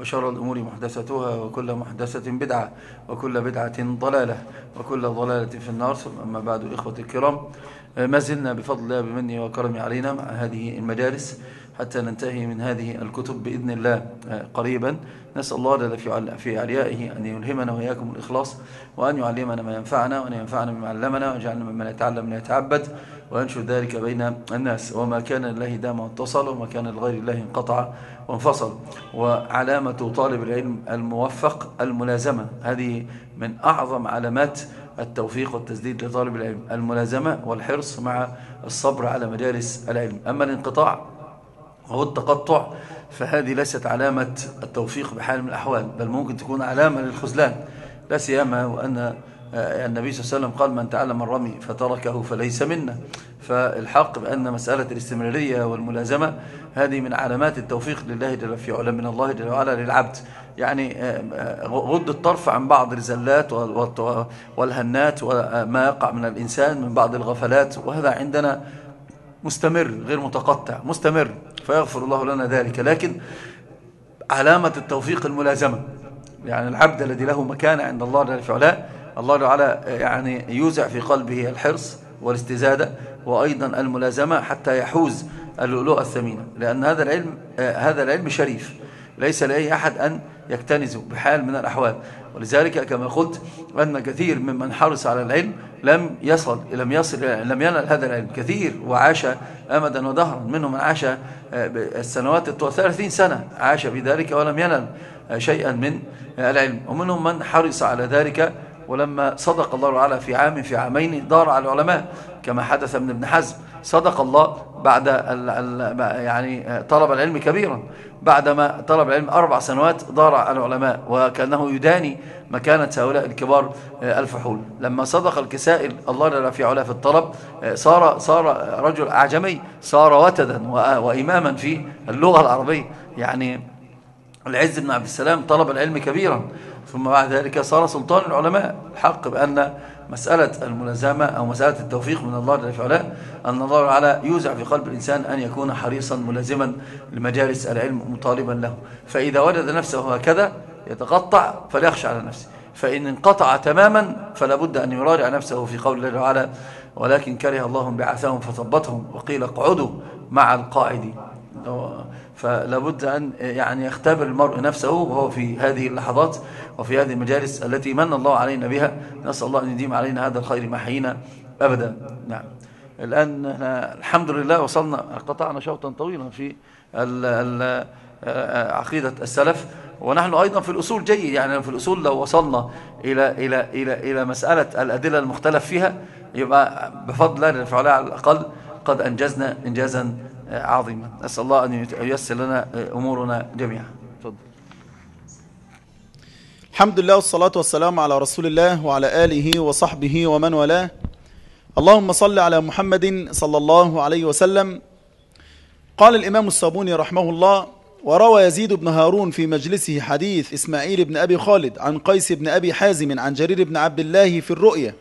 وشر الأمور محدثتها وكل محدثة بدعة وكل بدعة ضلالة وكل ضلالة في النار. أما بعد إخوة الكرام ما زلنا بفضل الله بمني وكرمي علينا مع هذه المجالس حتى ننتهي من هذه الكتب بإذن الله قريبا. نسأل الله جل في عليائه أن يلهمنا وإياكم الإخلاص وأن يعلمنا ما ينفعنا وأن ينفعنا بما علمنا ويجعلنا ممن يتعلم من يتعبد وينشر ذلك بين الناس. وما كان لله دام واتصل وما كان لغير الله انقطع وانفصل. وعلامة طالب العلم الموفق الملازمة. هذه من أعظم علامات التوفيق والتسديد لطالب العلم. الملازمة والحرص مع الصبر على مجالس العلم. أما الانقطاع وهو التقطع فهذه ليست علامة التوفيق بحال من الأحوال بل ممكن تكون علامة للخذلان. لا سيما وأن النبي صلى الله عليه وسلم قال من تعلم الرمي فتركه فليس منا. فالحق بأن مسألة الاستمرارية والملازمة هذه من علامات التوفيق لله جل في علا من الله جل وعلا للعبد. يعني غض الطرف عن بعض الزلات والهنات وما يقع من الإنسان من بعض الغفلات وهذا عندنا مستمر غير متقطع مستمر فيغفر الله لنا ذلك. لكن علامة التوفيق الملازمة يعني العبد الذي له مكانة عند الله جل في علاه الله تعالى يعني يوزع في قلبه الحرص والاستزادة وأيضا الملازمة حتى يحوز اللؤلؤة الثمينة لأن هذا العلم هذا العلم شريف ليس لأي أحد أن يكتنزه بحال من الأحوال. ولذلك كما قلت أن كثير ممن حرص على العلم لم يصل لم يصل لم ينل هذا العلم. كثير وعاش أمدا ودهرا منهم من عاش السنوات الطوال 30 سنة عاش بذلك ولم ينل شيئا من العلم. ومنهم من حرص على ذلك ولما صدق الله تعالى في عام في عامين دار على العلماء كما حدث من ابن حزم صدق الله بعد ال ال يعني طلب العلم كبيرا بعدما طلب العلم أربع سنوات دار على العلماء وكأنه يداني مكانة هؤلاء الكبار الفحول. لما صدق الكسائل الله جل في علاه في الطلب صار صار رجل أعجمي صار وتدا وإماما في اللغة العربية. يعني العز بن عبد السلام طلب العلم كبيرا. ثم بعد ذلك صار سلطان العلماء. الحق بأن مسألة الملازمة أو مسألة التوفيق من الله جل وعلا أن الله تعالى يوزع في قلب الإنسان أن يكون حريصا ملازما لمجالس العلم مطالبا له. فإذا وجد نفسه هكذا يتقطع فليخشى على نفسه. فإن انقطع تماما فلا بد أن يراجع نفسه في قول الله تعالى ولكن كره الله بعثهم فثبتهم وقيل اقعدوا مع القاعدين فلا بد أن يعني يختبر المرء نفسه وهو في هذه اللحظات وفي هذه المجالس التي من الله علينا بها. نسأل الله أن يديم علينا هذا الخير ما حيينا أبدا. نعم. الآن الحمد لله وصلنا قطعنا شوطا طويلا في ال ال عقيدة السلف. ونحن أيضا في الأصول جيد يعني في الأصول لو وصلنا إلى إلى إلى إلى مسألة الأدلة المختلف فيها يبقى بفضل الله على الأقل. قد أنجزنا إنجازا عظيما أسأل الله أن ييسر لنا أمورنا جميعا. تفضل. الحمد لله والصلاة والسلام على رسول الله وعلى آله وصحبه ومن والاه. اللهم صل على محمد صلى الله عليه وسلم. قال الإمام الصابوني رحمه الله وروى يزيد بن هارون في مجلسه حديث إسماعيل بن أبي خالد عن قيس بن أبي حازم عن جرير بن عبد الله في الرؤية.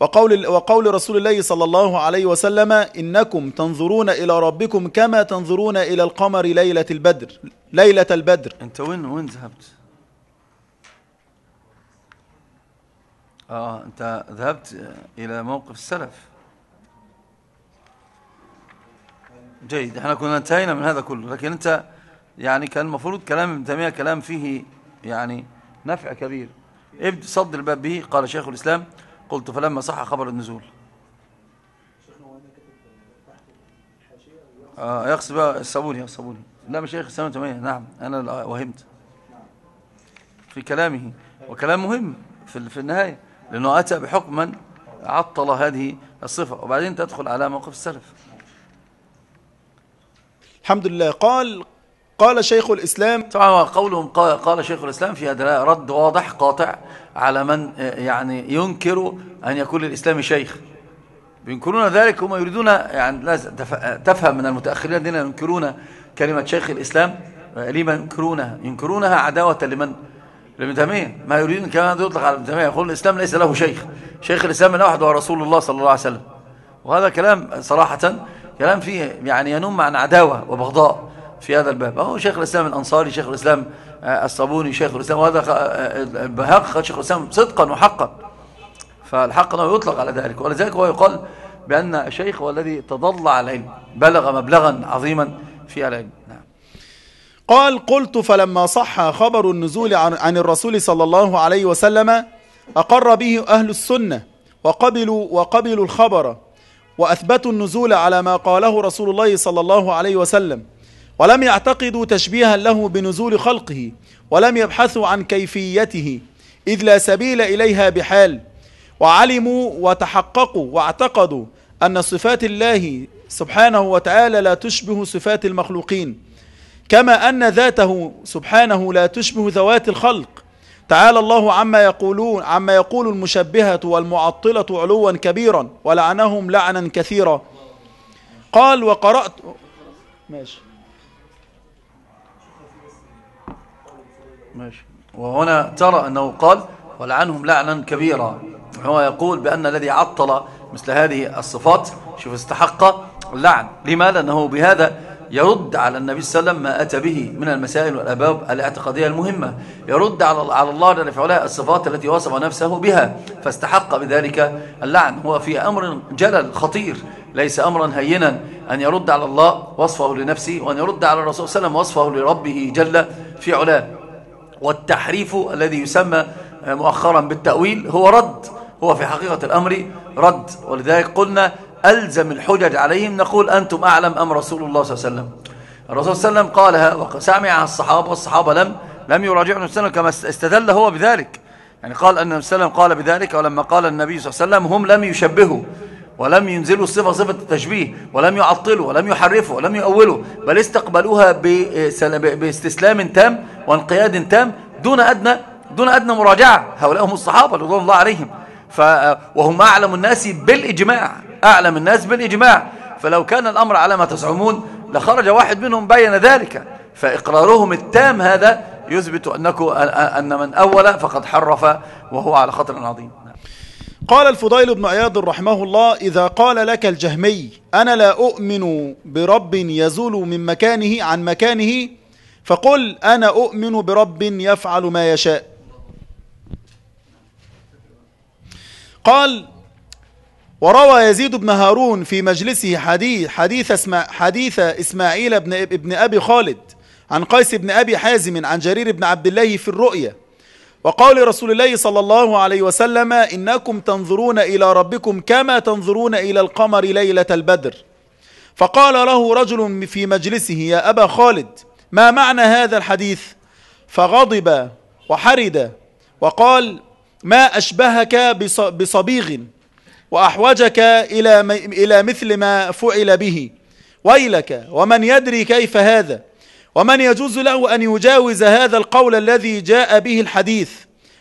وقول, وقول رسول الله صلى الله عليه وسلم إنكم تنظرون إلى ربكم كما تنظرون إلى القمر ليلة البدر ليلة البدر. أنت وين وين ذهبت؟ آه أنت ذهبت إلى موقف السلف. جيد إحنا كنا انتهينا من هذا كله لكن أنت يعني كان المفروض كلام ابن تيمية كلام فيه يعني نفع كبير. ابد صد الباب به قال شيخ الإسلام قلت فلما صح خبر النزول. آه يقصد بقى الصابوني الصابوني لا مش شيخ الإسلام تيمية نعم أنا وهمت. في كلامه وكلام مهم في في النهاية لأنه أتى بحكم من عطل هذه الصفة. وبعدين تدخل على موقف السلف. الحمد لله. قال قال شيخ الإسلام طبعا قولهم قال, قال شيخ الإسلام دلاء رد واضح قاطع. على من يعني ينكر أن يكون للإسلام شيخ. ينكرون ذلك هم يريدون يعني لازم تفهم من المتأخرين الذين ينكرون كلمة شيخ الإسلام. لما ينكرونها؟ ينكرونها عداوة لمن؟ لابن تيميه ما يريدون كمان يطلق على ابن تيميه يقول الإسلام ليس له شيخ. شيخ الإسلام من وحده رسول الله صلى الله عليه وسلم. وهذا كلام صراحة كلام فيه يعني ينم عن عداوة وبغضاء. في هذا الباب. أهو شيخ الإسلام الأنصاري شيخ الإسلام آه، الصابوني شيخ الإسلام وهذا آه، البهاق شيخ الإسلام صدقا وحقا. فالحق أنه يطلق على ذلك ولذلك هو يقال بأن الشيخ هو الذي تضلع على العلم بلغ مبلغا عظيما في العلم. نعم. قال قلت فلما صح خبر النزول عن, الرسول صلى الله عليه وسلم أقر به أهل السنة وقبلوا, وقبلوا الخبر وأثبتوا النزول على ما قاله رسول الله صلى الله عليه وسلم. ولم يعتقدوا تشبيها له بنزول خلقه ولم يبحثوا عن كيفيته إذ لا سبيل إليها بحال. وعلموا وتحققوا واعتقدوا أن صفات الله سبحانه وتعالى لا تشبه صفات المخلوقين كما أن ذاته سبحانه لا تشبه ذوات الخلق. تعالى الله عما يقولون عما يقول المشبهة والمعطلة علوا كبيرا ولعنهم لعنا كثيرا. قال وقرأت ماشي. ماشي. وهنا ترى أنه قال ولعنهم لعنا كبيرا. هو يقول بأن الذي عطل مثل هذه الصفات شوف استحق اللعن. لما لأنه بهذا يرد على النبي صلى الله عليه وسلم ما أتى به من المسائل والأباب الاعتقادية المهمة. يرد على على الله جل في الصفات التي وصف نفسه بها فاستحق بذلك اللعن. هو في أمر جلل خطير ليس أمرا هينا. أن يرد على الله وصفه لنفسه وأن يرد على الرسول صلى الله عليه وسلم وصفه لربه جل في علاه. والتحريف الذي يسمى مؤخرا بالتأويل هو رد هو في حقيقة الأمر رد. ولذلك قلنا ألزم الحجج عليهم نقول أنتم أعلم أم رسول الله صلى الله عليه وسلم؟ الرسول صلى الله عليه وسلم قالها وسمعها الصحابة والصحابة لم لم النبي صلى كما استدل هو بذلك. يعني قال أن النبي صلى الله عليه وسلم قال بذلك ولما قال النبي صلى الله عليه وسلم هم لم يشبهوا. ولم ينزلوا الصفة صفة التشبيه ولم يعطلوا ولم يحرفوا ولم يؤولوا بل استقبلوها باستسلام تام وانقياد تام دون أدنى دون أدنى مراجعة. هؤلاء هم الصحابة رضوان الله عليهم. ف وهم أعلم الناس بالإجماع أعلم الناس بالإجماع. فلو كان الأمر على ما تزعمون لخرج واحد منهم بين ذلك. فإقرارهم التام هذا يثبت أنك أن من أول فقد حرف وهو على خطر عظيم. قال الفضيل بن عياض رحمه الله إذا قال لك الجهمي أنا لا أؤمن برب يزول من مكانه عن مكانه فقل أنا أؤمن برب يفعل ما يشاء. قال وروى يزيد بن هارون في مجلسه حديث حديث, اسمع حديث إسماعيل بن, ابن أبي خالد عن قيس بن أبي حازم عن جرير بن عبد الله في الرؤيا وقال رسول الله صلى الله عليه وسلم إنكم تنظرون إلى ربكم كما تنظرون إلى القمر ليلة البدر. فقال له رجل في مجلسه يا أبا خالد ما معنى هذا الحديث؟ فغضب وحرد وقال ما أشبهك بصبيغ وأحوجك إلى مثل ما فعل به. ويلك ومن يدري كيف هذا؟ ومن يجوز له أن يجاوز هذا القول الذي جاء به الحديث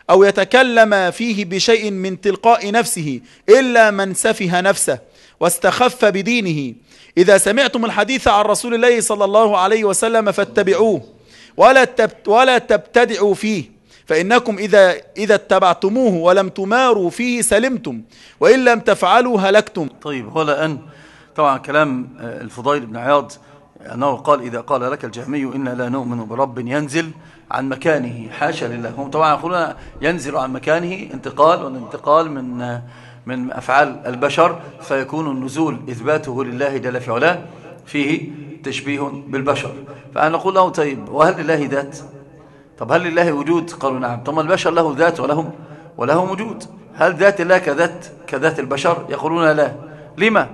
أو يتكلم فيه بشيء من تلقاء نفسه إلا من سفه نفسه واستخف بدينه. إذا سمعتم الحديث عن رسول الله صلى الله عليه وسلم فاتبعوه ولا ولا تبتدعوا فيه فإنكم إذا, إذا اتبعتموه ولم تماروا فيه سلمتم وإن لم تفعلوا هلكتم. طيب هو الآن طبعا كلام آه، الفضيل بن عياض أنه قال إذا قال لك الجهمي إنا لا نؤمن برب ينزل عن مكانه. حاشا لله. هم طبعا يقولون ينزل عن مكانه انتقال والانتقال من من أفعال البشر فيكون النزول إثباته لله جل في علاه فيه تشبيه بالبشر. فأنا نقول له طيب وهل لله ذات؟ طب هل لله وجود؟ قالوا نعم. طب البشر له ذات ولهم ولهم وجود. هل ذات الله كذات كذات البشر؟ يقولون لا. لما؟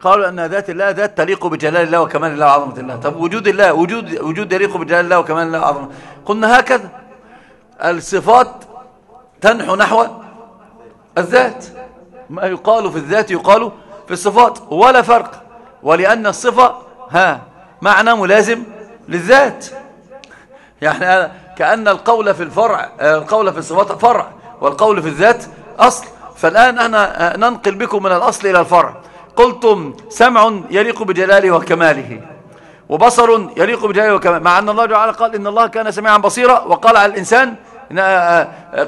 قالوا أن ذات الله ذات تليق بجلال الله وكمال الله وعظمة الله. طب وجود الله وجود وجود يليق بجلال الله وكمال الله وعظمة قلنا هكذا. الصفات تنحو نحو الذات. ما يقال في الذات يقال في الصفات ولا فرق. ولأن الصفة ها معنى ملازم للذات. يعني كأن القول في الفرع القول في الصفات فرع والقول في الذات أصل. فالآن إحنا ننقل بكم من الأصل إلى الفرع. قلتم سمع يليق بجلاله وكماله وبصر يليق بجلاله وكماله. مع أن الله تعالى قال إن الله كان سميعا بصيرا وقال على الإنسان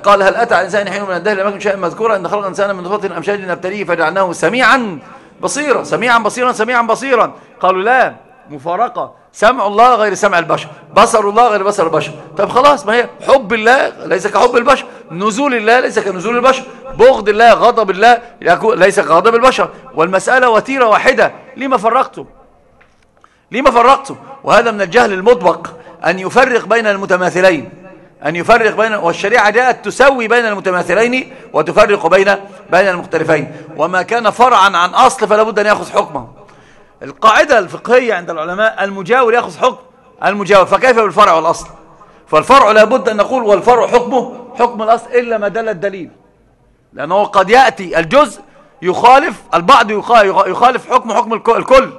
قال هل أتى على الإنسان حين من الدهر لم يكن شيئا مذكورا؟ إن خلق الإنسان من نطفة أمشاج نبتليه فجعلناه سميعا بصيرا. سميعا بصيرا سميعا بصيرا. قالوا لا مفارقة. سمع الله غير سمع البشر بصر الله غير بصر البشر. طب خلاص ما هي حب الله ليس كحب البشر. نزول الله ليس كنزول البشر. بغض الله غضب الله ليس كغضب البشر. والمسألة وتيرة واحدة لما فرقتم؟ لما فرقتم؟ وهذا من الجهل المطبق أن يفرق بين المتماثلين. أن يفرق بين والشريعة جاءت تسوي بين المتماثلين وتفرق بين بين المختلفين. وما كان فرعا عن أصل فلا بد أن يأخذ حكمه. القاعدة الفقهية عند العلماء المجاور يأخذ حكم المجاور فكيف بالفرع والأصل؟ فالفرع لابد أن نقول والفرع حكمه حكم الأصل إلا ما دل الدليل. لأنه قد يأتي الجزء يخالف البعض يخالف حكم حكم الكل.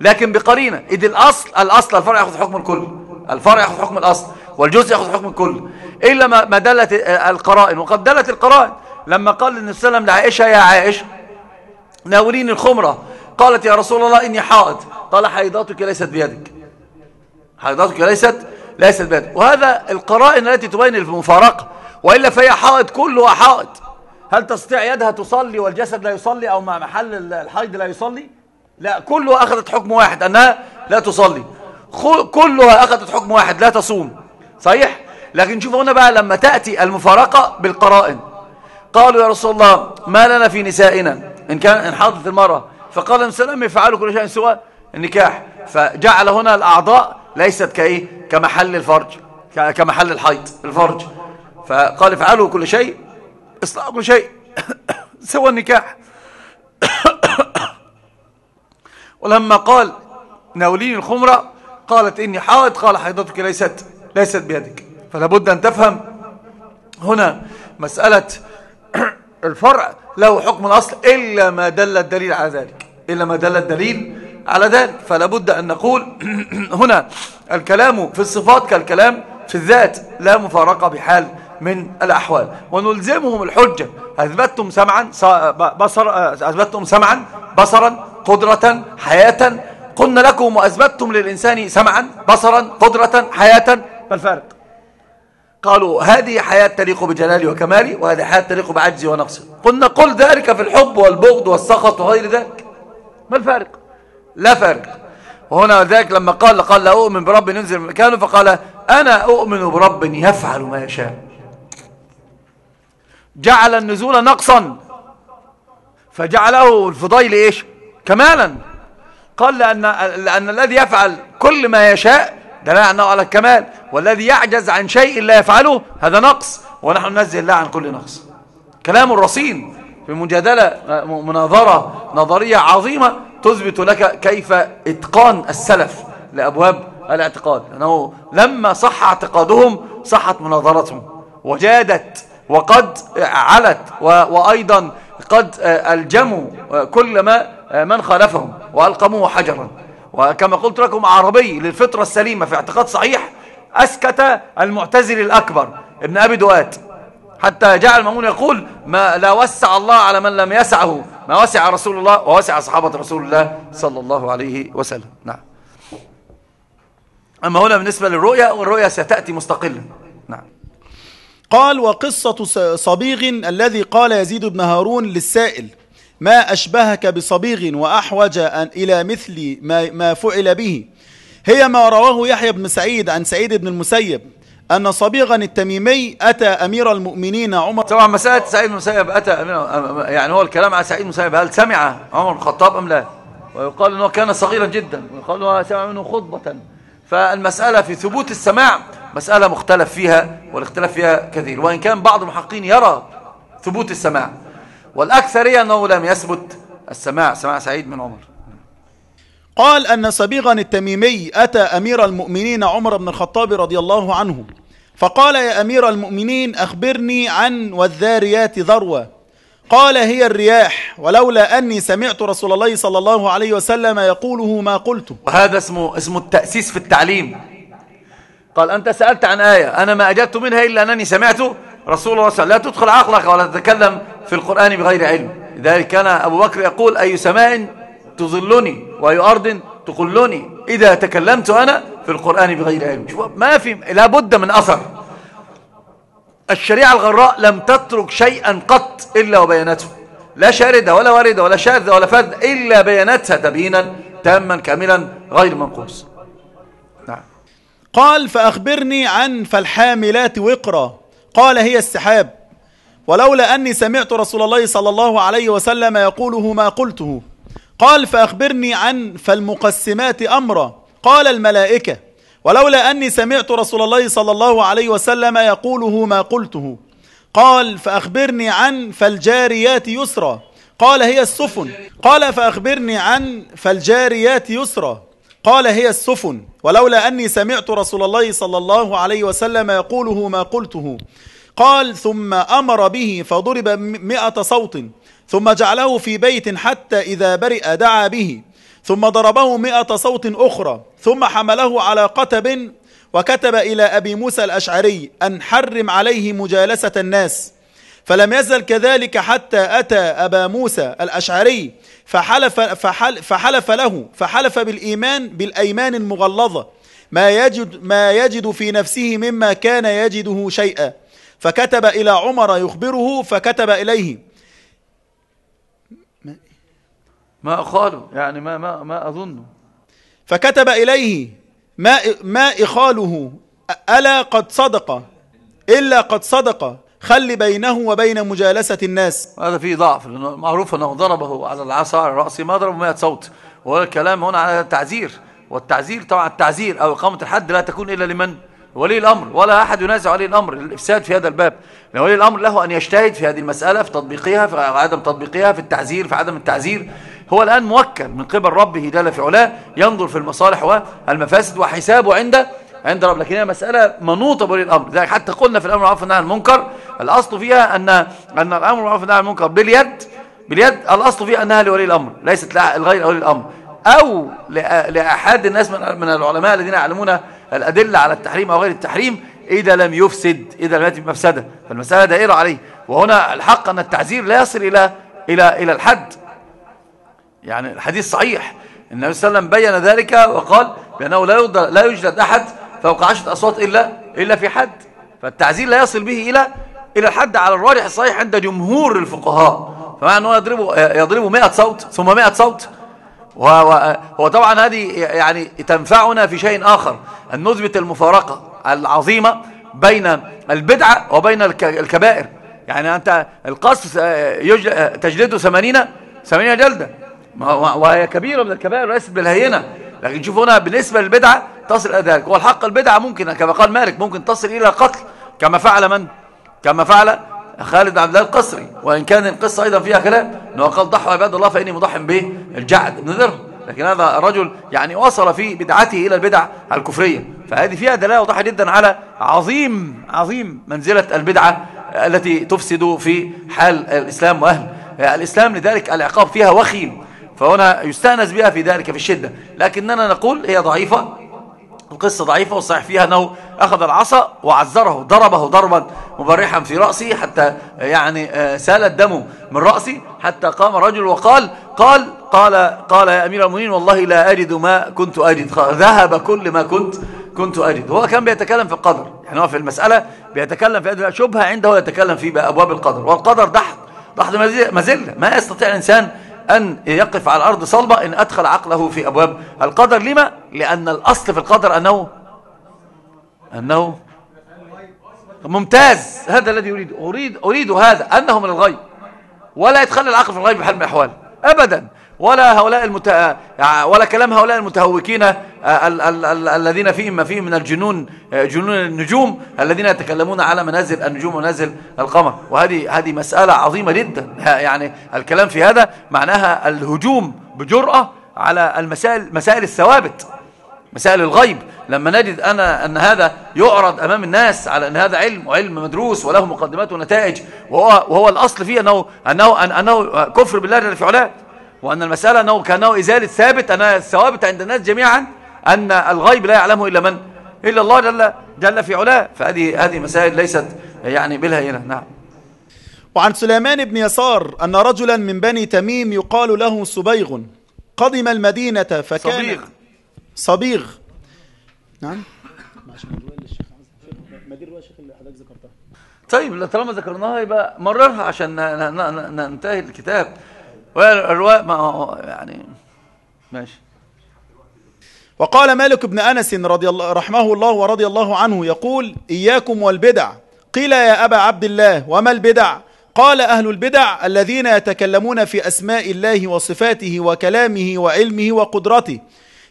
لكن بقرينة إذ الأصل الأصل الفرع يأخذ حكم الكل. الفرع يأخذ حكم الأصل والجزء يأخذ حكم الكل. إلا ما دلت القرائن. وقد دلت القرائن لما قال النبي صلى الله عليه وسلم لعائشة يا عائشة ناولين الخمرة. قالت يا رسول الله إني حائض. قال حيضاتك ليست بيدك. حيضاتك ليست ليست بيدك. وهذا القرائن التي تبين المفارقة. وإلا فهي حائض كلها حائض. هل تستطيع يدها تصلي والجسد لا يصلي أو مع محل الحيض لا يصلي؟ لا كلها أخذت حكم واحد أنها لا تصلي. كلها أخذت حكم واحد لا تصوم. صحيح؟ لكن شوفوا هنا بقى لما تأتي المفارقة بالقرائن. قالوا يا رسول الله ما لنا في نسائنا. إن كان إن حاضت المرأة. فقال وسلم يفعلوا كل شيء سوى النكاح. فجعل هنا الأعضاء ليست كإيه؟ كمحل الفرج كمحل الحيض الفرج. فقال افعلوا كل شيء اصلحوا كل شيء سوى النكاح. ولما قال ناولين الخمرة قالت إني حائض قال حيضتك ليست ليست بيدك. فلا بد أن تفهم هنا مسألة الفرع له حكم الأصل إلا ما دل الدليل على ذلك. إلا ما دل الدليل على ذلك. فلا بد أن نقول هنا الكلام في الصفات كالكلام في الذات لا مفارقة بحال من الأحوال. ونلزمهم الحجة. أثبتتم سمعا بصر أثبتتم سمعا بصرا قدرة حياة. قلنا لكم وأثبتتم للإنسان سمعا بصرا قدرة حياة. فالفارق قالوا هذه حياة تليق بجلالي وكمالي وهذه حياة تليق بعجزي ونقصي قلنا قل ذلك في الحب والبغض والسخط وغير ذلك. ما الفارق؟ لا فارق. وهنا ذلك لما قال قال لا أؤمن برب ينزل من مكانه فقال أنا أؤمن برب يفعل ما يشاء. جعل النزول نقصا. فجعله الفضيل إيش؟ كمالا. قال لأن, لأن الذي يفعل كل ما يشاء دلالة أنه على الكمال. والذي يعجز عن شيء لا يفعله هذا نقص. ونحن ننزه الله عن كل نقص. كلام الرصين. في مجادلة مناظرة نظرية عظيمة تثبت لك كيف إتقان السلف لأبواب الاعتقاد. لأنه لما صح اعتقادهم صحت مناظرتهم. وجادت وقد علت وأيضا قد ألجموا كل ما من خالفهم وألقموه حجرا. وكما قلت لكم عربي للفطرة السليمة في اعتقاد صحيح أسكت المعتزل الأكبر ابن أبي دوات حتى جاء المأمون يقول ما لا وسع الله على من لم يسعه. ما وسع رسول الله ووسع صحابة رسول الله صلى الله عليه وسلم. نعم. أما هنا بالنسبة للرؤيا والرؤيا ستأتي مستقلا. نعم. قال وقصة صبيغ الذي قال يزيد بن هارون للسائل ما أشبهك بصبيغ وأحوج إلى مثل ما, ما فعل به؟ هي ما رواه يحيى بن سعيد عن سعيد بن المسيب. أن صبيغا التميمي أتى أمير المؤمنين عمر طبعا مسألة سعيد بن المسيب أتى أمير يعني هو الكلام على سعيد بن المسيب هل سمع عمر الخطاب أم لا؟ ويقال أنه كان صغيرا جدا ويقال أنه سمع منه خطبة. فالمسألة في ثبوت السماع مسألة مختلف فيها والاختلاف فيها كثير. وإن كان بعض المحققين يرى ثبوت السماع والأكثرية أنه لم يثبت السماع سماع سعيد من عمر. قال أن صبيغا التميمي أتى أمير المؤمنين عمر بن الخطاب رضي الله عنه. فقال يا أمير المؤمنين أخبرني عن والذاريات ذروة. قال هي الرياح ولولا أني سمعت رسول الله صلى الله عليه وسلم يقوله ما قلته. وهذا اسمه اسمه التأسيس في التعليم. قال أنت سألت عن آية أنا ما أجبت منها إلا أنني سمعت رسول الله صلى الله عليه وسلم. لا تدخل عقلك ولا تتكلم في القرآن بغير علم. لذلك كان أبو بكر يقول أي سماء تظلني وأي أرض تقلني؟ إذا تكلمت أنا في القرآن بغير علم. ما في لابد من أثر. الشريعة الغراء لم تترك شيئا قط إلا وبيانته. لا شاردة ولا واردة ولا شاذة ولا فذ إلا بياناتها تبيينا تاما كاملا غير منقوص. نعم. قال فأخبرني عن فالحاملات وقرا. قال هي السحاب. ولولا أني سمعت رسول الله صلى الله عليه وسلم يقوله ما قلته. قال فأخبرني عن فالمقسمات أمرا. قال الملائكة ولولا أني سمعت رسول الله صلى الله عليه وسلم يقوله ما قلته. قال فأخبرني عن فالجاريات يسرا. قال هي السفن. قال فأخبرني عن فالجاريات يسرا. قال هي السفن. ولولا أني سمعت رسول الله صلى الله عليه وسلم يقوله ما قلته. قال ثم أمر به فضرب مئة صوت ثم جعله في بيت حتى إذا برئ دعا به. ثم ضربه مئة صوت أخرى ثم حمله على قتب وكتب إلى أبي موسى الأشعري أن حرم عليه مجالسة الناس. فلم يزل كذلك حتى أتى أبا موسى الأشعري فحلف, فحل فحلف له فحلف بالإيمان بالأيمان المغلظة. ما يجد, ما يجد في نفسه مما كان يجده شيئا. فكتب إلى عمر يخبره فكتب إليه. ما أخاله يعني ما, ما, ما أظنه. فكتب إليه ما, ما إخاله ألا قد صدق؟ إلا قد صدق. خل بينه وبين مجالسة الناس. هذا فيه ضعف لأنه معروف أنه ضربه على العصا على رأسه ما ضربه مئة صوت. وهو الكلام هنا على التعزير والتعزير طبعا التعزير أو إقامة الحد لا تكون إلا لمن؟ ولي الأمر. ولا أحد ينازع ولي الأمر الإفساد في هذا الباب. لأن ولي الأمر له أن يجتهد في هذه المسألة في تطبيقها في عدم تطبيقها في التعزير في عدم التعزير هو الآن موكل من قبل ربه جل في علاه ينظر في المصالح والمفاسد وحسابه عند عند رب. لكن هي مسألة منوطة بولي الأمر. لذلك حتى قلنا في الأمر والنهي عن المنكر الأصل فيها أن أن الأمر والنهي عن المنكر باليد باليد الأصل فيها أنها لولي الأمر ليست لغير ولي الأمر. أو لأحد الناس من العلماء الذين يعلمون الأدلة على التحريم أو غير التحريم إذا لم يفسد إذا لم يأتي بمفسدة. فالمسألة دائرة عليه. وهنا الحق أن التعزير لا يصل إلى إلى إلى الحد. يعني الحديث صحيح. النبي صلى الله عليه وسلم بين ذلك وقال بأنه لا لا يوجد أحد فوق عشرة أصوات إلا إلا في حد. فالتعزير لا يصل به إلى إلى الحد على الراجح الصحيح عند جمهور الفقهاء. فمعنى أنه يضربه يضربه 100 صوت ثم 100 صوت. وهو طبعا هذه يعني تنفعنا في شيء آخر. أن نثبت المفارقة العظيمة بين البدعة وبين الكبائر. يعني أنت القصف تجلده ثمانين ثمانين جلدة. وهي كبيرة من الكبائر ليست بالهينة. لكن شوف هنا بالنسبة للبدعة تصل إلى ذلك. والحق البدعة ممكن كما قال مالك ممكن تصل إلى القتل. كما فعل من؟ كما فعل خالد عبد الله القصري. وإن كان القصة أيضا فيها كلام أنه قال ضحوا عباد الله فإني مضح به الجعد بن لكن هذا الرجل يعني وصل في بدعته إلى البدع الكفرية. فهذه فيها دلالة واضحة جدا على عظيم عظيم منزلة البدعة التي تفسد في حال الإسلام وأهل. الإسلام لذلك العقاب فيها وخيم فهنا يستأنس بها في ذلك في الشدة. لكننا نقول هي ضعيفة القصة ضعيفة والصحيح فيها أنه أخذ العصا وعزره ضربه ضربا مبرحا في رأسه حتى يعني آه، سال الدم من رأسه حتى قام رجل وقال قال قال قال يا أمير المؤمنين والله لا أجد ما كنت أجد. ذهب كل ما كنت كنت أجد. هو كان بيتكلم في القدر. يعني هو في المسألة بيتكلم في شبهة عنده يتكلم في أبواب القدر. والقدر دحض دحض مزلة. ما يستطيع الإنسان أن يقف على الأرض صلبة إن أدخل عقله في أبواب القدر. لما؟ لأن الأصل في القدر أنه أنه ممتاز. هذا الذي أريد أريد, أريد هذا أنه من الغيب. ولا يتخلى العقل في الغيب بحال من الأحوال. أبدا. ولا هؤلاء المت... ولا كلام هؤلاء المتهوكين آه، الذين فيهم ما فيهم من الجنون آه، جنون النجوم الذين يتكلمون على منازل النجوم ومنازل القمر. وهذه هذه مسألة عظيمة جدا. يعني الكلام في هذا معناها الهجوم بجرأة على المسائل مسائل الثوابت مسائل الغيب. لما نجد أنا أن هذا يعرض أمام الناس على أن هذا علم وعلم مدروس وله مقدمات ونتائج وهو, وهو الأصل فيه أنه, أنه, أنه كفر بالله في علاه. وأن المسألة أنه كأنه إزالة ثابت أن الثوابت عند الناس جميعا أن الغيب لا يعلمه إلا من؟ إلا الله جل, جل في علاه. فهذه هذه مسائل ليست يعني بالهينة. نعم. وعن سليمان بن يسار أن رجلا من بني تميم يقال له صبيغ. قدم المدينة فكان صبيغ. صبيغ. نعم. طيب طالما ذكرناها يبقى مررها عشان ننتهي الكتاب. والرواء ما يعني ماشي. وقال مالك بن أنس رضي الله رحمه الله ورضي الله عنه يقول إياكم والبدع. قيل يا أبا عبد الله وما البدع؟ قال أهل البدع الذين يتكلمون في أسماء الله وصفاته وكلامه وعلمه وقدرته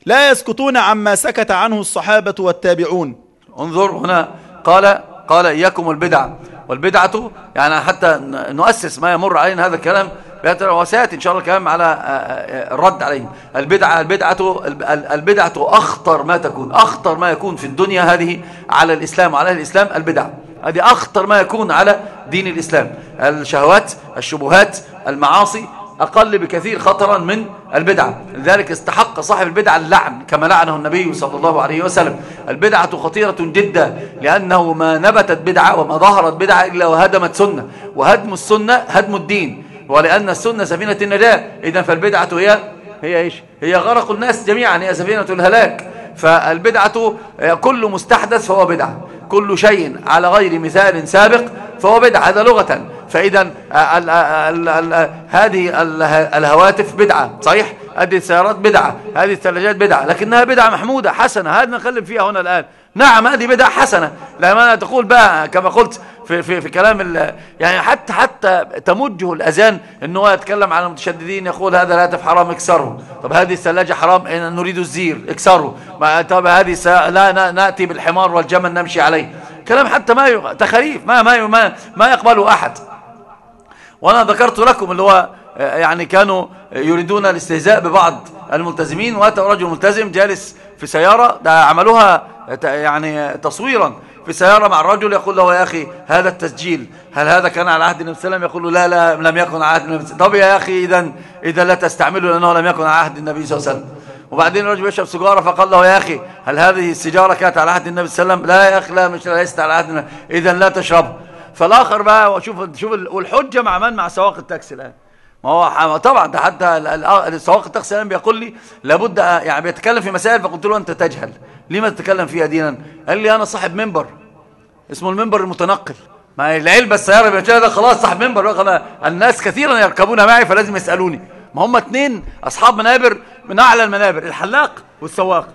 لا يسكتون عما سكت عنه الصحابة والتابعون. انظر هنا. قال قال إياكم البدع والبدعة يعني حتى نؤسس ما يمر علينا هذا الكلام وسيأتي إن شاء الله الكلام على الرد عليهم. البدعة البدعة البدعة أخطر ما تكون أخطر ما يكون في الدنيا هذه على الإسلام وعلى الإسلام البدع هذه أخطر ما يكون على دين الإسلام. الشهوات الشبهات المعاصي أقل بكثير خطرا من البدعة. لذلك استحق صاحب البدعة اللعن كما لعنه النبي صلى الله عليه وسلم. البدعة خطيرة جدا لأنه ما نبتت بدعة وما ظهرت بدعة إلا وهدمت سنة. وهدم السنة هدم الدين. ولأن السنة سفينة النجاة. إذا فالبدعة هي هي إيش؟ هي غرق الناس جميعا هي سفينة الهلاك. فالبدعة كل مستحدث فهو بدعة. كل شيء على غير مثال سابق فهو بدعة هذا لغة. فإذا هذه الهواتف بدعة صحيح؟ هذه السيارات بدعة هذه الثلاجات بدعة لكنها بدعة محمودة حسنة. هذا نتكلم فيها هنا الآن. نعم هذه بدعة حسنة. لما تقول بقى كما قلت في, في, في كلام يعني حتى حتى تمجه الأذان ان هو يتكلم عن المتشددين يقول هذا الهاتف حرام اكسره طب هذه الثلاجة حرام إن نريد الزير اكسره طب هذه لا نأتي بالحمار والجمل نمشي عليه. كلام حتى ما تخريف ما ما ما, ما يقبله أحد. وأنا ذكرت لكم اللي هو يعني كانوا يريدون الاستهزاء ببعض الملتزمين. وأتى رجل ملتزم جالس في سيارة ده عملوها يعني تصويرا. في سيارة مع الرجل يقول له يا أخي هذا التسجيل هل هذا كان على عهد النبي صلى الله عليه وسلم؟ يقول له لا لا لم يكن على عهد النبي طب يا أخي إذا إذا لا تستعمله لأنه لم يكن على عهد النبي صلى الله عليه وسلم. وبعدين الرجل يشرب سيجارة فقال له يا أخي هل هذه السيجارة كانت على عهد النبي صلى الله عليه وسلم؟ لا يا أخي لا مش ليست على عهد النبي. إذا لا تشربها فالآخر بقى وشوف شوف والحجة مع من؟ مع سواق التاكسي الآن. ما هو طبعا ده حتى سواق التاكسي الآن بيقول لي لابد يعني بيتكلم في مسائل فقلت له أنت تجهل. لما تتكلم فيها دينا؟ قال لي أنا صاحب منبر. اسمه المنبر المتنقل. ما العلبة السيارة ده خلاص صاحب منبر. الناس كثيرا يركبون معي فلازم يسألوني. ما هم اثنين أصحاب منابر من أعلى المنابر الحلاق والسواق.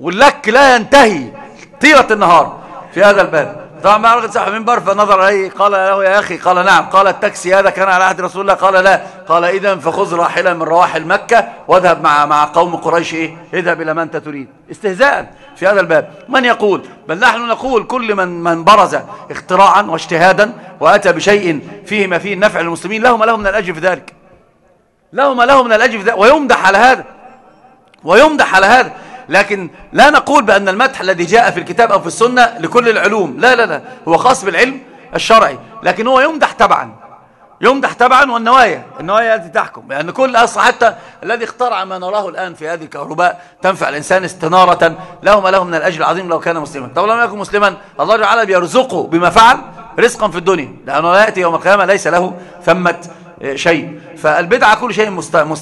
واللك لا ينتهي طيلة النهار في هذا الباب. طبعا ما رجل صاحب منبر فنظر عليه قال له يا أخي قال نعم. قال التاكسي هذا كان على عهد رسول الله؟ قال لا. قال إذا فخذ راحلا من رواحل مكة واذهب مع مع قوم قريش إيه؟ اذهب إلى ما أنت تريد. استهزاء في هذا الباب. من يقول؟ بل نحن نقول كل من من برز اختراعا واجتهادا وأتى بشيء فيه ما فيه النفع للمسلمين له ما له من الأجر في ذلك. له ما له من الأجر في ذلك. ويمدح على هذا. ويمدح على هذا. لكن لا نقول بأن المدح الذي جاء في الكتاب أو في السنة لكل العلوم. لا لا لا. هو خاص بالعلم الشرعي. لكن هو يمدح تبعا يمدح تبعا والنوايا. النوايا التي تحكم. لأن يعني كل أصل حتى الذي اخترع ما نراه الآن في هذه الكهرباء تنفع الإنسان استنارة له ما له من الأجر العظيم لو كان مسلما. طب لم يكن مسلما الله تعالى بيرزقه بما فعل رزقا في الدنيا. لأنه لا يأتي يوم القيامة ليس له ثمة شيء. فالبدعة كل شيء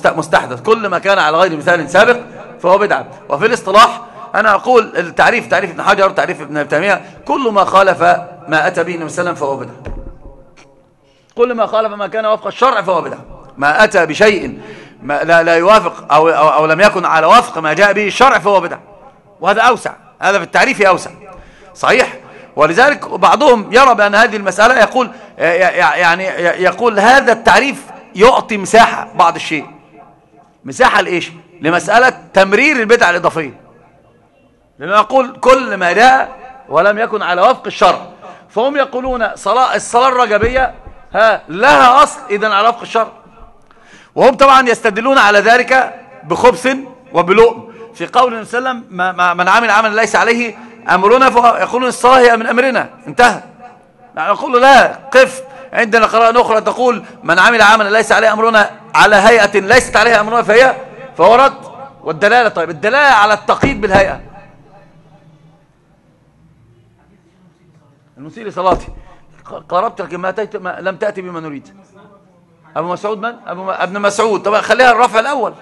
مستحدث. كل ما كان على غير مثال سابق فهو بدعة. وفي الاصطلاح أنا أقول التعريف تعريف ابن حجر تعريف ابن تيمية كل ما خالف ما أتى به النبي صلى الله عليه وسلم فهو بدعة. كل ما خالف ما كان وفق الشرع فهو بدعة. ما أتى بشيء ما لا, لا يوافق أو, أو, أو لم يكن على وفق ما جاء به الشرع فهو بدعة. وهذا أوسع هذا في التعريف أوسع. صحيح؟ ولذلك بعضهم يرى بأن هذه المسألة يقول يعني يقول هذا التعريف يعطي مساحة بعض الشيء. مساحة لإيش؟ لمسألة تمرير البدع الإضافية. لأنه يقول كل ما جاء ولم يكن على وفق الشرع. فهم يقولون صلاة الصلاة الرجبية ها لها أصل إذا على وفق الشرع. وهم طبعا يستدلون على ذلك بخبث وبلؤم. في قول النبي صلى الله عليه وسلم من عمل عملا ليس عليه أمرنا فيقولون الصلاة هي من أمرنا. انتهى. نقول لا قف. عندنا قراءة أخرى تقول من عمل عملا ليس عليه أمرنا على هيئة ليست عليها أمرنا فهي فهو رد والدلالة. طيب الدلالة على التقييد بالهيئة. المسيء لصلاتي. قربت لكن ما, تيت ما لم تأتي بما نريد. أبو مسعود من؟ أبو ابن مسعود. طبعا خليها الرفع الأول.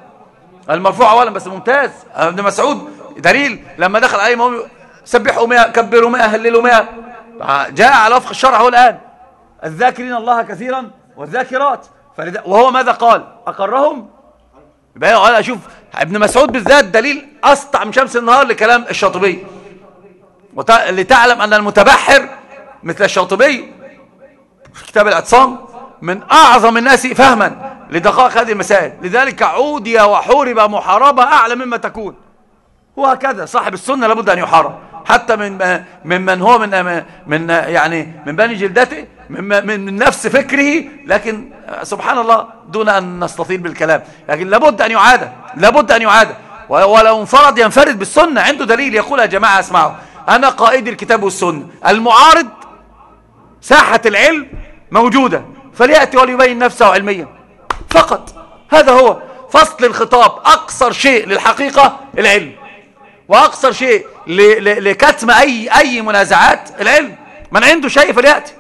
المرفوع أولا بس ممتاز. ابن مسعود دليل. لما دخل عليه سبحوا 100 كبروا 100 هللوا 100 جاء على وفق الشرع هو الآن. الذاكرين الله كثيرا والذاكرات. وهو ماذا قال؟ أقرهم يبقى أنا أشوف ابن مسعود بالذات دليل أسطع من شمس النهار لكلام الشاطبي. لتعلم أن المتبحر مثل الشاطبي في كتاب الاعتصام من أعظم الناس فهما لدقائق هذه المسائل. لذلك عودي وحورب محاربة أعلى مما تكون. وهكذا صاحب السنة لابد أن يحارب. حتى من ممن هو من من يعني من بني جلدته من من نفس فكره لكن سبحان الله دون أن نستطيل بالكلام. لكن لابد أن يعاد لابد أن يعاد. ولو انفرد ينفرد بالسنة. عنده دليل يقول يا جماعة اسمعوا. أنا قائد الكتاب والسنة. المعارض ساحة العلم موجودة. فليأتي وليبين نفسه علميا. فقط. هذا هو. فصل الخطاب أقصر شيء للحقيقة العلم. وأقصر شيء لكتم أي, أي منازعات. العلم من عنده شيء فليأتي.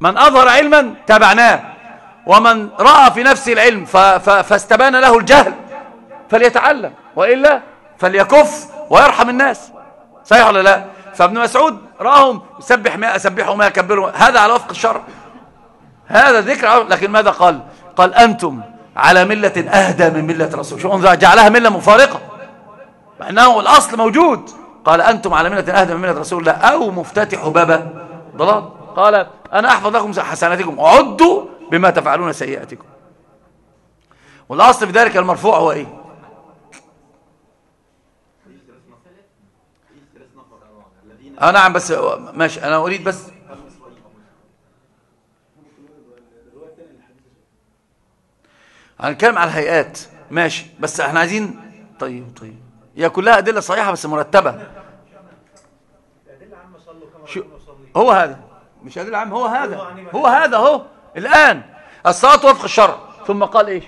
من أظهر علما تبعناه ومن رأى في نفسه العلم فاستبان له الجهل فليتعلم وإلا فليكف ويرحم الناس. صحيح ولا لا؟ فابن مسعود رأهم يسبح ماء سبحوا ماء كبروا. هذا على وفق الشرع. هذا ذكر لكن ماذا قال؟ قال أنتم على ملة أهدى من ملة رسول. شو جعلها ملة مفارقة. مع أنه الأصل موجود. قال أنتم على ملة أهدى من ملة رسول الله أو مفتتح باب ضلال. قال أنا أحفظ لكم حسناتكم عدوا بما تفعلون سيئاتكم. والأصل في ذلك المرفوع هو إيه؟ آه نعم بس ماشي أنا أريد بس هنتكلم على الهيئات. ماشي بس إحنا عايزين طيب طيب. هي كلها أدلة صحيحة بس مرتبة. شو؟ هو هذا. مش أدلة عامة هو هذا. هو هذا أهو. الآن. الصلاة وفق الشرع. ثم قال إيش؟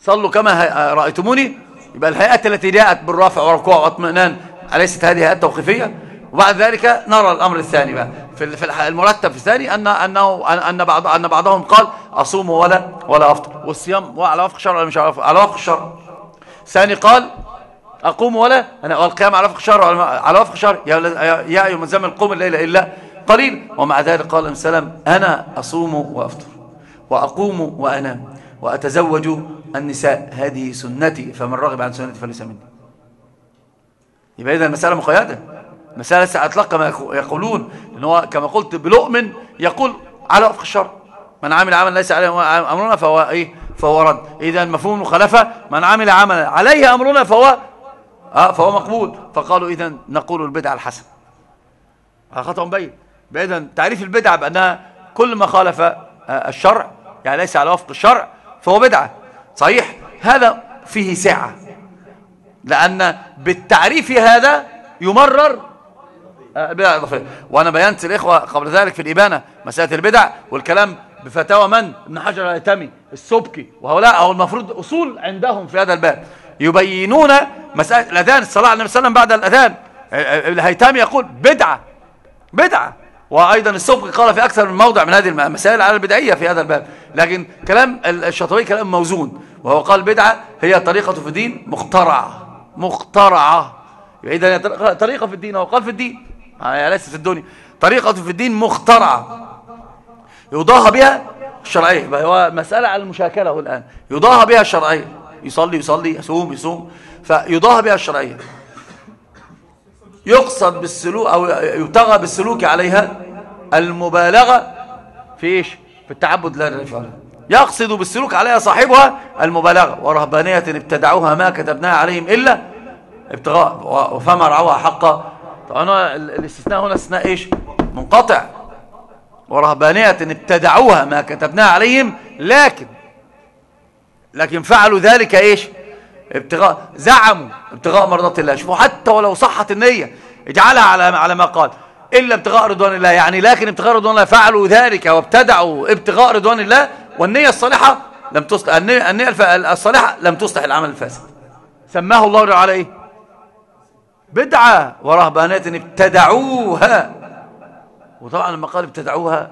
صلوا كما رأيتموني. يبقى الهيئات التي جاءت بالرفع والركوع واطمئنان أليست هذه هيئات توقيفية؟ وبعد ذلك نرى الأمر الثاني بقى. في المرتب الثاني أن أنه أن بعض أن بعضهم قال أصوم ولا ولا أفطر. والصيام على وفق الشرع ولا مش على وفق الشرع. ثاني قال أقوم ولا؟ أنا والقيام على وفق الشرع على وفق الشرع يا يا أيها زمن قوم الليل إلا قليل. ومع ذلك قال السلام أنا أصوم وأفطر وأقوم وأنام وأتزوج النساء. هذه سنتي. فمن رغب عن سنتي فليس مني. يبقى إذا المسألة مقيدة. مسألة سأطلق كما يقولون. إن هو كما قلت بلؤم يقول على وفق الشرع. من عمل عمل ليس عليه أمرنا فهو إيه؟ فهو رد. إذا مفهوم المخالفة من عمل عمل عليه أمرنا فهو آه فهو مقبول. فقالوا إذا نقول البدعة الحسن. خطأ مبين. إذا تعريف البدعة بأنها كل ما خالف آه، الشرع يعني ليس على وفق الشرع فهو بدعة. صحيح؟ هذا فيه سعة. لأن بالتعريف هذا يمرر آه، الإضافية. وأنا بينت الإخوة قبل ذلك في الإبانة مسألة البدع والكلام بفتاوى من؟ ابن حجر الهيتمي السبكي وهؤلاء أو المفروض أصول عندهم في هذا الباب. يبينون مسألة الأذان الصلاة على النبي صلى الله عليه وسلم بعد الأذان. الهيتمي يقول بدعة بدعة. وأيضا السبكي قال في أكثر من موضع من هذه المسائل على البدعية في هذا الباب. لكن كلام الشاطبي كلام موزون. وهو قال بدعة هي طريقة في الدين مخترعة مخترعة. إذا طريقة في الدين وقال في الدين. آه، ليست في الدنيا. طريقة في الدين مخترعة. يضاهى بها الشرعية. هو مسألة على المشاكلة الآن. يضاهى بها الشرعية. يصلي يصلي يصوم يصوم. فيضاهى بها الشرعية. يقصد بالسلوك أو يبتغى بالسلوك عليها المبالغة في إيش؟ في التعبد لله يقصد بالسلوك عليها صاحبها المبالغة. ورهبانية ابتدعوها ما كتبناها عليهم إلا ابتغاء وفما رعوها حقا. طبعا الاستثناء هنا استثناء إيش؟ منقطع. ورهبانية ابتدعوها ما كتبناها عليهم لكن لكن فعلوا ذلك إيش؟ ابتغاء زعموا ابتغاء مرضات الله. شوفوا حتى ولو صحت النية اجعلها على على ما قال. إلا ابتغاء رضوان الله. يعني لكن ابتغاء رضوان الله فعلوا ذلك وابتدعوا ابتغاء رضوان الله والنية الصالحة لم تصلح النية, النية الصالحة لم تصلح العمل الفاسد. سماه الله تعالى إيه؟ بدعة ورهبانية ابتدعوها. وطبعا لما قال ابتدعوها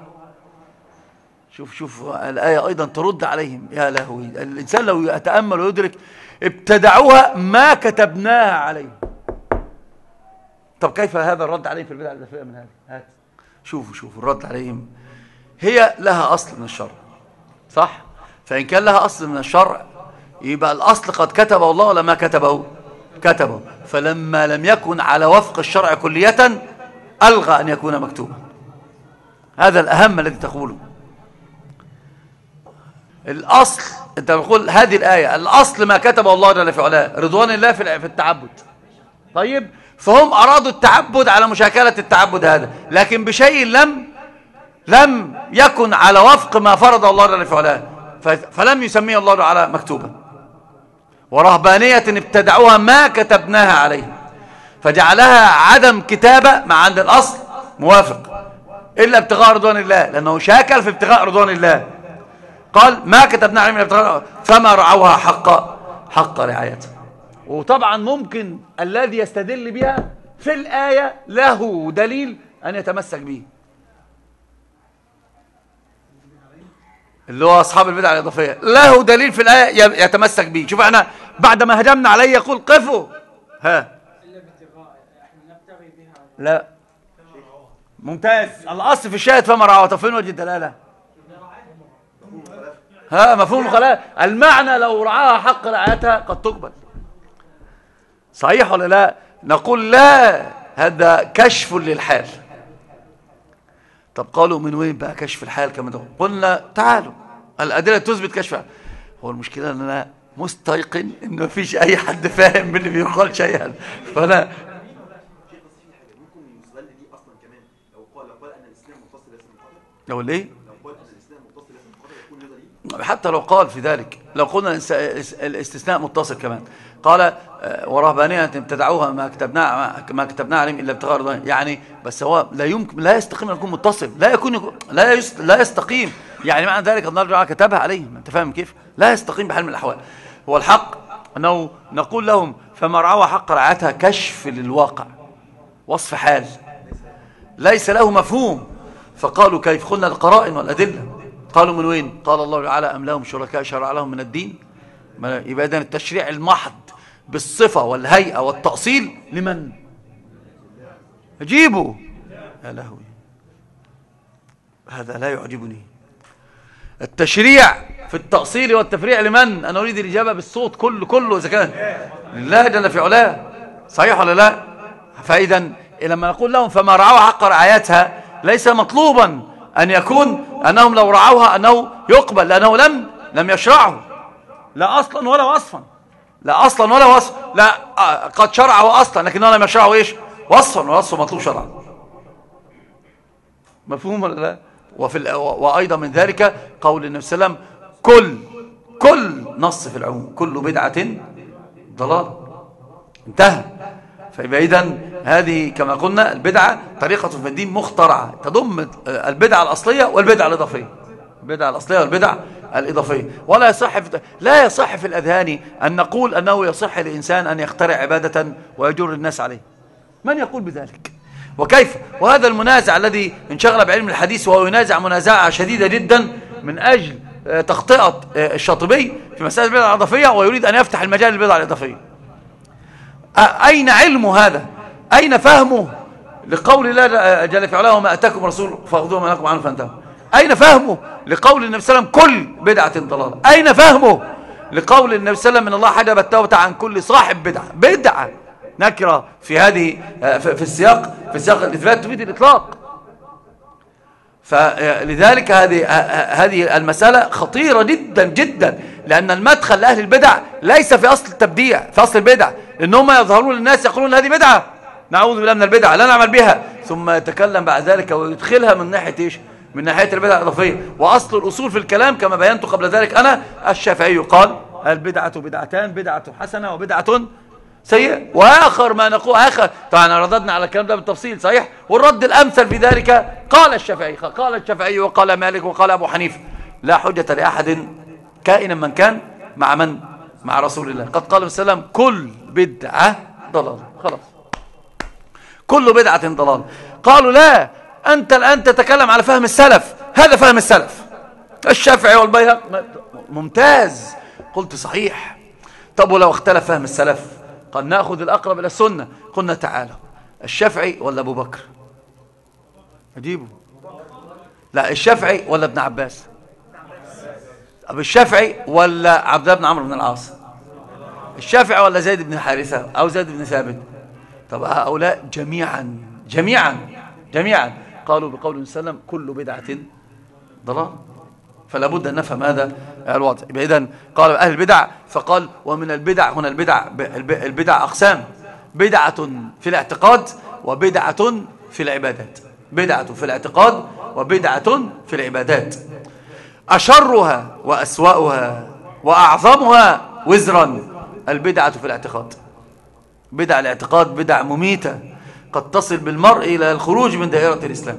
شوف شوف الآية أيضا ترد عليهم. يا لهوي الإنسان لو يتأمل ويدرك ابتدعوها ما كتبناها عليهم. طب كيف هذا الرد عليهم في البدع الإضافية من هذه؟ هات. شوفوا شوفوا الرد عليهم. هي لها أصل من الشرع صح؟ فإن كان لها أصل من الشرع يبقى الأصل قد كتبه الله ولا ما كتبه؟ كتبه. فلما لم يكن على وفق الشرع كلية ألغى أن يكون مكتوبا. هذا الأهم الذي تقوله. الأصل أنت بقول هذه الآية الأصل ما كتبه الله جل في علاه رضوان الله في التعبد. طيب فهم أرادوا التعبد على مشاكلة التعبد هذا لكن بشيء لم لم يكن على وفق ما فرض الله جل في علاه. فلم يسميه الله تعالى مكتوبا. ورهبانية ابتدعوها ما كتبناها عليهم فجعلها عدم كتابة مع عند الأصل موافق. إلا ابتغاء رضوان الله لأنه شاكل في ابتغاء رضوان الله. قال ما كتبنا عليهم فما رعوها حق حق رعايته وطبعا ممكن الذي يستدل بها في الآية له دليل أن يتمسك به. اللي هو أصحاب البدع الإضافية. له دليل في الآية يتمسك به. شوف إحنا بعد ما هجمنا عليه يقول قفوا. ها. لا. ممتاز. الأصل في الشاهد فما رعاه طب فين وجه الدلالة؟ ها مفهوم الخلاء المعنى لو رعاها حق رعايتها قد تقبل. صحيح ولا لا؟ نقول لا هذا كشف للحال. طب قالوا من وين بقى كشف الحال كما ده؟ قلنا تعالوا الأدلة تثبت كشف هو المشكلة أن أنا مستيقن أن ما فيش أي حد فاهم من اللي بيقال شيئا. فأنا لو ليه حتى لو قال في ذلك لو قلنا الاستثناء متصل كمان. قال آه، ورهبانية ابتدعوها ما كتبنا ما كتبنا عليهم إلا ابتغاء يعني بس هو لا يمكن لا يستقيم أن يكون متصل. لا يكون لا لا يستقيم. يعني معنى ذلك الله كتبها عليهم. أنت فاهم كيف؟ لا يستقيم بحال من الأحوال. هو الحق أنه نقول لهم فما رعوا حق رعايتها كشف للواقع وصف حال ليس له مفهوم. فقالوا كيف؟ قلنا القرائن والأدلة. قالوا من وين؟ قال الله تعالى أم لهم شركاء شرع لهم من الدين؟ يبقى اذا التشريع المحض بالصفة والهيئة والتأصيل لمن؟ أجيبوا. يا لهوي. هذا لا يعجبني. التشريع في التأصيل والتفريع لمن؟ أنا أريد الإجابة بالصوت كله كله إذا كان. لله جل في علاه. صحيح ولا لا؟ فإذا لما نقول لهم فما رعوا حق رعايتها ليس مطلوبا. أن يكون أنهم لو رعوها أنه يقبل لأنه لم لم يشرعه. لا أصلا ولا وصفا. لا أصلا ولا وصف لا آه، قد شرعه أصلا لكنه لم يشرعه إيش؟ وصفا ووصف مطلوب شرعا. مفهوم ولا لا؟ وفي وأيضا من ذلك قول النبي صلى الله عليه وسلم كل كل نص في العموم كل بدعة ضلال انتهى. فيبقى إذن هذه كما قلنا البدعة طريقة في الدين مخترعة. تضم البدعة الأصلية والبدعة الإضافية. البدعة الأصلية والبدعة الإضافية. ولا يصح في لا يصح في الأذهان أن نقول أنه يصح للإنسان أن يخترع عبادة ويجر الناس عليه. من يقول بذلك؟ وكيف؟ وهذا المنازع الذي انشغل بعلم الحديث وهو ينازع منازعة شديدة جدا من أجل آه، تخطئة آه، الشاطبي في مسألة البدع الإضافية ويريد أن يفتح المجال للبدع الإضافية. أين علمه هذا؟ أين فهمه؟ لقول الله جل في علاه وما أتاكم رسول فأخذوه ما لكم عنه فانتهوا. أين فهمه؟ لقول النبي صلى الله عليه وسلم كل بدعة ضلالة. أين فهمه؟ لقول النبي صلى الله عليه وسلم من الله حجب التوبة عن كل صاحب بدعة. بدعة نكرة في هذه في السياق في السياق الإثبات تفيد الإطلاق. فلذلك هذه هذه المسألة خطيرة جدا جدا لأن المدخل لأهل البدع ليس في أصل التبديع في أصل البدع. لأنهم يظهرون للناس يقولون هذه بدعة. نعوذ بالله من البدعة. لا نعمل بها. ثم يتكلم بعد ذلك ويدخلها من ناحية إيش؟ من ناحية البدع الإضافية. وأصل الأصول في الكلام كما بينت قبل ذلك أنا الشافعي قال البدعة بدعتان بدعة حسنة وبدعة سيئة. وآخر ما نقول آخر. طبعا رددنا على الكلام ده بالتفصيل صحيح؟ والرد الأمثل في ذلك قال الشافعي قال الشافعي وقال مالك وقال أبو حنيفة لا حجة لأحد كائنا من كان مع من مع رسول الله. قد قال وسلم كل بدعة ضلال. خلاص. كل بدعة ضلال. قالوا لا أنت الآن تتكلم على فهم السلف. هذا فهم السلف. الشافعي والبيهق ممتاز. قلت صحيح. طب ولو اختلف فهم السلف؟ قد نأخذ الأقرب إلى السنة. قلنا تعالى الشافعي ولا أبو بكر؟ أجيبه لا الشافعي ولا ابن عباس؟ أبو الشافعي ولا عبد الله بن عمرو بن العاص؟ الشافعي ولا زيد بن حارثة أو زيد بن ثابت؟ طب هؤلاء جميعا جميعا جميعا قالوا بقول وسلم كل بدعة ضلال فلا بد أن نفهم هذا الوضع. يبقى إذن قال أهل البدع فقال ومن البدع هنا البدع البدع أقسام. بدعة في الاعتقاد وبدعة في العبادات. بدعة في الاعتقاد وبدعة في العبادات. أشرها وأسوأها وأعظمها وزرا. البدعة في الاعتقاد. بدع الاعتقاد بدع مميتة. قد تصل بالمرء إلى الخروج من دائرة الإسلام.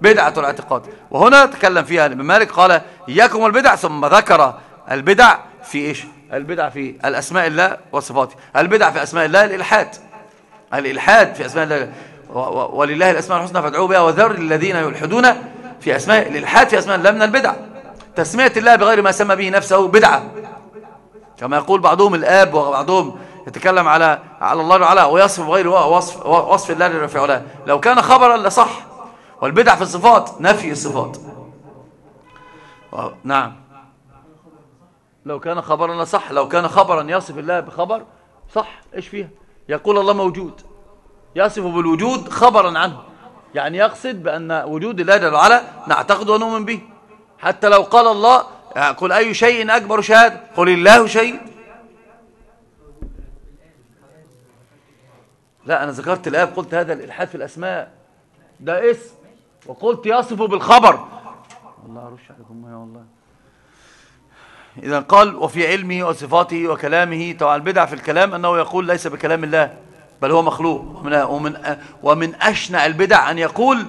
بدعة الاعتقاد. وهنا تكلم فيها ابن مالك قال إياكم البدع ثم ذكر البدع في إيش؟ البدع في الأسماء الله وصفاته. البدع في أسماء الله الإلحاد. الإلحاد في أسماء الله. ولله الأسماء الحسنى فادعوه بها. وذر الذين يلحدون في أسماء الإلحاد في أسماء الله من البدع. تسمية الله بغير ما سمى به نفسه بدعة. كما يقول بعضهم الآب وبعضهم يتكلم على على الله تعالى ويصف غير وصف وصف الله في علاه لو كان خبرا لصح والبدع في الصفات نفي الصفات. نعم. لو كان خبرا لصح لو كان خبرا يصف الله بخبر صح إيش فيها؟ يقول الله موجود. يصف بالوجود خبرا عنه. يعني يقصد بأن وجود الله جل وعلا نعتقد ونؤمن به. حتى لو قال الله قل أي شيء أكبر شهادة؟ قل الله شيء. لا أنا ذكرت الآب قلت هذا الإلحاد في الأسماء. ده اسم. وقلت يصف بالخبر. والله أرش عليكم يا والله. إذا قال وفي علمه وصفاته وكلامه طبعا البدع في الكلام أنه يقول ليس بكلام الله بل هو مخلوق. ومن, ومن, ومن أشنع البدع أن يقول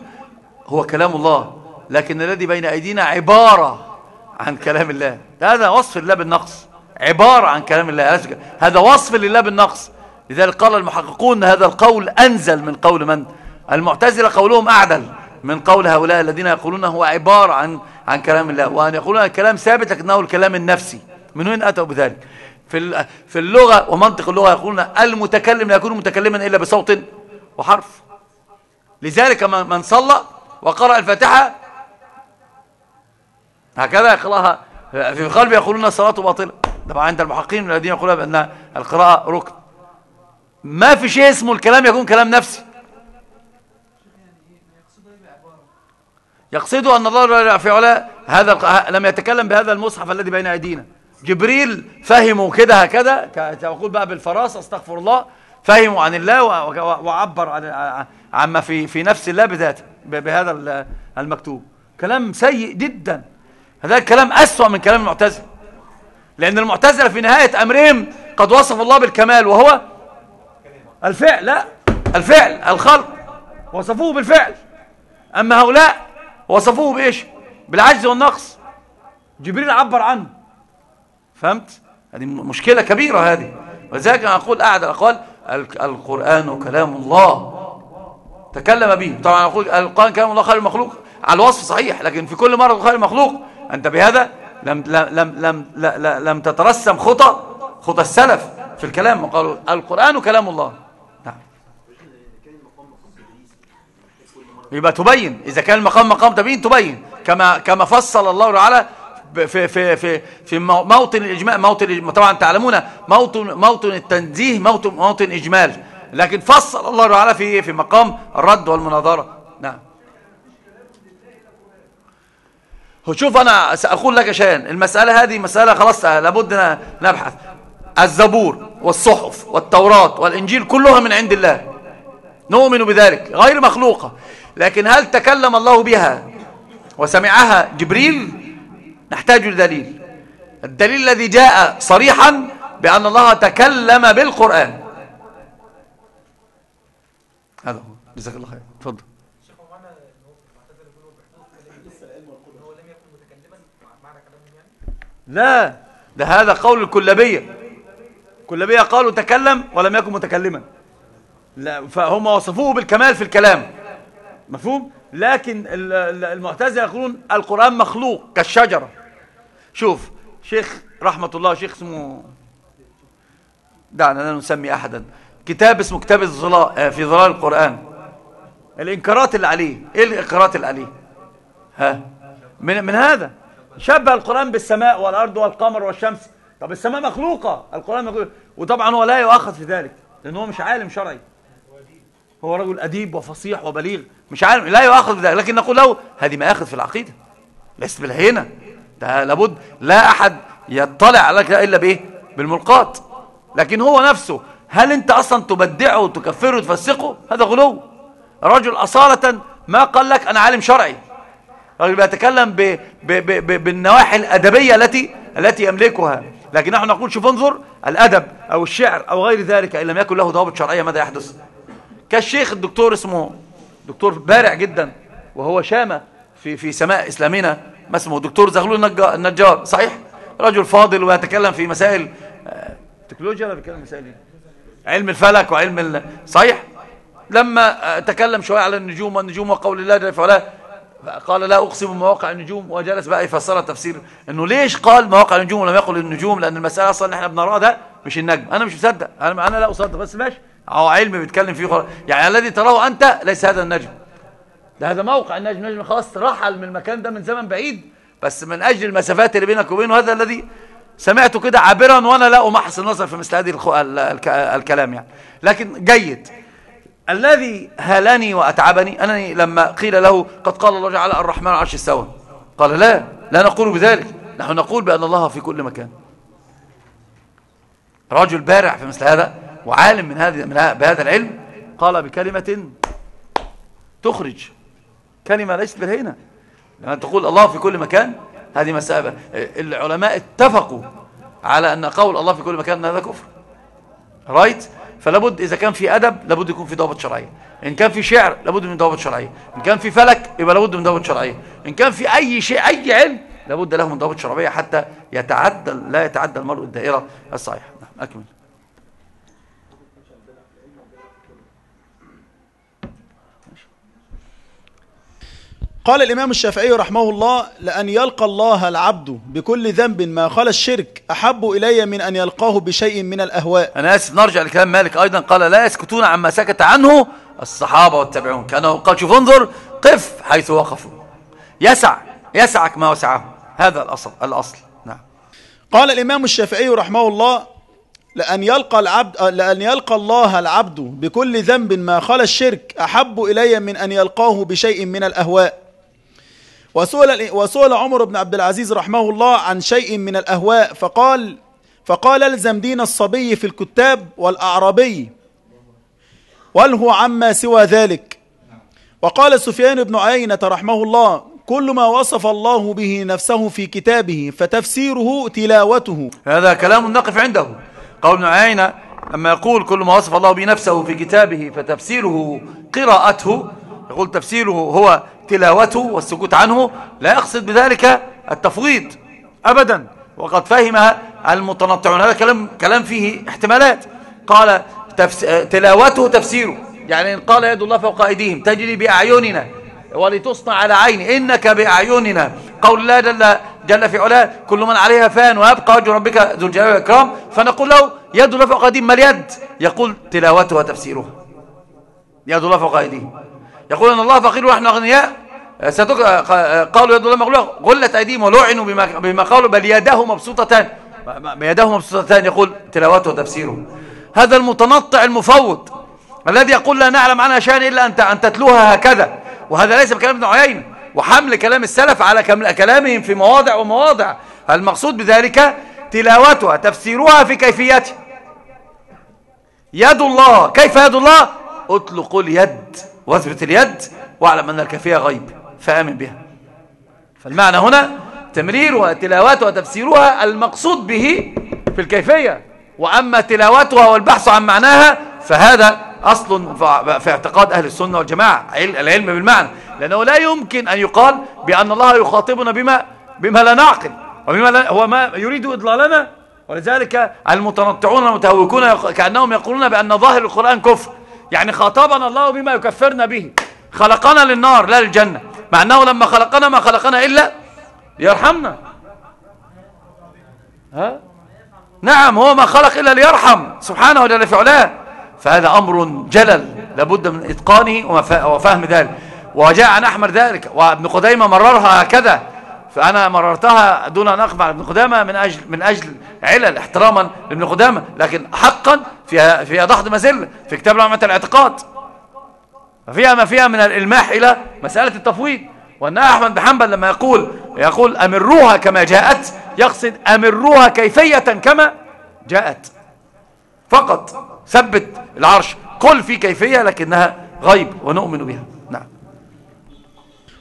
هو كلام الله. لكن الذي بين أيدينا عبارة عن كلام الله. هذا وصف الله بالنقص. عبارة عن كلام الله. هذا وصف لله بالنقص. لذلك قال المحققون هذا القول أنزل من قول من؟ المعتزلة قولهم أعدل. من قول هؤلاء الذين يقولون هو عبارة عن عن كلام الله. وأن يقولون الكلام ثابت لكنه الكلام النفسي. من وين أتوا بذلك؟ في في اللغة ومنطق اللغة يقولون المتكلم لا يكون متكلما إلا بصوت وحرف. لذلك من صلى وقرأ الفاتحة هكذا يقرأها. في قلبه يقولون الصلاة باطلة. طبعا عند المحققين الذين يقولون بأن القراءة ركن. ما في شيء اسمه الكلام يكون كلام نفسي. يقصدوا أن الله في علاء هذا لم يتكلم بهذا المصحف الذي بين أيدينا. جبريل فهموا كده هكذا. كأقول بقى بالفراسة أستغفر الله. فهموا عن الله وعبر عن عما في في نفس الله بذاته بهذا المكتوب. كلام سيء جدا. هذا الكلام أسوأ من كلام المعتزلة. لأن المعتزلة في نهاية أمرهم قد وصف الله بالكمال وهو الفعل لا الفعل الخلق. وصفوه بالفعل. أما هؤلاء وصفوه بإيش؟ بالعجز والنقص. جبريل عبر عنه. فهمت؟ هذه مشكلة كبيرة هذه. ولذلك أنا أقول أعد الأقوال القرآن كلام الله. تكلم به. طبعا أقول القرآن كلام الله خير المخلوق. على الوصف صحيح لكن في كل مرة خير المخلوق. أنت بهذا؟ لم, لم, لم, لم, لم تترسم خطى خطى السلف في الكلام قالوا القرآن كلام الله. يبقى تبين. إذا كان المقام مقام تبين تبين. كما كما فصل الله تعالى في في في في موطن الإجماع موطن طبعا تعلمون موطن موطن التنزيه موطن موطن إجمال. لكن فصل الله تعالى في في مقام الرد والمناظرة. نعم. شوف أنا سأقول لك شيئا المسألة هذه مسألة خلاص لابد نبحث. الزبور والصحف والتوراة والإنجيل كلها من عند الله. نؤمن بذلك غير مخلوقة. لكن هل تكلم الله بها وسمعها جبريل؟ نحتاج لدليل الدليل الذي جاء صريحا بأن الله تكلم بالقرآن. هذا هو. جزاك الله خير. تفضل. لا ده هذا قول الكلابية. الكلابية قالوا تكلم ولم يكن متكلما. لا فهم وصفوه بالكمال في الكلام. مفهوم؟ لكن المعتزلة يقولون القرآن مخلوق كالشجرة. شوف شيخ رحمة الله شيخ اسمه دعنا لا نسمي أحدا. كتاب اسمه كتاب الظلال آه، في ظلال القرآن. الإنكارات اللي عليه إيه الإنكارات اللي عليه ها؟ من, من هذا. شبه القرآن بالسماء والأرض والقمر والشمس. طب السماء مخلوقة القرآن مخلوق. وطبعا هو لا يؤخذ في ذلك لأنه هو مش عالم شرعي. هو رجل أديب وفصيح وبليغ مش عالم لا يؤخذ في ذلك. لكن نقول له هذه مآخذ في العقيدة ليست بالهينة. ده لابد لا أحد يطلع على إلا بإيه؟ بالملقات لكن هو نفسه هل أنت أصلا تبدعه وتكفره وتفسقه؟ هذا غلو. رجل أصالة ما قال لك أنا عالم شرعي. رجل بيتكلم ب ب ب بالنواحي الأدبية التي التي يملكها. لكن نحن نقول شوف انظر الأدب أو الشعر أو غير ذلك إن لم يكن له ضوابط شرعية ماذا يحدث؟ كالشيخ الدكتور اسمه دكتور بارع جدا وهو شامة في في سماء إسلامنا ما اسمه؟ دكتور زغلول النجار صحيح؟ رجل فاضل ويتكلم في مسائل آه، تكنولوجيا ولا بيتكلم مسائل إيه؟ علم الفلك وعلم. صحيح؟ لما تكلم شوية على النجوم والنجوم وقول الله جل وعلا قال لا أقسم بمواقع النجوم وجلس بقى يفسر تفسير إنه ليش قال مواقع النجوم ولم يقل النجوم؟ لأن المسألة أصلا إحنا بنراه ده مش النجم. أنا مش مصدق. أنا, أنا لا أصدق. بس ماشي. أو علم بيتكلم فيه يعني الذي تراه أنت ليس هذا النجم. ده هذا موقع النجم. نجم خلاص رحل من المكان ده من زمن بعيد. بس من أجل المسافات اللي بينك وبينه هذا الذي سمعته كده عابرا وأنا لا أمحص النظر في مثل هذه الكلام يعني. لكن جيد. الذي هالني وأتعبني أنني لما قيل له قد قال الله تعالى الرحمن عرش السوى قال لا لا نقول بذلك. نحن نقول بأن الله في كل مكان. رجل بارع في مثل هذا وعالم من هذه بهذا العلم قال بكلمة تخرج. كلمة ليست بالهينة. لما تقول الله في كل مكان هذه مسألة. العلماء اتفقوا على أن قول الله في كل مكان هذا كفر. رايت فلابد إذا كان في أدب لابد يكون في ضوابط شرعية. إن كان في شعر لابد من ضوابط شرعية. إن كان في فلك يبقى لابد من ضوابط شرعية. إن كان في أي شيء أي علم لابد له من ضوابط شرعية حتى يتعدى لا يتعدى المرء الدائرة الصحيحة. نعم قال الإمام الشافعي رحمه الله لأن يلقى الله العبد بكل ذنب ما خلا الشرك أحب إلي من أن يلقاه بشيء من الأهواء. أنا آسف نرجع لكلام مالك أيضا. قال لا يسكتون عما سكت عنه الصحابة والتابعون. كانوا قال شوف انظر قف حيث وقفوا. يسع يسعك ما وسعه. هذا الأصل الأصل. نعم. قال الإمام الشافعي رحمه الله لأن يلقى العبد لأن يلقى الله العبد بكل ذنب ما خلا الشرك أحب إلي من أن يلقاه بشيء من الأهواء. وسئل وسئل عمر بن عبد العزيز رحمه الله عن شيء من الأهواء فقال فقال الزم دين الصبي في الكتاب والأعرابي والهو عما سوى ذلك؟ وقال سفيان بن عيينة رحمه الله كل ما وصف الله به نفسه في كتابه فتفسيره تلاوته. هذا كلام نقف عنده. قول ابن عيينة لما يقول كل ما وصف الله به نفسه في كتابه فتفسيره قراءته. يقول تفسيره هو تلاوته والسكوت عنه لا يقصد بذلك التفويض أبدا. وقد فهمها المتنطعون هذا كلام, كلام فيه احتمالات. قال تفس... تلاوته تفسيره. يعني إن قال يد الله فوق أيديهم تجري بأعيننا ولتصنع على عيني. إنك بأعيننا. قول الله جل, جل في علاه كل من عليها فان ويبقى وجه ربك ذو الجلال والإكرام. فنقول له يد الله فوق أيديهم ما اليد؟ يقول تلاوته وتفسيره. يد الله فوق أيديهم. يقول أن الله فقير ونحن أغنياء. ستك... قالوا يد الله مغلوة غلت أيديهم ولعنوا بما, قالوا بل يداه مبسوطتان. يداه مبسوطتان يقول تلاوته وتفسيره. هذا المتنطع المفوض الذي يقول لا نعلم عنها شيئا إلا أن أن تتلوها هكذا. وهذا ليس بكلام ابن عيينة وحمل كلام السلف على كلامهم في مواضع ومواضع. المقصود بذلك تلاوتها تفسيرها في كيفيتها. يد الله. كيف يد الله؟ أطلق اليد. واثبت اليد واعلم أن الكافية غيب فآمن بها. فالمعنى هنا تمريرها تلاوتها تفسيرها المقصود به في الكيفية. وأما تلاوتها والبحث عن معناها فهذا أصل في اعتقاد أهل السنة والجماعة العلم بالمعنى. لأنه لا يمكن أن يقال بأن الله يخاطبنا بما بما لا نعقل وبما لا هو ما يريد إضلالنا. ولذلك المتنطعون المتهوكون كأنهم يقولون بأن ظاهر القرآن كفر. يعني خاطبنا الله بما يكفرنا به. خلقنا للنار لا للجنة. مع أنه لما خلقنا ما خلقنا إلا ليرحمنا. ها؟ نعم هو ما خلق إلا ليرحم. سبحانه جل في علاه. فهذا أمر جلل. لابد من إتقانه وفهم ذلك. وجاء عن أحمد ذلك. وابن قديمة مررها هكذا. فأنا مررتها دون أن أقبع ابن قدامة من أجل, من أجل علل احتراما لابن قدامة لكن حقا فيها, فيها ضحض مزل في كتاب لعمة الاعتقاد. ففيها ما فيها من الإلماح إلى مسألة التفويض. وأن أحمد بن حنبل لما يقول يقول أمروها كما جاءت يقصد أمروها كيفية كما جاءت. فقط ثبت العرش قل في كيفية لكنها غيب ونؤمن بها.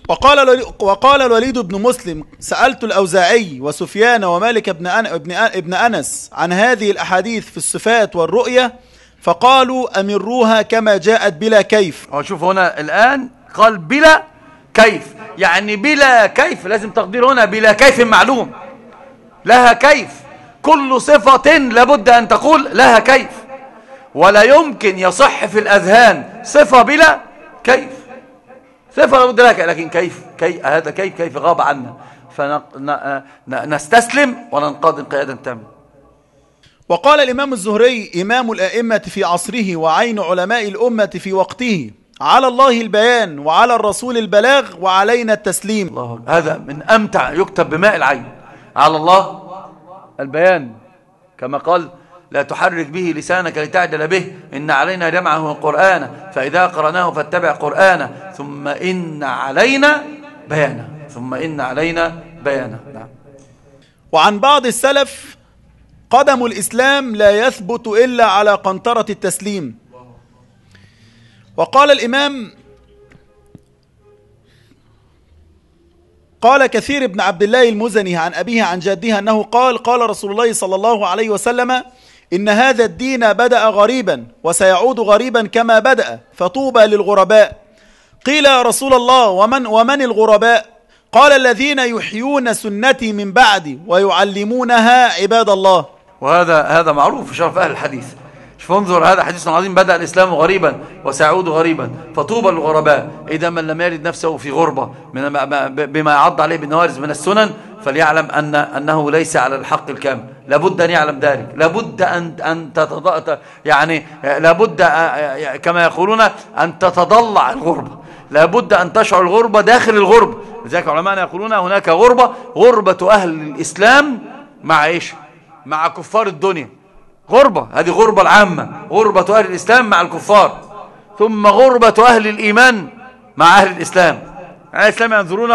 وقال وقال الوليد بن مسلم سألت الأوزاعي وسفيان ومالك بن ابن ابن أنس عن هذه الأحاديث في الصفات والرؤية فقالوا أمروها كما جاءت بلا كيف. شوف هنا الآن قال بلا كيف. يعني بلا كيف لازم تقدير هنا بلا كيف معلوم. لها كيف. كل صفة لابد أن تقول لها كيف. ولا يمكن يصح في الأذهان صفة بلا كيف. صفة لابد لها لكن كيف كي هذا كيف كيف غاب عنا؟ فنستسلم وننقاد انقيادا تاما. وقال الإمام الزهري إمام الأئمة في عصره وعين علماء الأمة في وقته. على الله البيان وعلى الرسول البلاغ وعلينا التسليم. الله هذا من أمتع يكتب بماء العين. على الله البيان. كما قال لا تحرك به لسانك لتعدل به. إن علينا جمعه القرآن فإذا قرناه فاتبع قرآنه. ثم إن علينا بيانه. ثم إن علينا بيانه. نعم. وعن بعض السلف قدم الإسلام لا يثبت إلا على قنطرة التسليم. وقال الإمام قال كثير بن عبد الله المزني عن أبيه عن جده أنه قال قال رسول الله صلى الله عليه وسلم إن هذا الدين بدأ غريبا وسيعود غريبا كما بدأ فطوبى للغرباء. قيل يا رسول الله ومن, ومن الغرباء؟ قال الذين يحيون سنتي من بعدي ويعلمونها عباد الله. وهذا هذا معروف في شرف أهل الحديث. فانظر هذا حديث عظيم بدأ الإسلام غريبا وسيعود غريبا فطوبى للغرباء. إذا من لم يرد نفسه في غربة من بما يعض عليه بالنوارز من السنن فليعلم أن أنه ليس على الحق الكامل. لابد أن يعلم ذلك. لابد أن أن تتض... يعني لابد كما يقولون أن تتضلع الغربة. لابد أن تشعر الغربة داخل الغربة لذلك علماء يقولون هناك غربة غربة أهل الإسلام مع إيش؟ مع كفار الدنيا. غربة هذه غربة العامة. غربة أهل الإسلام مع الكفار. ثم غربة أهل الإيمان مع أهل الإسلام. الإسلام ينظرون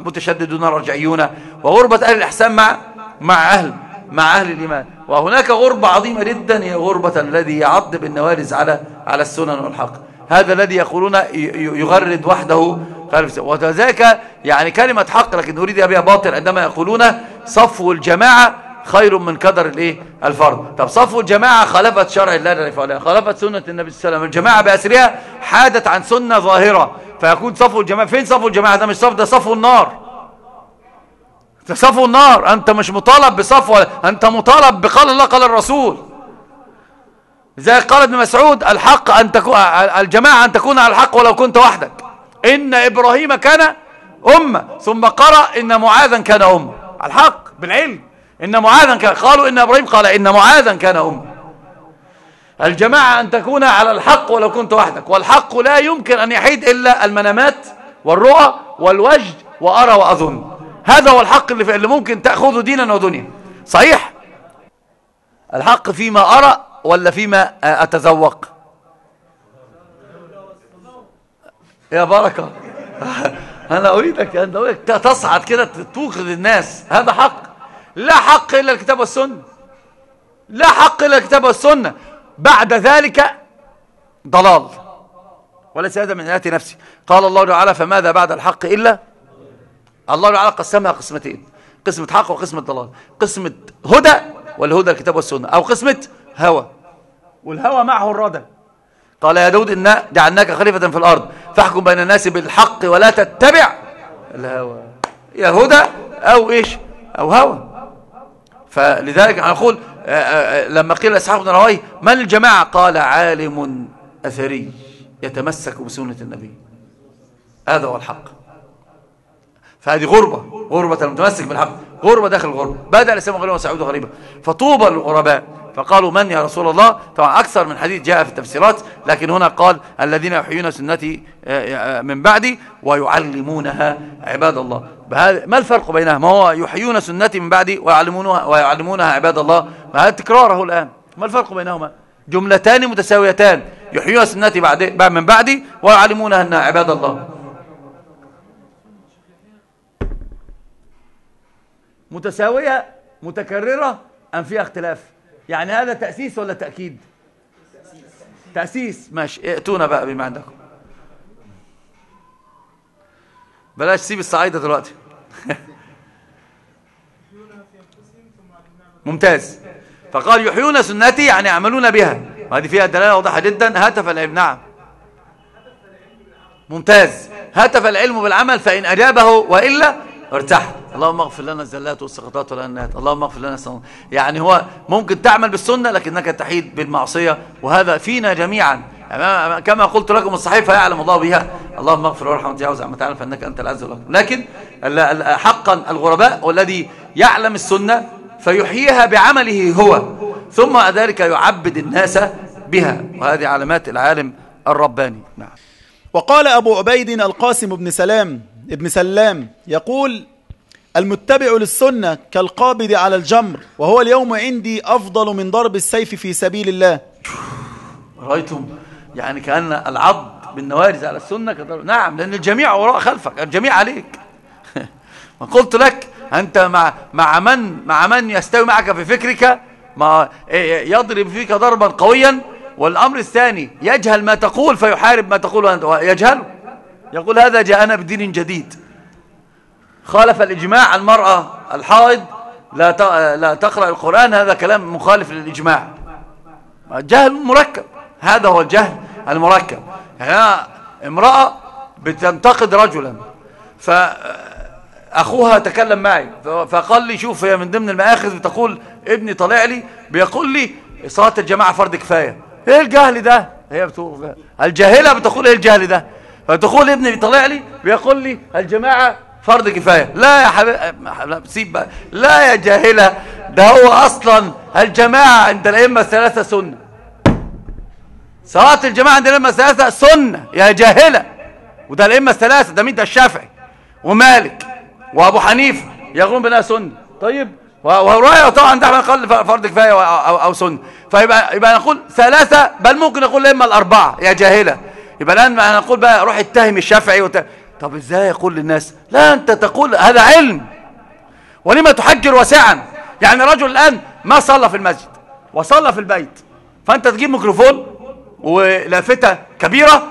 متشددون رجعيون. وغربة أهل الإحسان مع مع أهل مع أهل الإيمان. وهناك غربة عظيمة جدا هي غربة الذي يعض بالنوارز على على السنن والحق. هذا الذي يقولون يغرد وحده. وذلك يعني كلمة حق لكن نريد بها باطل. عندما يقولون صفو الجماعة خير من قدر الإيه؟ الفرد. طب صفو الجماعة خالفت شرع الله خالفت سنة النبي صلى الله عليه وسلم. الجماعة بأسرها حادت عن سنة ظاهرة. فيكون صفو الجماعة فين صفو الجماعة؟ ده مش صف ده صفو النار. ده صفو النار. أنت مش مطالب بصفو أنت مطالب بقال الله قال الرسول. زي قال ابن مسعود الحق أن تكون الجماعة أن تكون على الحق ولو كنت وحدك. إن إبراهيم كان أمة. ثم قرأ إن معاذا كان أمة. الحق بالعلم. إن معاذا كان قالوا إن إبراهيم قال إن معاذا كان أمة. الجماعة أن تكون على الحق ولو كنت وحدك والحق لا يمكن أن يحيد إلا المنامات والرؤى والوجد وأرى وأظن. هذا هو الحق اللي, اللي ممكن تأخذه دينا ودنيا. صحيح؟ الحق فيما أرى ولا فيما أتذوق؟ يا بركة أنا أريدك أن تصعد كده توقظ الناس. هذا حق. لا حق إلا الكتاب والسنة. لا حق إلا الكتاب والسنة. بعد ذلك ضلال. وليس هذا من آيات نفسي. قال الله تعالى فماذا بعد الحق إلا الله تعالى قسمها قسمتين. قسمة حق وقسمة ضلال. قسمة هدى والهدى الكتاب والسنة. أو قسمة هوى. والهوى معه الردى قال يا داود إنا جعلناك خليفة في الأرض. فاحكم بين الناس بالحق ولا تتبع الهوى. يا هدى أو إيش؟ أو هوى. فلذلك نقول لما قيل أصحاب بن روايه من الجماعة قال عالم أثري يتمسك بسنة النبي. هذا هو الحق. فهذه غربة غربة المتمسك بالحق غربة داخل الغربة. بدأ الإسلام غريبا وسعود غريبا فطوبى للغرباء فقالوا من يا رسول الله؟ طبعا أكثر من حديث جاء في التفسيرات لكن هنا قال الذين يحيون سنتي آه، آه، من بعدي ويعلمونها عباد الله. ما الفرق بينها؟ ما هو يحيون سنتي من بعدي ويعلمونها, ويعلمونها عباد الله. ما هذا تكراره الآن. ما الفرق بينهما؟ جملتان متساويتان. يحيون سنتي بعد من بعدي ويعلمونها أنها عباد الله. متساوية متكررة أم فيها اختلاف؟ يعني هذا تأسيس ولا تأكيد؟ تأسيس. ماشي. ائتونا بقى بما عندكم. بلاش سيب الصعيدة دلوقتي. ممتاز. فقال يحيون سنتي يعني يعملون بها. وهذه فيها دلالة واضحة جدا. هتف العلم نعم. ممتاز. هتف العلم بالعمل فإن أجابه وإلا ارتاح. اللهم اغفر لنا الزلات والسقطات والأنات. اللهم اغفر لنا السنة. يعني هو ممكن تعمل بالسنة لكنك تحيد بالمعصية. وهذا فينا جميعا. كما قلت لكم الصحيفة يعلم الله بها. اللهم اغفر وارحم وتجاوز عما تعلم فإنك أنت العز والأكبر لكن حقا الغرباء والذي يعلم السنة فيحييها بعمله هو. ثم ذلك يعبد الناس بها. وهذه علامات العالم الرباني. نعم. وقال أبو عبيد القاسم بن سلام ابن سلام يقول المتبع للسنة كالقابض على الجمر وهو اليوم عندي أفضل من ضرب السيف في سبيل الله. رأيتم يعني كأن العض بالنوارز على السنة نعم لأن الجميع وراء خلفك الجميع عليك. قلت لك أنت مع, مع, من, مع من يستوي معك في فكرك؟ ما يضرب فيك ضربا قويا والأمر الثاني يجهل ما تقول فيحارب ما تقول يجهله يقول هذا جاءنا بدين جديد. خالف الإجماع المرأة الحائض لا لا تقرأ القرآن هذا كلام مخالف للإجماع. جهل مركب. هذا هو الجهل. المركب. يعني امرأة بتنتقد رجلا فأخوها تكلم معي فقال لي شوف هي من ضمن المآخذ بتقول ابني طالع لي بيقول لي صلاة الجماعة فرض كفاية. إيه الجهل ده؟ هي بتقول الجاهلة بتقول إيه الجهل ده؟ فتقول ابني بيطلع لي بيقول لي الجماعة فرض كفاية. لا يا حبيبي سيب بقى. لا يا جاهلة ده هو أصلا الجماعة عند الأئمة الثلاثة سنة. صلاة الجماعة عند الأئمة الثلاثة سنة يا جاهلة. وده الأئمة الثلاثة ده مين؟ ده الشافعي ومالك وأبو حنيفة يقولون بأنها سنة. طيب ورأيه طبعا ده قال فرض كفاية أو, أو سنة. فيبقى يبقى نقول ثلاثة بل ممكن نقول الأئمة الأربعة يا جاهلة. يبقى الآن نقول بقى روح اتهم الشافعي وت... طب إزاي يقول للناس؟ لا أنت تقول هذا علم. ولما تحجر واسعا يعني رجل الآن ما صلى في المسجد وصلى في البيت فأنت تجيب ميكروفون؟ ولافتة كبيرة.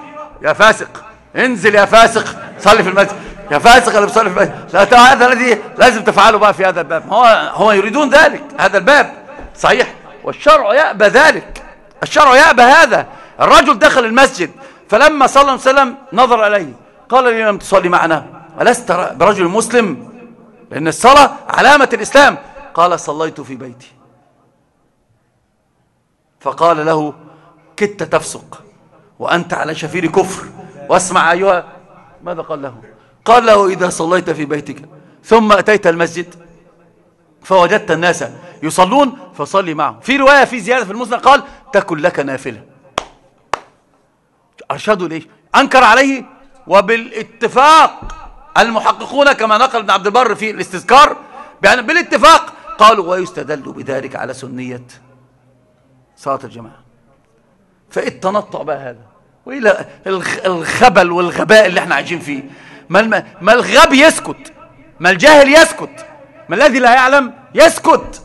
يا فاسق انزل يا فاسق صلي في المسجد. يا فاسق اللي بيصلي في المسجد. هذا الذي لازم تفعله بقى في هذا الباب. هو هو يريدون ذلك هذا الباب. صحيح. والشرع يأبى ذلك. الشرع يأبى هذا. الرجل دخل المسجد فلما صلى الله عليه وسلم نظر إليه قال لي لم تصلي معنا. ألست برجل مسلم؟ لأن الصلاة علامة الإسلام. قال صليت في بيتي. فقال له كدت تفسق وأنت على شفير كفر. واسمع أيها ماذا قال له؟ قال له إذا صليت في بيتك ثم أتيت المسجد فوجدت الناس يصلون فصلي معهم. في رواية في زيادة في المسلم قال تكن لك نافلة. أرشدوا ليش أنكر عليه وبالاتفاق المحققون كما نقل ابن عبد البر في الاستذكار بأن بالاتفاق قالوا ويستدل بذلك على سنية صلاة الجماعة. فالتنطع بقى هذا؟ وإلى الخبل والغباء اللي إحنا عايشين فيه. ما, ما الغبي يسكت ما الجاهل يسكت ما الذي لا يعلم يسكت.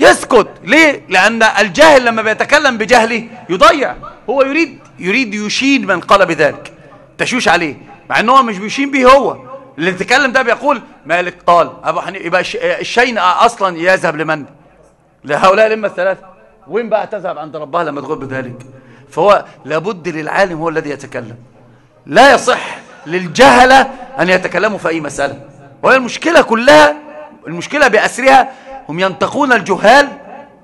يسكت. ليه؟ لأن الجاهل لما بيتكلم بجهله يضيع. هو يريد يريد يشين من قال بذلك. تشوش عليه. مع إن هو مش بيشين به هو. اللي تكلم ده بيقول مالك قال أبو حنيفة يبقى الشين أصلا يذهب لمن؟ لهؤلاء الأمة الثلاثة. وين بقى تذهب عند ربها لما تقول بذلك؟ فهو لابد للعالم هو الذي يتكلم. لا يصح للجهلة أن يتكلموا في أي مسألة. وهي المشكلة كلها المشكلة بأسرها هم ينتقون الجهال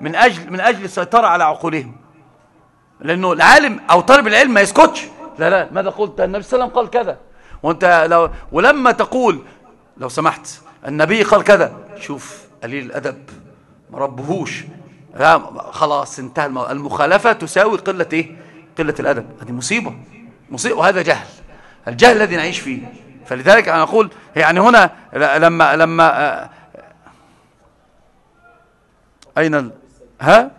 من أجل, من أجل السيطرة على عقولهم. لأنه العالم أو طالب العلم ما يسكتش. لا لا ماذا قلت؟ النبي صلى الله عليه وسلم قال كذا. وأنت لو ولما تقول لو سمحت النبي قال كذا. شوف قليل الأدب ما ربهوش. خلاص انتهى المخالفة تساوي قلة إيه؟ قلة الأدب. هذه مصيبة. مصيبة. وهذا جهل. الجهل الذي نعيش فيه. فلذلك أنا أقول يعني هنا لما لما آه، أين ال... ها؟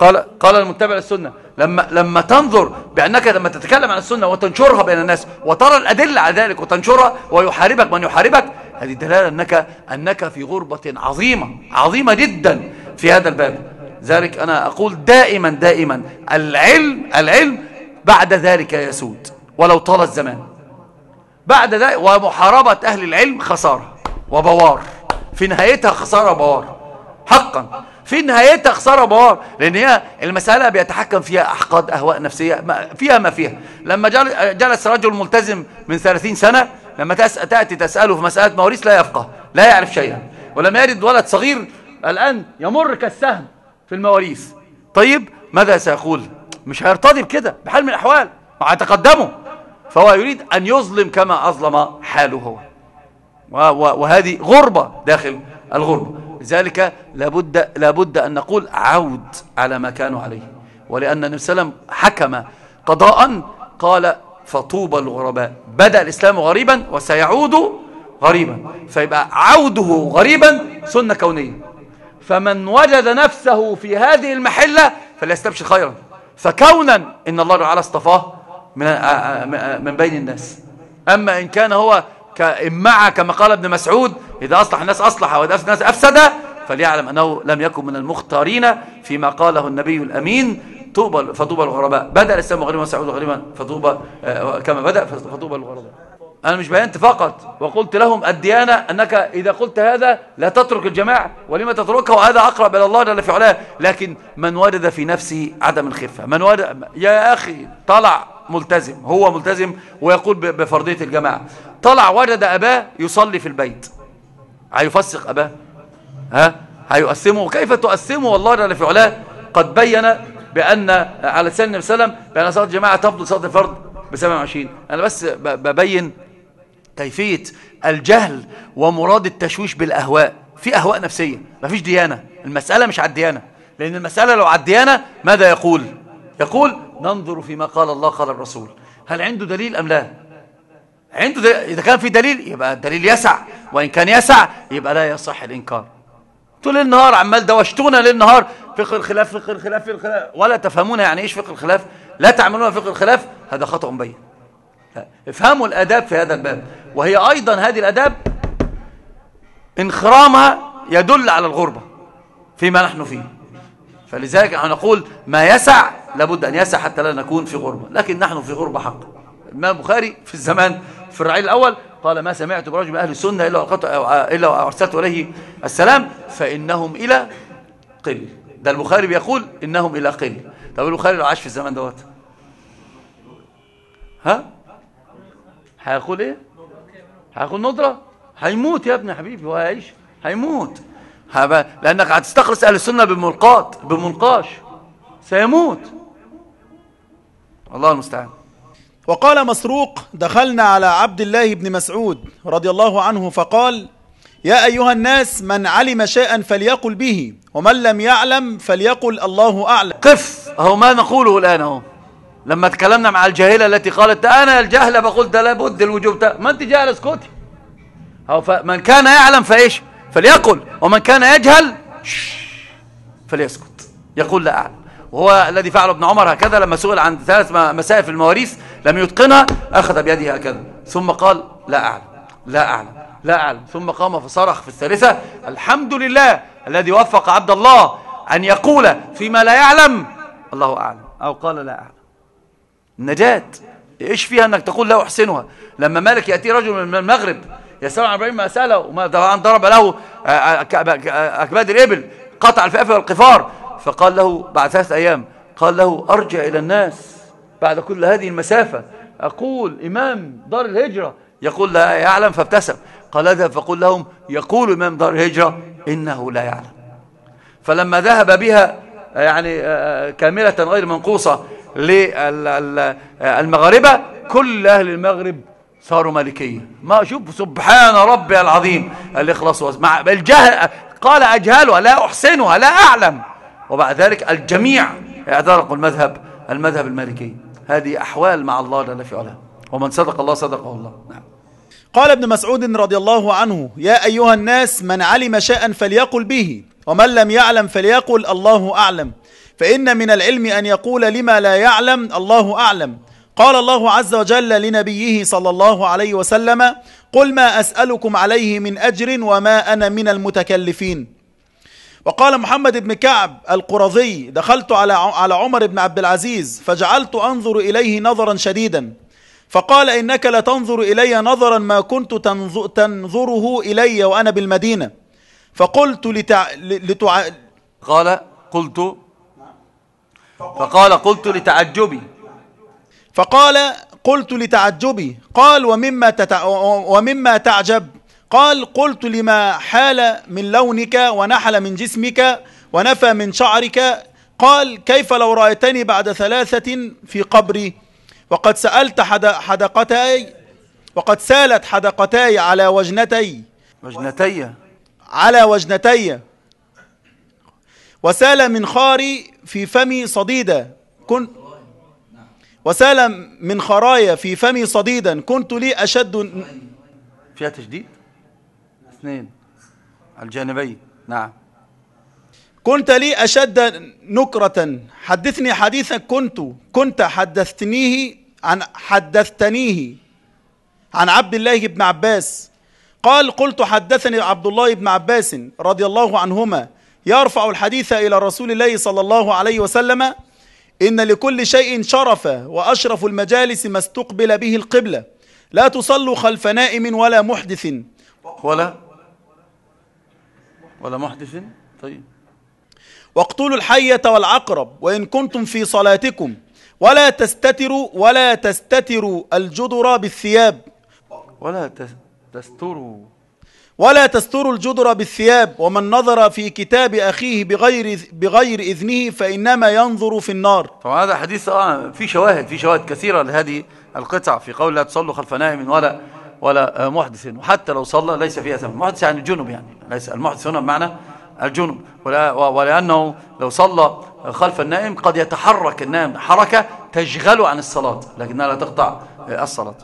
قال قال المتبع للسنة لما لما تنظر بأنك لما تتكلم عن السنة وتنشرها بين الناس وترى الأدلة على ذلك وتنشرها ويحاربك من يحاربك هذه دلالة أنك أنك في غربة عظيمة عظيمة جدا. في هذا الباب. ذلك أنا أقول دائما دائما العلم العلم بعد ذلك يسود. ولو طال الزمان. بعد ذلك ومحاربة أهل العلم خسارة وبوار. في نهايتها خسارة وبوار. حقا. في نهايتها خسارة وبوار. لأن هي المسألة بيتحكم فيها أحقاد أهواء نفسية فيها ما فيها. لما جلس رجل ملتزم من ثلاثين سنة لما تأتي تسأله في مسألة مواريث لا يفقه لا يعرف شيئا. ولما يرد ولد صغير الآن يمر كالسهم في المواريث طيب ماذا سيقول؟ مش هيرتضي بكده بحال من الأحوال. هيتقدمه فهو يريد أن يظلم كما أظلم حاله هو. وهذه غربة داخل الغربة. لذلك لابد, لابد أن نقول عود على ما كانوا عليه. ولأن النبي صلى الله عليه وسلم حكم قضاء قال فطوبى الغرباء. بدأ الإسلام غريبا وسيعود غريبا. فيبقى عوده غريبا سنة كونية. فمن وجد نفسه في هذه المحلة فليستبشر خيرا. فكونا إن الله تعالى اصطفاه من, من بين الناس. أما إن كان هو كإمعة كما قال ابن مسعود إذا أصلح الناس أصلح وإذا أفسد الناس أفسد فليعلم أنه لم يكن من المختارين فيما قاله النبي الأمين طوبى فطوبى الغرباء. بدأ الإسلام غريبا وسعود غريبا فطوبى كما بدأ فطوبى الغرباء. أنا مش بينت فقط. وقلت لهم الديانة أنك إذا قلت هذا لا تترك الجماعة ولما تتركها وهذا أقرب إلى الله جل في علاه. لكن من وجد في نفسه عدم الخفة. من وجد يا أخي طلع ملتزم. هو ملتزم ويقول بفرضية الجماعة طلع وجد أباه يصلي في البيت. هيفسق أباه؟ ها؟ هيقسمه كيف تقسمه والله جل في علاه قد بين بأن على عليه وسلم بأن صلاة الجماعة تفضل صلاة الفرد ب 27 أنا بس ببين كيفية الجهل ومراد التشويش بالأهواء. في أهواء نفسية. ما فيش ديانة. المسألة مش على الديانة. لأن المسألة لو على الديانة ماذا يقول؟ يقول ننظر فيما قال الله قال الرسول. هل عنده دليل أم لا؟ عنده دليل إذا كان في دليل يبقى الدليل يسع. وإن كان يسع يبقى لا يصح الإنكار. طول النهار عمال دوشتونا للنهار. فقه الخلاف فقه الخلاف فقه الخلاف. ولا تفهمون يعني إيش فقه الخلاف؟ لا تعملون فقه الخلاف؟ هذا خطأ بين. افهموا الآداب في هذا الباب. وهي أيضا هذه الآداب انخرامها يدل على الغربة فيما نحن فيه. فلذلك نقول ما يسع لابد أن يسع حتى لا نكون في غربة. لكن نحن في غربة حق. الإمام البخاري في الزمان في الرعيل الأول قال ما سمعت برجل من أهل السنة إلا إلا وأرسلت إليه السلام فإنهم إلى قل. ده البخاري بيقول إنهم إلى قل. طب البخاري لو عاش في الزمان دوت؟ ها؟ هيقول إيه؟ هيقول ندرة هيموت يا ابن حبيبي هو هيعيش. هيموت. لأنك هتستخلص أهل السنة بملقات بمنقاش. سيموت. الله المستعان. وقال مسروق دخلنا على عبد الله بن مسعود رضي الله عنه فقال يا أيها الناس من علم شيئا فليقل به ومن لم يعلم فليقل الله أعلم. قف. أهو ما نقوله الآن أهو. لما تكلمنا مع الجاهلة التي قالت أنا الجهلة بقول ده لابد الوجوب. ما أنت جاهل اسكتي فمن كان يعلم فإيش؟ فليقل. ومن كان يجهل فليسكت. يقول لا أعلم. وهو الذي فعله ابن عمر هكذا لما سئل عن ثلاث مسائل في المواريث لم يتقنها أخذ بيده هكذا. ثم قال لا أعلم. لا أعلم. لا أعلم. ثم قام فصرخ في الثالثة الحمد لله الذي وفق عبد الله أن يقول فيما لا يعلم. الله أعلم. أو قال لا أعلم. النجاة إيش فيها إنك تقول لا أحسنها؟ لما مالك يأتي رجل من المغرب يسأل عن إبراهيم ما سأله وما ضرب له آه، آه، آه، أكباد الإبل قطع الفئة والقفار. فقال له بعد ثلاث أيام قال له أرجع إلى الناس بعد كل هذه المسافة. أقول إمام دار الهجرة. يقول لا يعلم فابتسم. قال اذهب فقل لهم يقول إمام دار الهجرة إنه لا يعلم. فلما ذهب بها يعني كاملة غير منقوصة للمغاربة كل أهل المغرب صاروا مالكية ما شوف سبحان ربي العظيم الإخلاص مع الجهل قال أجهلها لا أحسنها لا أعلم. وبعد ذلك الجميع اعترقوا المذهب المذهب المالكي. هذه أحوال مع الله لا في علاه. ومن صدق الله صدقه الله. نعم. قال ابن مسعود رضي الله عنه يا أيها الناس من علم شيئا فليقل به ومن لم يعلم فليقل الله أعلم. فإن من العلم أن يقول لما لا يعلم الله أعلم. قال الله عز وجل لنبيه صلى الله عليه وسلم قل ما أسألكم عليه من أجر وما أنا من المتكلفين. وقال محمد بن كعب القرظي دخلت على على عمر بن عبد العزيز فجعلت أنظر إليه نظرا شديدا. فقال إنك لتنظر إلي نظرا ما كنت تنظره إلي وأنا بالمدينة. فقلت لتع... لتع... قال قلت فقال قلت لتعجبي. فقال قلت لتعجبي. قال ومما, تتع... ومما تعجب. قال قلت لما حال من لونك ونحل من جسمك ونفى من شعرك. قال كيف لو رأيتني بعد ثلاثة في قبري؟ وقد سألت حد... حدقتي وقد سالت حدقتي على وجنتي. وجنتي. على وجنتي. وسال من خاري في فمي صديدا. كن وسال من خرايا في فمي صديدا. كنت لي أشد فيها تشديد؟ اثنين. الجانبين. نعم. كنت لي أشد نكرة. حدثني حديثا. كنت كنت حدثتنيه عن حدثتنيه عن عبد الله بن عباس. قال قلت حدثني عبد الله بن عباس رضي الله عنهما. يرفع الحديث إلى رسول الله صلى الله عليه وسلم إن لكل شيء شرف وأشرف المجالس ما استقبل به القبلة. لا تصلوا خلف نائم ولا محدث. ولا؟ ولا محدث؟ طيب. واقتلوا الحية والعقرب وإن كنتم في صلاتكم. ولا تستتروا ولا تستتروا الجدر بالثياب. ولا تستروا. ولا تستروا الجدر بالثياب ومن نظر في كتاب أخيه بغير, بغير إذنه فإنما ينظر في النار. طبعا هذا حديث آه في شواهد في شواهد كثيرة لهذه القطع في قول لا تصلوا خلف نائم ولا ولا محدث. وحتى لو صلى ليس فيها ثمن المحدث يعني الجنب يعني ليس المحدث هنا بمعنى الجنب ولا ولأنه لو صلى خلف النائم قد يتحرك النائم. حركة تشغله عن الصلاة لكنها لا تقطع الصلاة.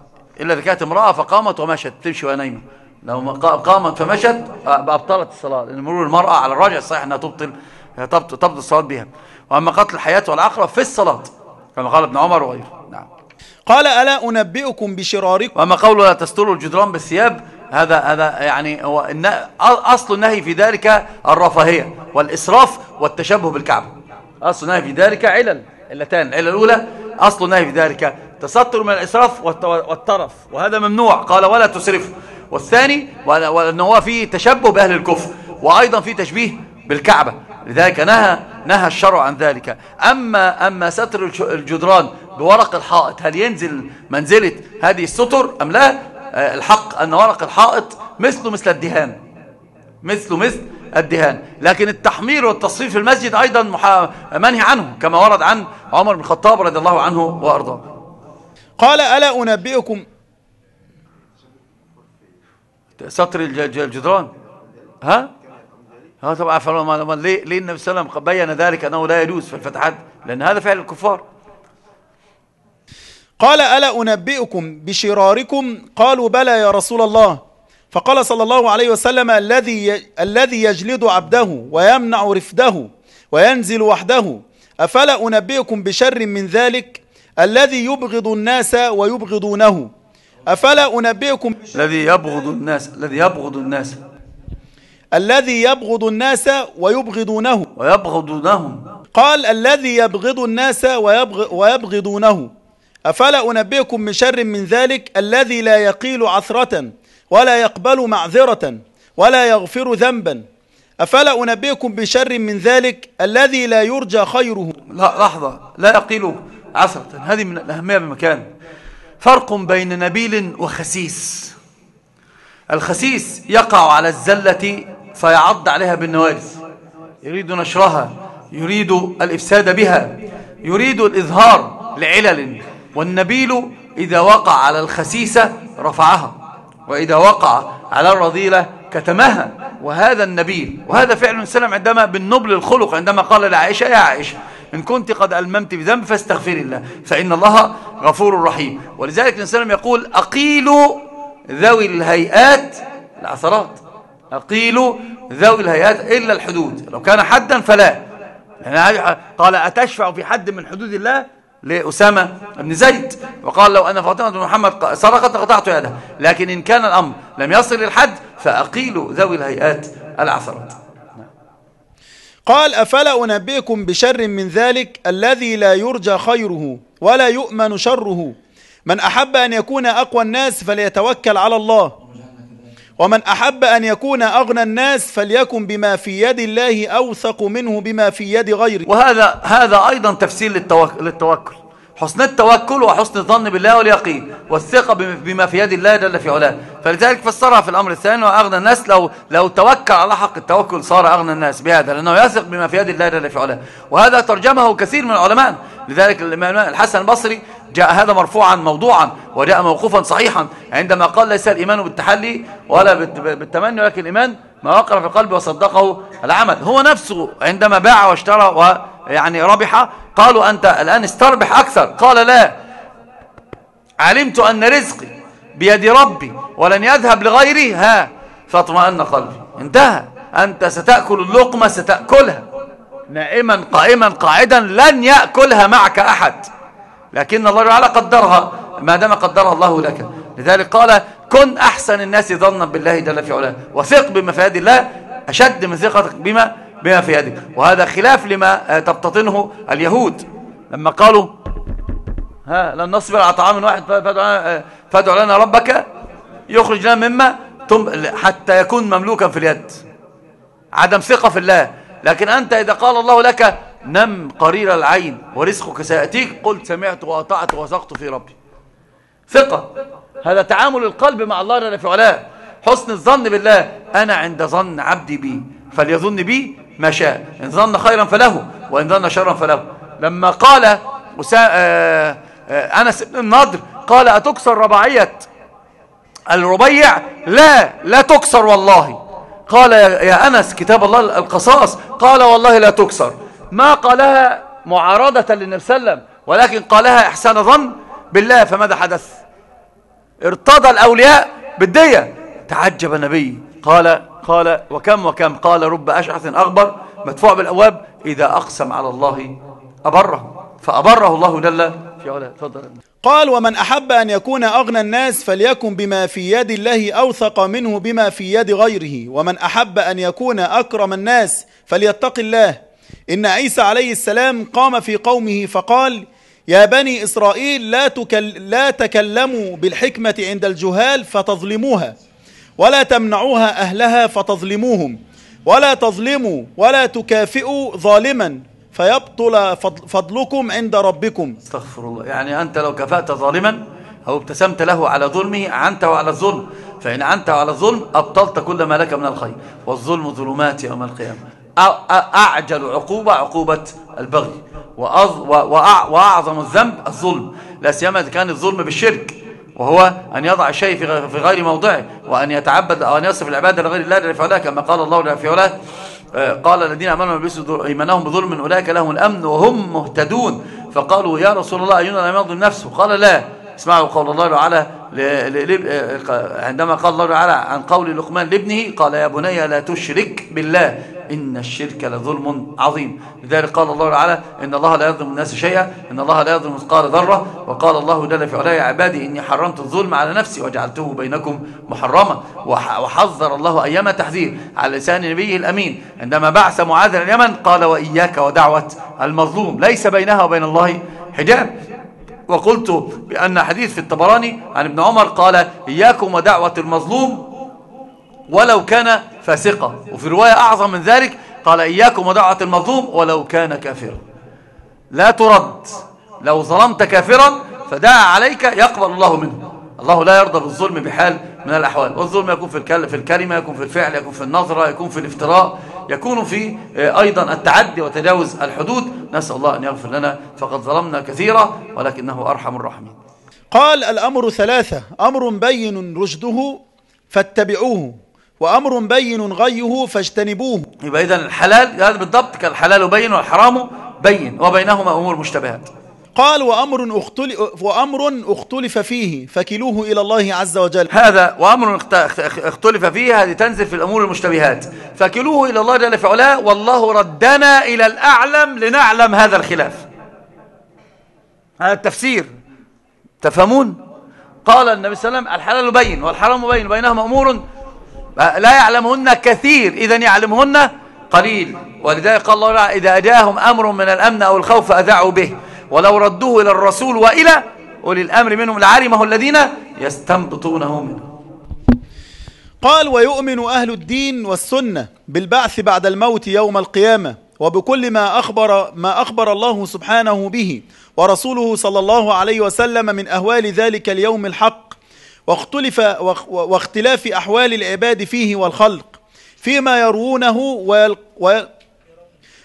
إلا إذا كانت امرأة فقامت ومشت تمشي وهي نايمة لو قامت فمشت أبطلت الصلاة لأن مرور المرأة على الراجع الصحيح أنها تبطل تبطل الصلاة بها. وأما قتل الحياة والعقرب في الصلاة كما قال ابن عمر وغيره. نعم. قال ألا أنبئكم بشراركم؟ وأما قوله لا تستروا الجدران بالثياب هذا هذا يعني هو أصل النهي في ذلك الرفاهية والإسراف والتشبه بالكعبة. أصل النهي في ذلك علل علتان العلة الأولى. أصل النهي في ذلك تستر من الإسراف والترف وهذا ممنوع. قال ولا تسرف والثاني وأنه هو فيه تشبه بأهل الكفر وأيضا فيه تشبيه بالكعبة. لذلك نهى نهى الشرع عن ذلك. أما, أما ستر الجدران بورق الحائط هل ينزل منزلة هذه الستر أم لا؟ آه، الحق أن ورق الحائط مثله مثل الدهان. مثله مثل الدهان. لكن التحمير والتصفير في المسجد أيضا منهي عنه كما ورد عن عمر بن الخطاب رضي الله عنه وأرضاه. قال ألا أنبئكم سطر الجدران. ها؟ ها طبعا فلما ليه ليه النبي صلى الله عليه وسلم بين ذلك أنه لا يجوز في الفتحات لأن هذا فعل الكفار. قال ألا أنبئكم بشراركم؟ قالوا بلى يا رسول الله. فقال صلى الله عليه وسلم الذي الذي يجلد عبده ويمنع رفده وينزل وحده أفلا أنبئكم بشر من ذلك؟ الذي يبغض الناس ويبغضونه. أفلا أنبئكم الذي يبغض الناس الذي يبغض الناس. الذي يبغض الناس ويبغضونه. ويبغضونهم قال الذي يبغض الناس ويبغ ويبغضونه. أفلا أنبئكم بشر من ذلك؟ الذي لا يقيل عثرة ولا يقبل معذرة ولا يغفر ذنبا. أفلا أنبئكم بشر من ذلك؟ الذي لا يرجى خيره. لا لحظة. لا يقيل عثرة. هذه من الأهمية بمكان. فرق بين نبيل وخسيس. الخسيس يقع على الزلة فيعض عليها بالنوارس يريد نشرها يريد الإفساد بها يريد الإظهار لعلل. والنبيل إذا وقع على الخسيسة رفعها وإذا وقع على الرذيلة كتمها. وهذا النبيل وهذا فعل سلم عندما بالنبل الخلق عندما قال لعائشة يا عائشة إن كنت قد ألممت بذنب فاستغفر الله فإن الله غفور رحيم. ولذلك الإنسان يقول أقيلوا ذوي الهيئات العثرات. أقيلوا ذوي الهيئات إلا الحدود. لو كان حدا فلا. يعني قال أتشفع في حد من حدود الله لأسامة بن زيد؟ وقال لو أن فاطمة بن محمد سرقت قطعت يدها لكن إن كان الأمر لم يصل للحد فأقيلوا ذوي الهيئات العثرات. قال أفلا أنبئكم بشر من ذلك الذي لا يرجى خيره ولا يؤمن شره؟ من أحب أن يكون أقوى الناس فليتوكل على الله. ومن أحب أن يكون أغنى الناس فليكن بما في يد الله أوثق منه بما في يد غيره. وهذا هذا أيضا تفسير للتوكل. حسن التوكل وحسن الظن بالله واليقين والثقة بما في يد الله جل في علاه. فلذلك فسرها في الأمر الثاني وأغنى الناس لو لو توكل على حق التوكل صار أغنى الناس بهذا لأنه يثق بما في يد الله جل في علاه. وهذا ترجمه كثير من العلماء. لذلك الإمام الحسن البصري جاء هذا مرفوعا موضوعا وجاء موقوفا صحيحا عندما قال ليس الإيمان بالتحلي ولا بالتمني ولكن الإيمان ما وقر في القلب وصدقه العمل. هو نفسه عندما باع واشترى ويعني ربح قالوا أنت الآن استربح أكثر. قال لا علمت أن رزقي بيد ربي ولن يذهب لغيري. ها فاطمأن قلبي. انتهى. أنت ستأكل اللقمة ستأكلها. نائما قائما قاعدا لن يأكلها معك أحد. لكن الله تعالى قدرها. ما دام قدرها الله لك. لذلك قال كن أحسن الناس ظنا بالله جل في علاه. وثق بما في يد الله أشد من ثقتك بما بما في يدك. وهذا خلاف لما تبتطنه اليهود. لما قالوا ها لن نصبر على طعام واحد فادع لنا ربك يخرج لنا مما حتى يكون مملوكا في اليد. عدم ثقة في الله. لكن أنت إذا قال الله لك نم قرير العين ورزقك سيأتيك قلت سمعت وأطعت وثقت في ربي. ثقة. هذا تعامل القلب مع الله جل في علاه. حسن الظن بالله. أنا عند ظن عبدي بي فليظن بي ما شاء. إن ظن خيرا فله وإن ظن شرا فله. لما قال آه، آه، أنس بن النضر قال أتكسر رباعية؟ الربيع لا لا تكسر والله. قال يا أنس كتاب الله القصاص. قال والله لا تكسر. ما قالها معارضة للنبي صلى الله عليه وسلم ولكن قالها إحسان ظن بالله فماذا حدث؟ ارتضى الأولياء بالدية. تعجب النبي. قال قال وكم وكم؟ قال رب أشعث أغبر مدفوع بالأواب إذا أقسم على الله أبره. فأبره الله جل في علاه تفضل. قال ومن أحب أن يكون أغنى الناس فليكن بما في يد الله أوثق منه بما في يد غيره. ومن أحب أن يكون أكرم الناس فليتق الله. إن عيسى عليه السلام قام في قومه فقال يا بني إسرائيل لا, تكل لا تكلموا بالحكمة عند الجهال فتظلموها ولا تمنعوها أهلها فتظلموهم ولا تظلموا ولا تكافئوا ظالما. فيبطل فضلكم عند ربكم. استغفر الله. يعني أنت لو كفأت ظالما أو ابتسمت له على ظلمه أعنته على الظلم. فإن أعنته على الظلم أبطلت كل ما لك من الخير. والظلم ظلمات يوم القيامة. أعجل عقوبة عقوبة البغي. وأعظم الذنب الظلم. لا سيما إذا كان الظلم بالشرك. وهو أن يضع الشيء في غير موضعه. وأن يتعبد أو أن يصف العبادة لغير الله في كما قال الله آه، قال الذين آمنوا إيمانهم بظلم أولئك لهم الأمن وهم مهتدون. فقالوا يا رسول الله أينا لم يظلم نفسه؟ قال لا. اسمعوا قول الله تعالى آه، عندما قال الله تعالى عن قول لقمان لابنه قال يا بني لا تشرك بالله إن الشرك لظلم عظيم. لذلك قال الله تعالى إن الله لا يظلم الناس شيئا إن الله لا يظلم مثقال ذرة. وقال الله جل في علاه يا عبادي إني حرمت الظلم على نفسي وجعلته بينكم محرما. وحذر الله أيام تحذير على لسان نبيه الأمين. عندما بعث معاذ اليمن قال وإياك ودعوة المظلوم. ليس بينها وبين الله حجاب. وقلت بأن حديث في الطبراني عن ابن عمر قال إياكم ودعوة المظلوم ولو كان فاسقا. وفي رواية أعظم من ذلك قال إياكم ودعوة المظلوم ولو كان كافرا. لا ترد لو ظلمت كافرا فدعا عليك يقبل الله منه. الله لا يرضى بالظلم بحال من الأحوال. والظلم يكون في الكلمة يكون في الفعل يكون في النظرة يكون في الافتراء. يكون في آه، أيضا التعدي وتجاوز الحدود. نسأل الله أن يغفر لنا. فقد ظلمنا كثيرا ولكنه أرحم الراحمين. قال الأمر ثلاثة. أمر بين رشده فاتبعوه وأمر بين غيه فاجتنبوه. يبقى إذن الحلال هذا بالضبط كالحلال بين والحرام بين وبينهما أمور مشتبهات. قال وأمر اختلف, وأمر اختلف فيه فكلوه إلى الله عز وجل. هذا وأمر اختلف فيه هذه تنزل في الأمور المشتبهات. فكلوه إلى الله جل في والله ردنا إلى الأعلم لنعلم هذا الخلاف. هذا التفسير. تفهمون؟ قال النبي صلى الله عليه وسلم الحلال بين والحرام بين بينهما أمور. لا يعلمهن كثير إذا يعلمهن قليل. ولذلك قال الله إذا أجاهم أمر من الأمن أو الخوف أذاعوا به. ولو ردوه إلى الرسول وإلى أولي الأمر منهم لعلمه الذين يستنبطونه منه قال ويؤمن أهل الدين والسنة بالبعث بعد الموت يوم القيامة وبكل ما أخبر, ما أخبر الله سبحانه به ورسوله صلى الله عليه وسلم من أهوال ذلك اليوم الحق واختلف واختلاف أحوال العباد فيه والخلق فيما يروونه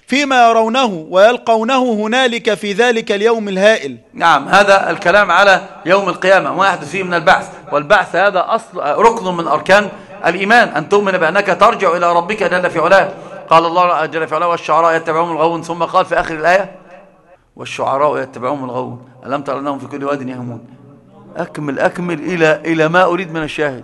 فيما يرونه ويلقونه هنالك في ذلك اليوم الهائل. نعم هذا الكلام على يوم القيامة ما يحدث فيه من البعث. والبعث هذا أصل ركن من أركان الإيمان أن تؤمن بأنك ترجع إلى ربك جل في علاه. قال الله جل في علاه والشعراء يتبعون الغون ثم قال في آخر الآية والشعراء يتبعون الغون ألم تر أنهم في كل واد يهمون؟ أكمل أكمل إلى إلى ما أريد من الشاهد.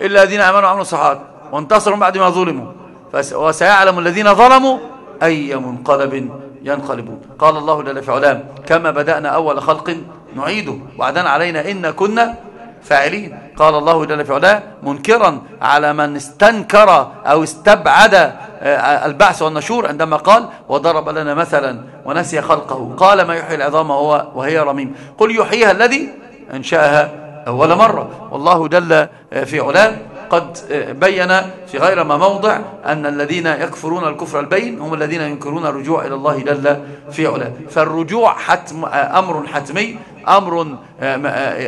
إلا الذين آمنوا وعملوا الصالحات وانتصروا بعد ما ظلموا. وسيعلم الذين ظلموا أي منقلب ينقلبون. قال الله جل في علام كما بدأنا أول خلق نعيده. وعدنا علينا إن كنا فاعلين. قال الله جل في علاه منكرا على من استنكر أو استبعد آه، البعث والنشور عندما قال وضرب لنا مثلا ونسي خلقه. قال ما يحيي العظام وهي رميم. قل يحييها الذي أنشأها أول مرة. والله جل في علاه قد بين في غير ما موضع أن الذين يكفرون الكفر البين هم الذين ينكرون الرجوع إلى الله جل في علاه فالرجوع حتم أمر حتمي أمر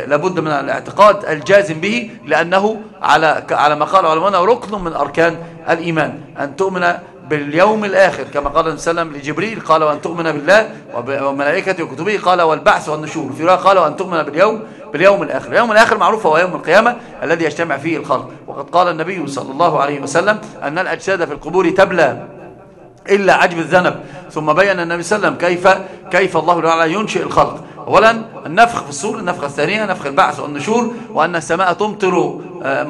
لابد من الاعتقاد الجازم به لأنه على على ما قال علماء ركن من أركان الإيمان. أن تؤمن باليوم الآخر كما قال النبي صلى الله عليه وسلم لجبريل قال وأن تؤمن بالله وملائكته وكتبه قال والبعث والنشور. في رواية قال وأن تؤمن باليوم باليوم الآخر. اليوم الآخر معروف هو يوم القيامة الذي يجتمع فيه الخلق. وقد قال النبي صلى الله عليه وسلم أن الأجساد في القبور تبلى إلا عجب الذنب. ثم بين النبي صلى الله عليه وسلم كيف كيف الله تعالى ينشئ الخلق. أولا النفخ في الصور النفخة الثانية نفخ البعث والنشور وأن السماء تمطر آه،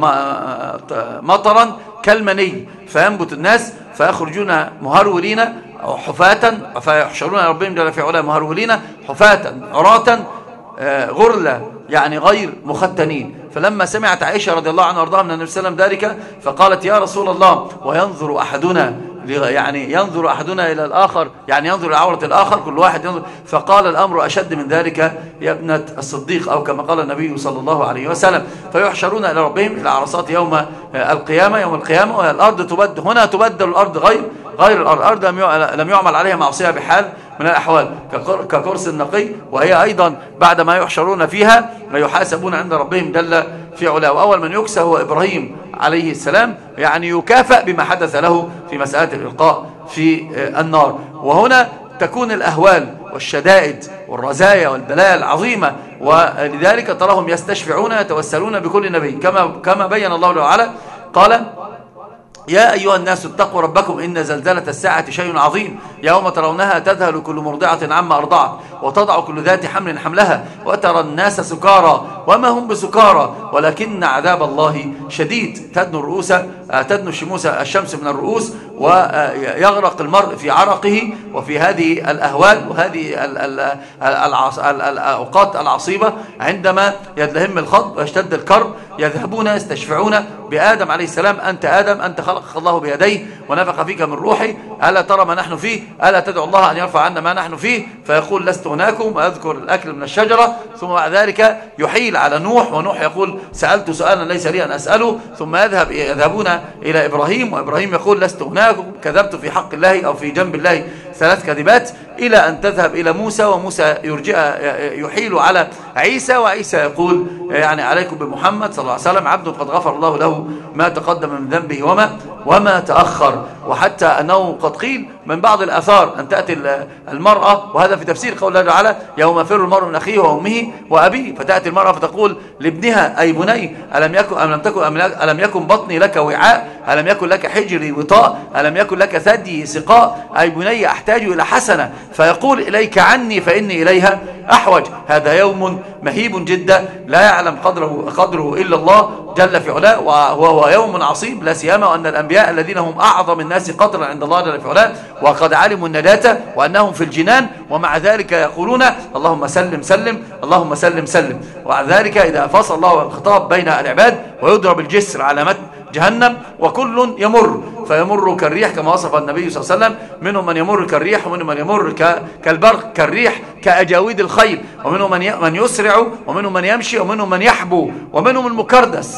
آه، مطرا كالمني. فينبت الناس فيخرجون مهرولين حفاة فيحشرون ربهم جل في علاه مهرولين حفاة عراة آه، غرلة يعني غير مختنين. فلما سمعت عائشة رضي الله عنها وارضاها من النبي صلى الله عليه وسلم ذلك فقالت يا رسول الله وينظر أحدنا يعني ينظر أحدنا إلى الآخر يعني ينظر إلى عورة الآخر كل واحد ينظر. فقال الأمر أشد من ذلك يا ابنة الصديق أو كما قال النبي صلى الله عليه وسلم. فيحشرون إلى ربهم إلى عرصات يوم القيامة يوم القيامة والأرض تبدل هنا تبدل الأرض غير غير الأرض لم يعمل عليها معصية بحال. من الأحوال ككرس النقي وهي أيضا بعد ما يحشرون فيها يحاسبون عند ربهم جل في علاه. وأول من يكسى هو إبراهيم عليه السلام يعني يكافأ بما حدث له في مسألة الإلقاء في النار. وهنا تكون الأهوال والشدائد والرزايا والبلايا العظيمة ولذلك تراهم يستشفعون يتوسلون بكل نبي. كما كما بين الله تعالى قال يا أيها الناس اتقوا ربكم إن زلزلة الساعة شيء عظيم يوم ترونها تذهل كل مرضعة عما أرضعت وتضع كل ذات حمل حملها وترى الناس سكارى وما هم بسكارى ولكن عذاب الله شديد تدنو الرؤوس تدنو الشموس الشمس من الرؤوس ويغرق المرء في عرقه وفي هذه الأهوال وهذه الأوقات العصيبة. عندما يدلهم الخط ويشتد الكرب يذهبون يستشفعون بآدم عليه السلام. أنت آدم أنت خلقك الله بيديه ونفخ فيك من روحي ألا ترى ما نحن فيه؟ ألا تدعو الله أن يرفع عنا ما نحن فيه؟ فيقول لست هناكم ويذكر الأكل من الشجرة. ثم بعد ذلك يحيل على نوح ونوح يقول سألت سؤالا ليس لي أن أسأله. ثم يذهب يذهبون إلى إبراهيم وإبراهيم يقول لست كذبت في حق الله أو في جنب الله. ثلاث كذبات إلى أن تذهب إلى موسى وموسى يرجع يحيل على عيسى وعيسى يقول يعني عليكم بمحمد صلى الله عليه وسلم عبد قد غفر الله له ما تقدم من ذنبه وما وما تأخر. وحتى أنه قد قيل من بعض الأثار أن تأتي المرأة وهذا في تفسير قول الله تعالى يوم فر المرء من أخيه وأمه وأبيه. فتأتي المرأة فتقول لابنها أي بني ألم يكن أم لم تكن ألم يكن بطني لك وعاء؟ ألم يكن لك حجري وطاء؟ ألم يكن لك ثدي سقاء؟ أي بني أحتاج إلى حسنة فيقول إليك عني فإني إليها أحوج. هذا يوم مهيب جدا لا يعلم قدره, قدره إلا الله جل في علاه وهو يوم عصيب لا سيما وأن الأنبياء الذين هم أعظم الناس قدرا عند الله جل في علاه وقد علموا النجاة وأنهم في الجنان ومع ذلك يقولون اللهم سلم سلم اللهم سلم سلم. ومع ذلك إذا فصل الله الخطاب بين العباد ويضرب الجسر على متن جهنم وكل يمر. فيمر كالريح كما وصف النبي صلى الله عليه وسلم. منهم من يمر كالريح ومنهم من يمر كالبرق كالريح كأجاويد الخيل. ومنهم من يسرع ومنهم من يمشي ومنهم من يحبو ومنهم المكردس.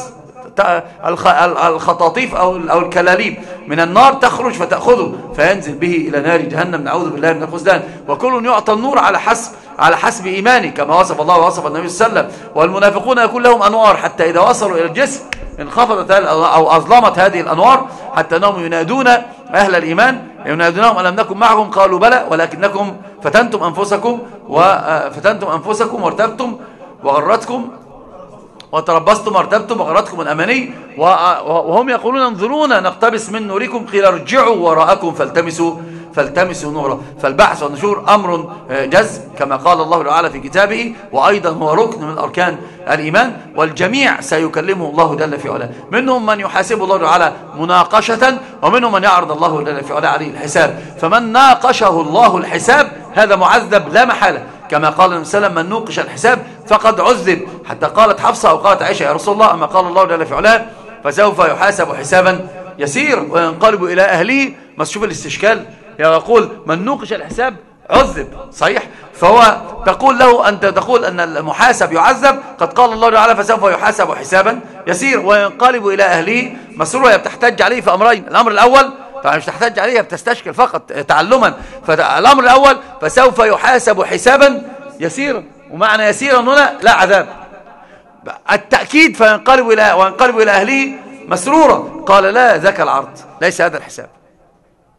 الخطاطيف أو أو الكلاليب. من النار تخرج فتأخذه فينزل به إلى نار جهنم. نعوذ بالله من الخزدان وكل يعطى النور على حسب على حسب إيمانه كما وصف الله ووصف النبي صلى الله عليه وسلم. والمنافقون يكون لهم أنوار حتى إذا وصلوا إلى الجسم انخفضت أو أظلمت هذه الأنوار حتى أنهم ينادون أهل الإيمان. ينادونهم ألم نكن معكم؟ قالوا بلى ولكنكم فتنتم أنفسكم وفتنتم أنفسكم وارتبتم وغرتكم. وتربصتم وارتبتم وغرتكم الأماني وهم يقولون انظرونا نقتبس من نوركم قيل ارجعوا وراءكم فالتمسوا فالتمسوا نورا فالبحث والنشور أمر آه، جزم كما قال الله تعالى في كتابه وأيضا هو ركن من أركان الإيمان والجميع سيكلمه الله جل في علاه. منهم من يحاسب الله تعالى مناقشة ومنهم من يعرض الله جل في علاه عليه الحساب. فمن ناقشه الله الحساب هذا معذب لا محالة. كما قال النبي صلى الله عليه وسلم من نوقش الحساب فقد عذب. حتى قالت حفصة أو قالت عائشة يا رسول الله أما قال الله جل في علاه فسوف يحاسب حسابا يسير وينقلب إلى أهله. ما تشوف الاستشكال. يقول من نوقش الحساب عذب. صحيح. فهو تقول له أنت تقول أن المحاسب يعذب. قد قال الله تعالى فسوف يحاسب حسابا يسير وينقلب إلى أهله. مسرورة بتحتج عليه في أمرين. الأمر الأول طبعا مش تحتج عليها بتستشكل فقط تعلما. فالأمر الأول فسوف يحاسب حسابا يسيرا. ومعنى يسيرا هنا لا عذاب. التأكيد فينقلب إلى وينقلب إلى أهله مسرورا. قال لا ذاك العرض. ليس هذا الحساب.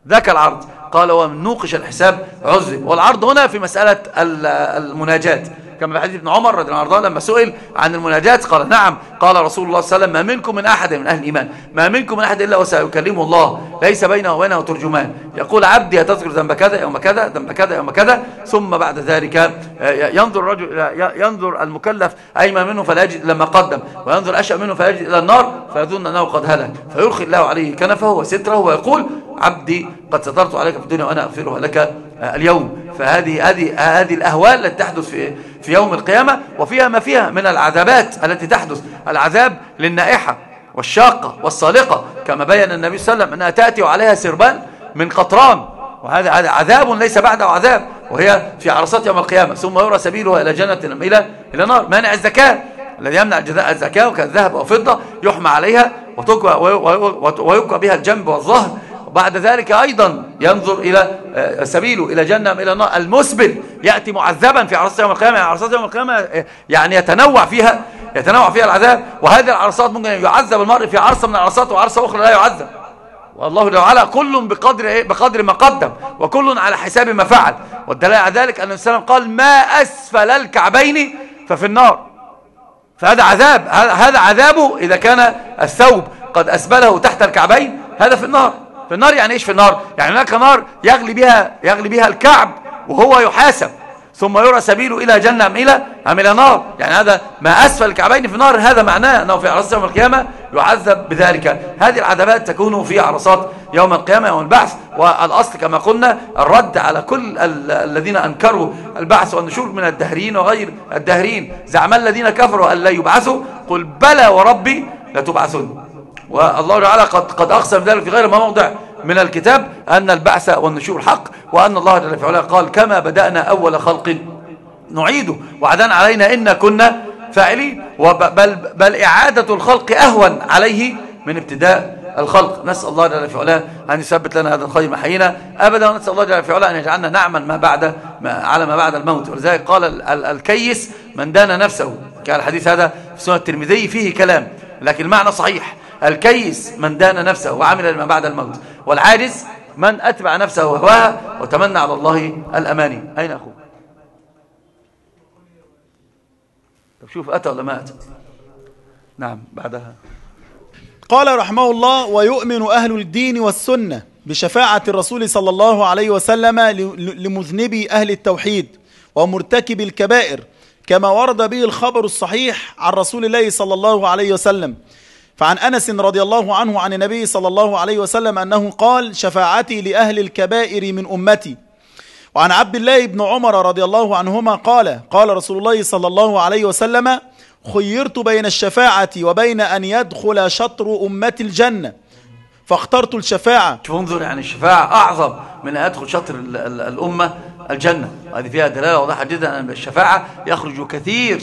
ذاك العرض. قال ومن نوقش الحساب عذب والعرض هنا في مسألة المناجات كما في حديث ابن عمر رضي الله عنه لما سئل عن المناجات قال نعم قال رسول الله صلى الله عليه وسلم ما منكم من أحد من أهل الإيمان؟ ما منكم من أحد إلا وسيكلمه الله ليس بينه وبينه ترجمان. يقول عبدي هتذكر ذنب كذا يوم كذا ذنب كذا يوم كذا. ثم بعد ذلك آه، ينظر الرجل ينظر المكلف أيما منه فلا يجد لما قدم وينظر أشأ منه فلا يجد إلى النار فيظن أنه قد هلك. فيرخي الله عليه كنفه وستره ويقول عبدي قد سترت عليك في الدنيا وأنا أغفرها لك آه، اليوم. فهذه هذه هذه الأهوال التي تحدث في في يوم القيامة وفيها ما فيها من العذابات التي تحدث. العذاب للنائحة والشاقة والصالقة كما بين النبي صلى الله عليه وسلم أنها تأتي وعليها سربان من قطران. وهذا هذا عذاب ليس بعده عذاب وهي في عرصات يوم القيامة. ثم يرى سبيلها إلى جنة إلى إلى نار. مانع الزكاة. الذي يمنع الزكاة وكالذهب وفضة يحمى عليها ويبقى بها الجنب والظهر. وبعد ذلك أيضا ينظر إلى آه، سبيله إلى جنة إلى النار. المسبل يأتي معذبا في عرصات يوم القيامة. يعني عرصات يوم القيامة آه، يعني يتنوع فيها يتنوع فيها العذاب. وهذه العرصات ممكن يعذب المرء في عرصة من العرصات وعرصة أخرى لا يعذب. والله تعالى كل بقدر إيه بقدر ما قدم وكل على حساب ما فعل. والدليل على ذلك أن السلام قال ما أسفل الكعبين ففي النار. فهذا عذاب هذا عذابه إذا كان الثوب قد أسبله تحت الكعبين هذا في النار. في النار يعني إيش في النار؟ يعني هناك نار يغلي بها يغلي بها الكعب وهو يحاسب. ثم يرى سبيله إلى جنة أم إلى أم إلى نار. يعني هذا ما أسفل الكعبين في النار. هذا معناه أنه في عرصة يوم القيامة يعذب بذلك. هذه العذابات تكون في عرصات يوم القيامة يوم البعث. والأصل كما قلنا الرد على كل الذين أنكروا البعث والنشور من الدهرين وغير الدهرين. زعم الذين كفروا أن لا يبعثوا. قل بلى وربي لتبعثون والله تعالى قد, قد أقسم ذلك في غير ما موضع من الكتاب أن البعث والنشور حق وأن الله جل في قال كما بدأنا أول خلق نعيده وعدان علينا إن كنا فاعلين بل, بل إعادة الخلق أهون عليه من ابتداء الخلق. نسأل الله جل في علاه أن يثبت لنا هذا الخير محينا أبدا ونسأل الله جل في علاه أن يجعلنا نعمل ما بعد ما على ما بعد الموت. ولذلك قال ال ال الكيس من دان نفسه. كان الحديث هذا في سنة الترمذي فيه كلام لكن المعنى صحيح. الكيس من دان نفسه وعمل لما بعد الموت والعاجز من أتبع نفسه وهواها وتمنى على الله الأماني. أين أخوه طب شوف أتى ولا ما أتى؟ نعم بعدها. قال رحمه الله ويؤمن أهل الدين والسنة بشفاعة الرسول صلى الله عليه وسلم لمذنبي أهل التوحيد ومرتكب الكبائر كما ورد به الخبر الصحيح عن رسول الله صلى الله عليه وسلم فعن أنس رضي الله عنه عن النبي صلى الله عليه وسلم أنه قال شفاعتي لأهل الكبائر من أمتي. وعن عبد الله بن عمر رضي الله عنهما قال قال رسول الله صلى الله عليه وسلم خيرت بين الشفاعة وبين أن يدخل شطر أمة الجنة. فاخترت الشفاعة. شوف انظر يعني الشفاعة أعظم من أن يدخل شطر الأمة الجنة. هذه فيها دلالة واضحة جدا أن الشفاعة يخرج كثير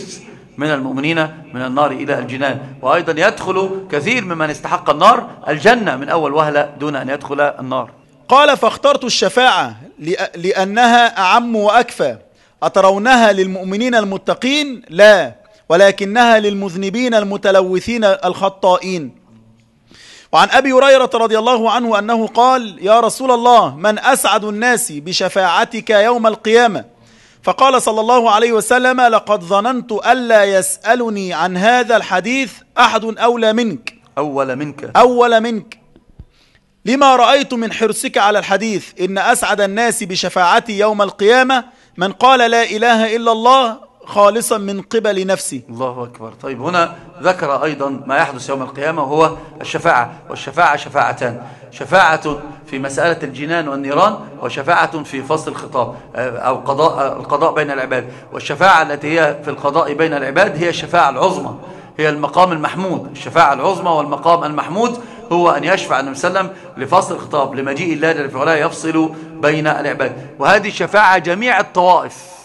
من المؤمنين من النار إلى الجنان. وأيضا يدخل كثير ممن استحق النار الجنة من أول وهلة دون أن يدخل النار. قال فاخترت الشفاعة لأنها أعم وأكفى. أترونها للمؤمنين المتقين؟ لا ولكنها للمذنبين المتلوثين الخطائين. وعن أبي هريرة رضي الله عنه أنه قال يا رسول الله من أسعد الناس بشفاعتك يوم القيامة؟ فقال صلى الله عليه وسلم لقد ظننت ألا يسألني عن هذا الحديث أحد أولى منك. أول منك. أول منك. لما رأيت من حرصك على الحديث إن أسعد الناس بشفاعتي يوم القيامة من قال لا إله إلا الله خالصا من قبل نفسي. الله أكبر. طيب هنا ذكر أيضا ما يحدث يوم القيامة وهو الشفاعة والشفاعة شفاعتان. شفاعة في مسألة الجنان والنيران وشفاعة في فصل الخطاب أو قضاء القضاء بين العباد. والشفاعة التي هي في القضاء بين العباد هي الشفاعة العظمى هي المقام المحمود. الشفاعة العظمى والمقام المحمود هو أن يشفع النبي صلى الله عليه وسلم لفصل الخطاب لمجيء الله جل وعلا يفصل بين العباد. وهذه الشفاعة جميع الطوائف.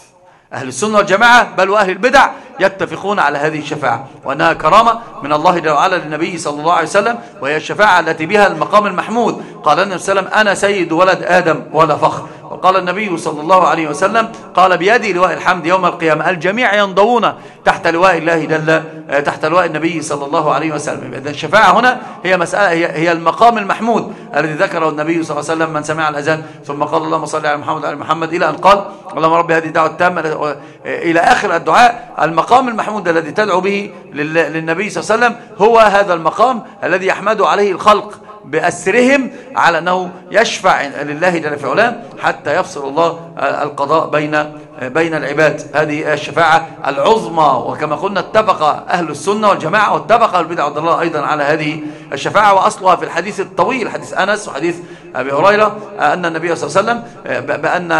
أهل السنة والجماعة بل وأهل البدع يتفقون على هذه الشفاعة. وأنها كرامة من الله جل وعلا للنبي صلى الله عليه وسلم وهي الشفاعة التي بها المقام المحمود. قال النبي صلى الله عليه وسلم أنا سيد ولد آدم ولا فخر. وقال النبي صلى الله عليه وسلم قال بيدي لواء الحمد يوم القيامة الجميع ينضوون تحت لواء الله جل تحت لواء النبي صلى الله عليه وسلم. إذا الشفاعة هنا هي مسألة هي, هي المقام المحمود الذي ذكره النبي صلى الله عليه وسلم من سمع الأذان. ثم قال اللهم صل على محمد وعلى محمد إلى أن قال اللهم رب هذه الدعوة التامة إلى آخر الدعاء. المقام المحمود الذي تدعو به للنبي صلى الله عليه وسلم هو هذا المقام الذي يحمد عليه الخلق. بأسرهم على أنه يشفع لله جل في علاه حتى يفصل الله القضاء بين بين العباد. هذه الشفاعة العظمى وكما قلنا اتفق أهل السنة والجماعة واتفق البدع والضلال أيضا على هذه الشفاعة وأصلها في الحديث الطويل حديث أنس وحديث أبي هريرة أن النبي صلى الله عليه وسلم بأن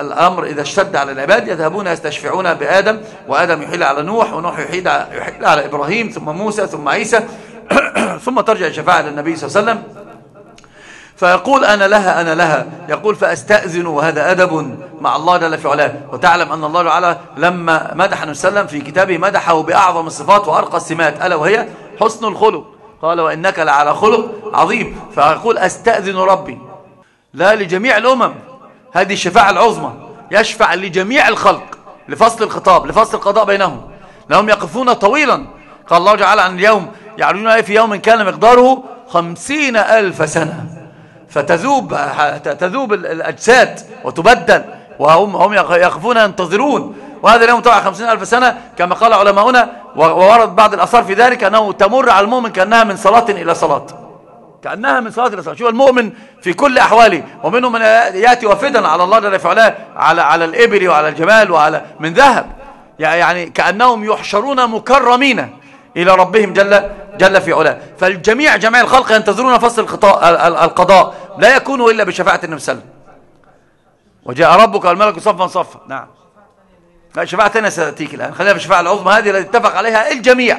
الأمر إذا اشتد على العباد يذهبون يستشفعون بآدم وآدم يحيل على نوح ونوح يحيل على إبراهيم ثم موسى ثم عيسى. ثم ترجع الشفاعة للنبي صلى الله عليه وسلم. فيقول أنا لها أنا لها. يقول فأستأذن وهذا أدب مع الله جل في علاه. وتعلم أن الله تعالى لما مدح النبي صلى الله عليه وسلم في كتابه مدحه بأعظم الصفات وأرقى السمات. ألا وهي حسن الخلق. قال وإنك لعلى خلق عظيم. فيقول أستأذن ربي. لا لجميع الأمم. هذه الشفاعة العظمى. يشفع لجميع الخلق. لفصل الخطاب لفصل القضاء بينهم. لهم يقفون طويلا. قال الله تعالى عن اليوم يعرجون في يوم كان مقداره خمسين ألف سنة. فتذوب تذوب الأجساد وتبدل وهم هم يخفون ينتظرون. وهذا اليوم طبعا خمسين ألف سنة كما قال علماؤنا وورد بعض الأثار في ذلك أنه تمر على المؤمن كأنها من صلاة إلى صلاة. كأنها من صلاة إلى صلاة. شوف المؤمن في كل أحواله ومنهم من يأتي وفدا على الله جل وعلا على على الإبل وعلى الجمال وعلى من ذهب. يعني كأنهم يحشرون مكرمين. إلى ربهم جل جل في علاه. فالجميع جميع الخلق ينتظرون فصل القضاء. لا يكون إلا بشفاعة النبي صلى الله عليه وسلم. وجاء ربك والملك صفا صفا. نعم. شفاعة ثانية ستأتيك الآن. خلينا بالشفاعة العظمى هذه التي اتفق عليها الجميع.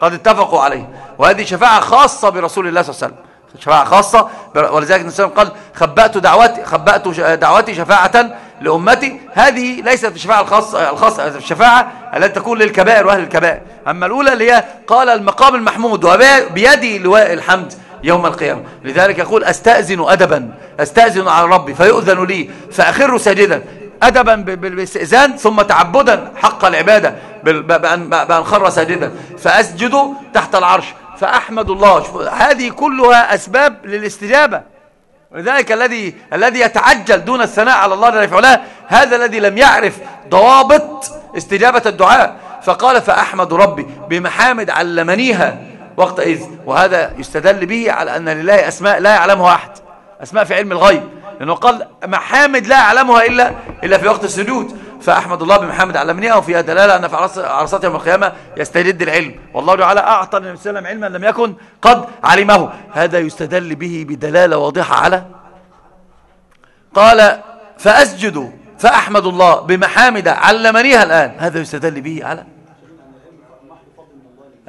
قد اتفقوا عليه. وهذه شفاعة خاصة برسول الله صلى الله عليه وسلم. شفاعة خاصة ولذلك النبي قال خبأت دعوتي خبأت دعوتي شفاعة لأمتي هذه ليست الشفاعة الخاصة الخاصة الشفاعة التي تكون للكبائر وأهل الكبائر. أما الأولى اللي هي قال المقام المحمود وبيدي لواء الحمد يوم القيامة. لذلك يقول أستأذن أدبا أستأذن على ربي فيؤذن لي فأخر ساجدا أدبا بالاستئذان ثم تعبدا حق العبادة بأن خر ساجدا. فأسجد تحت العرش. فأحمد الله هذه كلها أسباب للاستجابة. ولذلك الذي الذي يتعجل دون الثناء على الله جل وعلا هذا الذي لم يعرف ضوابط استجابة الدعاء. فقال فأحمد ربي بمحامد علمنيها وقت إذ وهذا يستدل به على أن لله أسماء لا يعلمها أحد أسماء في علم الغيب لأنه قال محامد لا يعلمها إلا, إلا في وقت السجود. فأحمد الله بمحمد علمنيها وفيها دلالة أن في عرصات يوم القيامة يستجد العلم. والله تعالى أعطى النبي صلى الله عليه وسلم علما لم يكن قد علمه. هذا يستدل به بدلالة واضحة على قال فأسجد فأحمد الله بمحامد علمنيها الآن. هذا يستدل به على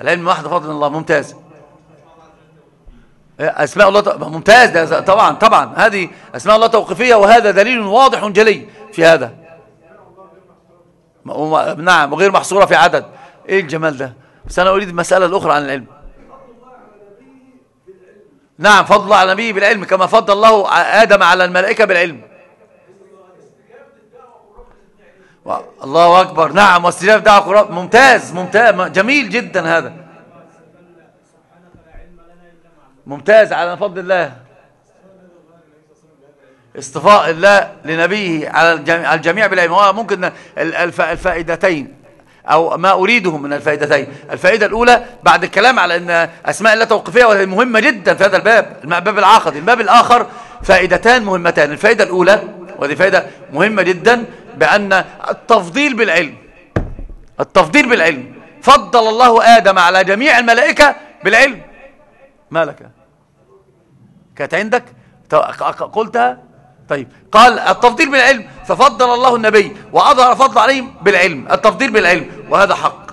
العلم محض فضل الله. ممتاز. أسماء الله ممتاز. طبعا طبعا. هذه أسماء الله توقيفية وهذا دليل واضح جلي في هذا. نعم وغير محصورة في عدد. إيه الجمال ده؟ بس أنا أريد المسألة الاخرى عن العلم. نعم فضل الله على نبيه بالعلم كما فضل الله آدم على الملائكة بالعلم. الله أكبر. نعم واستجاب دعوة قرآن. ممتاز ممتاز جميل جدا هذا. ممتاز على فضل الله. اصطفاء الله لنبيه على الجميع بالعلم ممكن الفائدتين أو ما أريده من الفائدتين. الفائدة الأولى بعد الكلام على أن أسماء الله توقفية وهي مهمة جدا في هذا الباب الباب العقدي الباب الآخر فائدتان مهمتان. الفائدة الأولى وهذه فائدة مهمة جدا بأن التفضيل بالعلم. التفضيل بالعلم. فضل الله آدم على جميع الملائكة بالعلم. ما لك؟ كانت عندك؟ قلتها؟ طيب. قال التفضيل بالعلم ففضل الله النبي وأظهر فضل عليهم بالعلم. التفضيل بالعلم وهذا حق.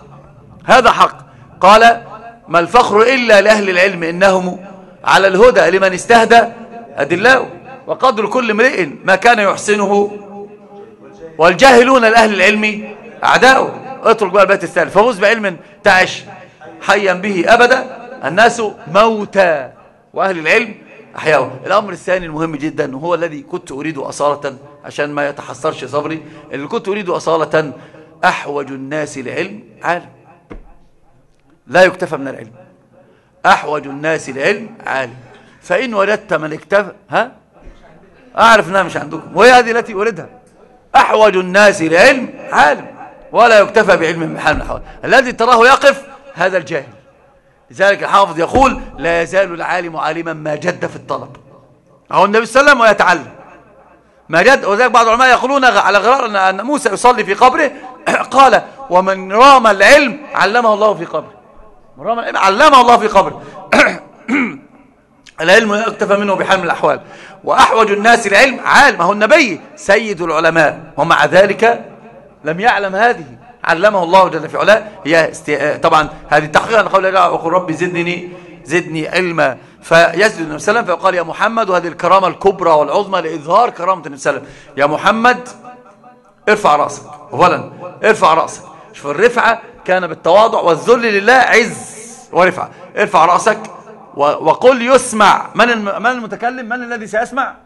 هذا حق. قال ما الفخر إلا لأهل العلم إنهم على الهدى لمن استهدى أدلاء وقدر كل امرئ ما كان يحسنه. والجاهلون لأهل العلم أعداؤه اترك بقى البيت الثالث. فوز بعلم تعش حيا به أبدا. الناس موتى. وأهل العلم أحياء. الأمر الثاني المهم جدا هو الذي كنت أريد أصالة عشان ما يتحسرش صبري اللي كنت أريد أصالة أحوج الناس لعلم. عالم. لا يكتفى من العلم. أحوج الناس لعلم. عالم. فإن وجدت من اكتفى ها؟ أعرف أنها مش عندكم. وهي هذه التي أريدها. أحوج الناس لعلم. عالم. ولا يكتفى بعلم من حال من الحوال الذي تراه يقف هذا الجاهل. لذلك الحافظ يقول لا يزال العالم عالما ما جد في الطلب. أو النبي صلى الله عليه وسلم ويتعلم. ما جد وذلك بعض العلماء يقولون على غرار أن موسى يصلي في قبره. قال ومن رام العلم علمه الله في قبره. من رام العلم علمه الله في قبره. العلم يكتفى منه بحال من الأحوال. وأحوج الناس العلم عالم. هو النبي سيد العلماء. ومع ذلك لم يعلم هذه علمه الله جل في علاه. هي است... طبعا هذه تحقيقا قول الله وقل ربي زدني زدني علما. فيسجد النبي صلى الله عليه وسلم فيقال يا محمد وهذه الكرامة الكبرى والعظمى لإظهار كرامة النبي صلى الله عليه وسلم. يا محمد ارفع رأسك. أولا ارفع رأسك. شوف الرفعة كان بالتواضع والذل لله عز ورفعة. ارفع رأسك وقل يسمع. من من المتكلم؟ من الذي سيسمع؟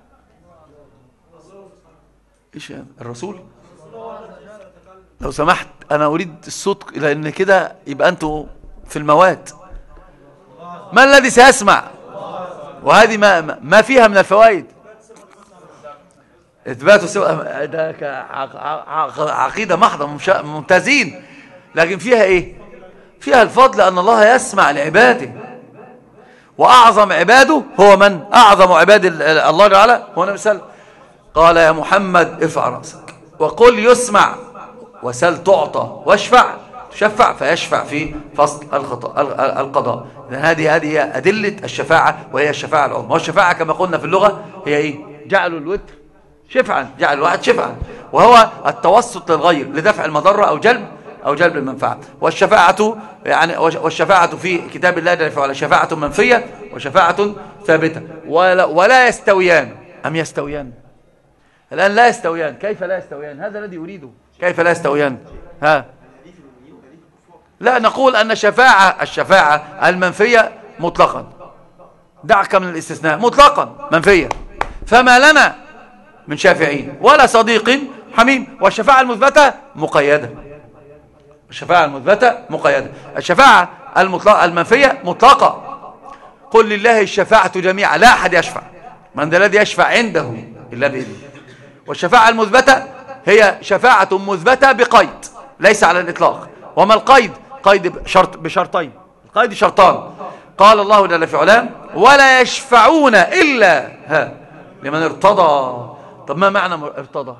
إيش الرسول؟ لو سمحت. أنا أريد الصوت لأن كده يبقى أنتوا في المواد. ما الذي سيسمع؟ وهذه ما ما فيها من الفوائد. إثبات ده عقيدة محضة ممتازين. لكن فيها إيه؟ فيها الفضل أن الله يسمع لعباده. وأعظم عباده هو من؟ أعظم عباد الله تعالى هو النبي صلى الله عليه وسلم. قال يا محمد ارفع رأسك وقل يسمع. وسل تعطى واشفع. تشفع فيشفع في فصل القضاء. هذه هذه هي أدلة الشفاعة وهي الشفاعة العظمى. والشفاعة كما قلنا في اللغة؟ هي إيه؟ جعلوا الوتر شفعا جعل الواحد شفعا. وهو التوسط للغير لدفع المضرة أو جلب أو جلب المنفعة. والشفاعة يعني والشفاعة في كتاب الله جل وعلا شفاعة منفية وشفاعة ثابتة. ولا, ولا يستويان. أم يستويان؟ الآن لا يستويان. كيف لا يستويان؟ هذا الذي يريده كيف لا يستويان؟ ها؟ لا نقول أن الشفاعة الشفاعة المنفية مطلقا. دعك من الاستثناء مطلقا منفية. فما لنا من شافعين ولا صديق حميم. والشفاعة المثبتة مقيدة. الشفاعة المثبتة مقيدة. الشفاعة المطلقة المنفية مطلقة. قل لله الشفاعة جميعا لا أحد يشفع. من ذا الذي يشفع عنده إلا بإذنه. والشفاعة المثبتة هي شفاعة مثبتة بقيد ليس على الإطلاق. وما القيد؟ قيد بشرط بشرطين. القيد شرطان. قال الله جل في علام ولا يشفعون إلا ها لمن ارتضى. طب ما معنى ارتضى؟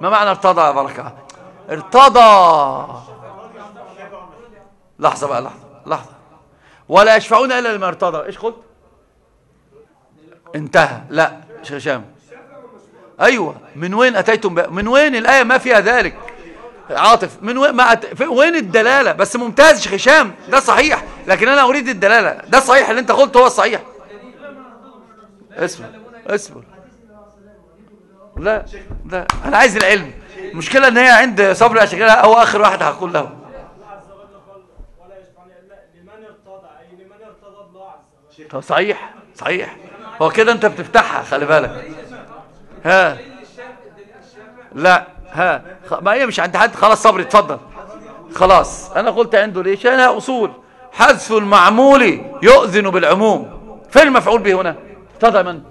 ما معنى ارتضى يا بركة؟ ارتضى. لحظة بقى لحظة لحظة. ولا يشفعون إلا لمن ارتضى. إيش قلت؟ انتهى. لا شام أيوة. من وين أتيتم بقى من وين الآية؟ ما فيها ذلك. عاطف من وين؟ ما أت... وين الدلالة؟ بس ممتاز شيخ هشام ده صحيح. لكن أنا أريد الدلالة. ده صحيح اللي أنت قلته هو الصحيح اسمع اسمع. لا لا. أنا عايز العلم. المشكلة إن هي عند صبري كده هو آخر واحد هقول له. صحيح صحيح. هو كده أنت بتفتحها خلي بالك. ها. لا ها. ما هي مش عند حد خلاص صبري اتفضل. خلاص. أنا قلت عنده ليش؟ أنا أصول. حذف المعمول يؤذن بالعموم. فين المفعول به هنا؟ ابتدى من.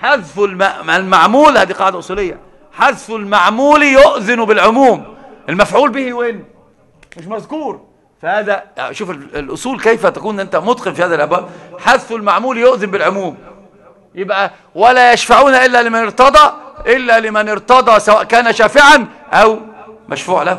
حذف المعمول هذه قاعدة أصولية. حذف المعمول يؤذن بالعموم. المفعول به وين؟ مش مذكور. فهذا شوف الأصول كيف تكون أنت متقن في هذا الأبواب. حذف المعمول يؤذن بالعموم. يبقى ولا يشفعون إلا لمن ارتضى إلا لمن ارتضى سواء كان شافعا أو مشفوع له.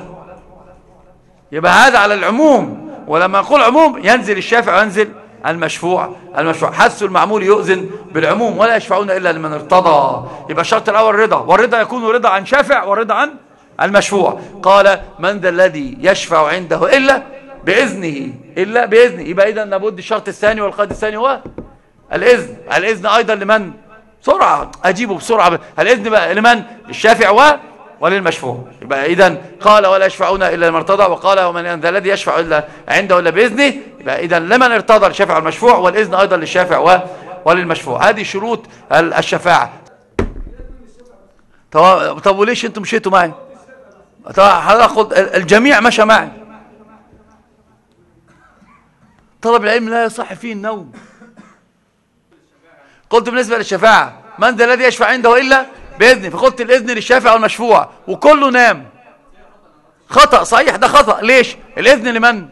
يبقى هذا على العموم. ولما نقول عموم ينزل الشافع وينزل المشفوع. المشفوع حث المعمول يؤذن بالعموم ولا يشفعون إلا لمن ارتضى. يبقى الشرط الأول رضا والرضا يكون رضا عن شافع والرضا عن المشفوع. قال من ذا الذي يشفع عنده إلا بإذنه إلا بإذنه. يبقى إذا لابد الشرط الثاني والقيد الثاني هو الإذن. الإذن أيضا لمن بسرعة أجيبه بسرعة. الإذن بقى لمن؟ للشافع و وللمشفوع. يبقى إذا قال ولا يشفعون إلا لمن ارتضى وقال ومن ذا الذي يشفع إلا عنده إلا بإذنه. يبقى إذا لمن ارتضى؟ الشافع المشفوع والإذن أيضا للشافع وللمشفوع. هذه شروط الشفاعة. طب وليش أنتم مشيتوا معي؟ هاخد الجميع مشى معي. طلب العلم لا يصح فيه النوم. قلت بالنسبة للشفاعة من ذا الذي يشفع عنده إلا بإذن فقلت الإذن للشافع والمشفوع وكله نام. خطأ صحيح ده خطأ. ليش؟ الإذن لمن؟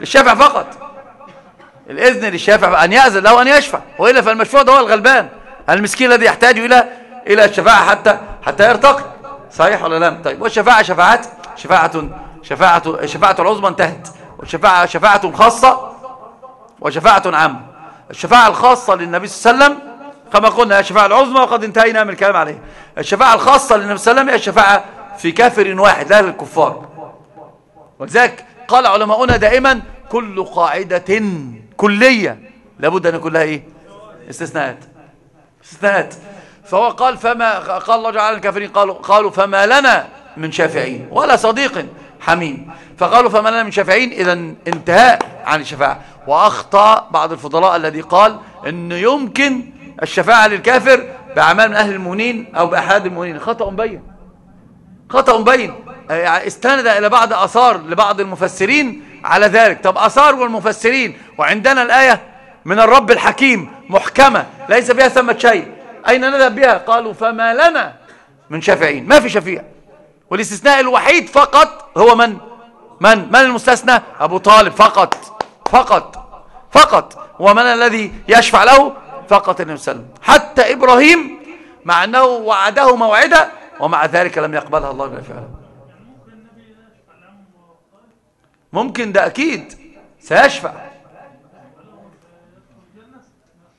للشافع فقط. الإذن للشافع أن يأذن له أن يشفع. وإلا فالمشفوع ده هو الغلبان. المسكين الذي يحتاج إلى إلى الشفاعة حتى حتى يرتقي. صحيح ولا لا؟ طيب والشفاعة شفاعات؟ شفاعة شفاعة شفاعة العظمى انتهت. والشفاعة شفاعة خاصة وشفاعة عامة. الشفاعة الخاصة للنبي صلى الله عليه وسلم كما قلنا الشفاعة العظمى وقد انتهينا من الكلام عليها الشفاعة الخاصة للنبي صلى الله عليه وسلم هي الشفاعة في كافر واحد لا للكفار ولذلك قال علماؤنا دائما كل قاعدة كلية لابد أن يكون لها إيه؟ استثناءات. استثناءات. فهو قال فما قال الله تعالى الكافرين قالوا قالوا فما لنا من شافعين ولا صديق حميم. فقالوا فما لنا من شافعين إذا انتهاء عن الشفاعة. وأخطأ بعض الفضلاء الذي قال أنه يمكن الشفاعة للكافر بأعمال من أهل المؤمنين أو بأحد المؤمنين. خطأ بين خطأ بين استند إلى بعض أثار لبعض المفسرين على ذلك. طب أثار والمفسرين وعندنا الآية من الرب الحكيم محكمة ليس فيها ثمة شيء. أين نذهب بها؟ قالوا فما لنا من شافعين. ما في شفيع. والاستثناء الوحيد فقط هو من؟ من؟ من المستثنى؟ أبو طالب. فقط. فقط. فقط. ومن الذي يشفع له؟ فقط النبي صلى الله عليه وسلم. حتى إبراهيم مع أنه وعده موعدة ومع ذلك لم يقبلها الله جل وعلا ممكن ده أكيد سيشفع.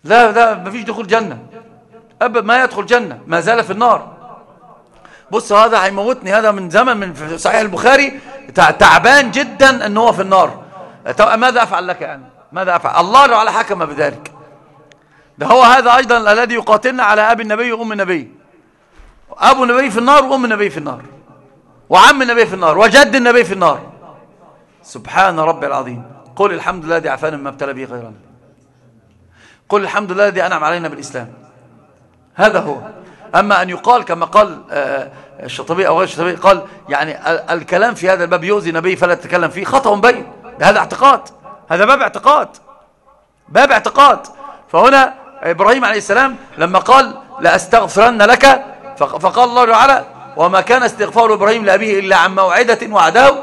لا لا مفيش دخول جنة. أبدا ما يدخل جنة ما زال في النار. بص هذا هيموتني هذا من زمن من صحيح البخاري تعبان جدا إن هو في النار. ماذا أفعل لك يعني ماذا أفعل؟ الله على حكم بذلك. ده هو هذا أيضا الذي يقاتلنا على ابي النبي وأم النبي. ابو النبي في النار وأم النبي في النار. وعم النبي في النار. وجد النبي في النار. سبحان ربي العظيم. قل الحمد لله الذي عافانا مما ابتلى به غيرنا. قل الحمد لله الذي أنعم علينا بالإسلام. هذا هو. أما أن يقال كما قال آه، آه، الشطبي أو غير الشطبي قال يعني الكلام في هذا الباب يؤذي نبي فلا تتكلم فيه. خطأ بين. هذا اعتقاد. هذا باب اعتقاد. باب اعتقاد. فهنا إبراهيم عليه السلام لما قال لأستغفرن لك فقال الله تعالى وما كان استغفار إبراهيم لأبيه إلا عن موعدة وعداه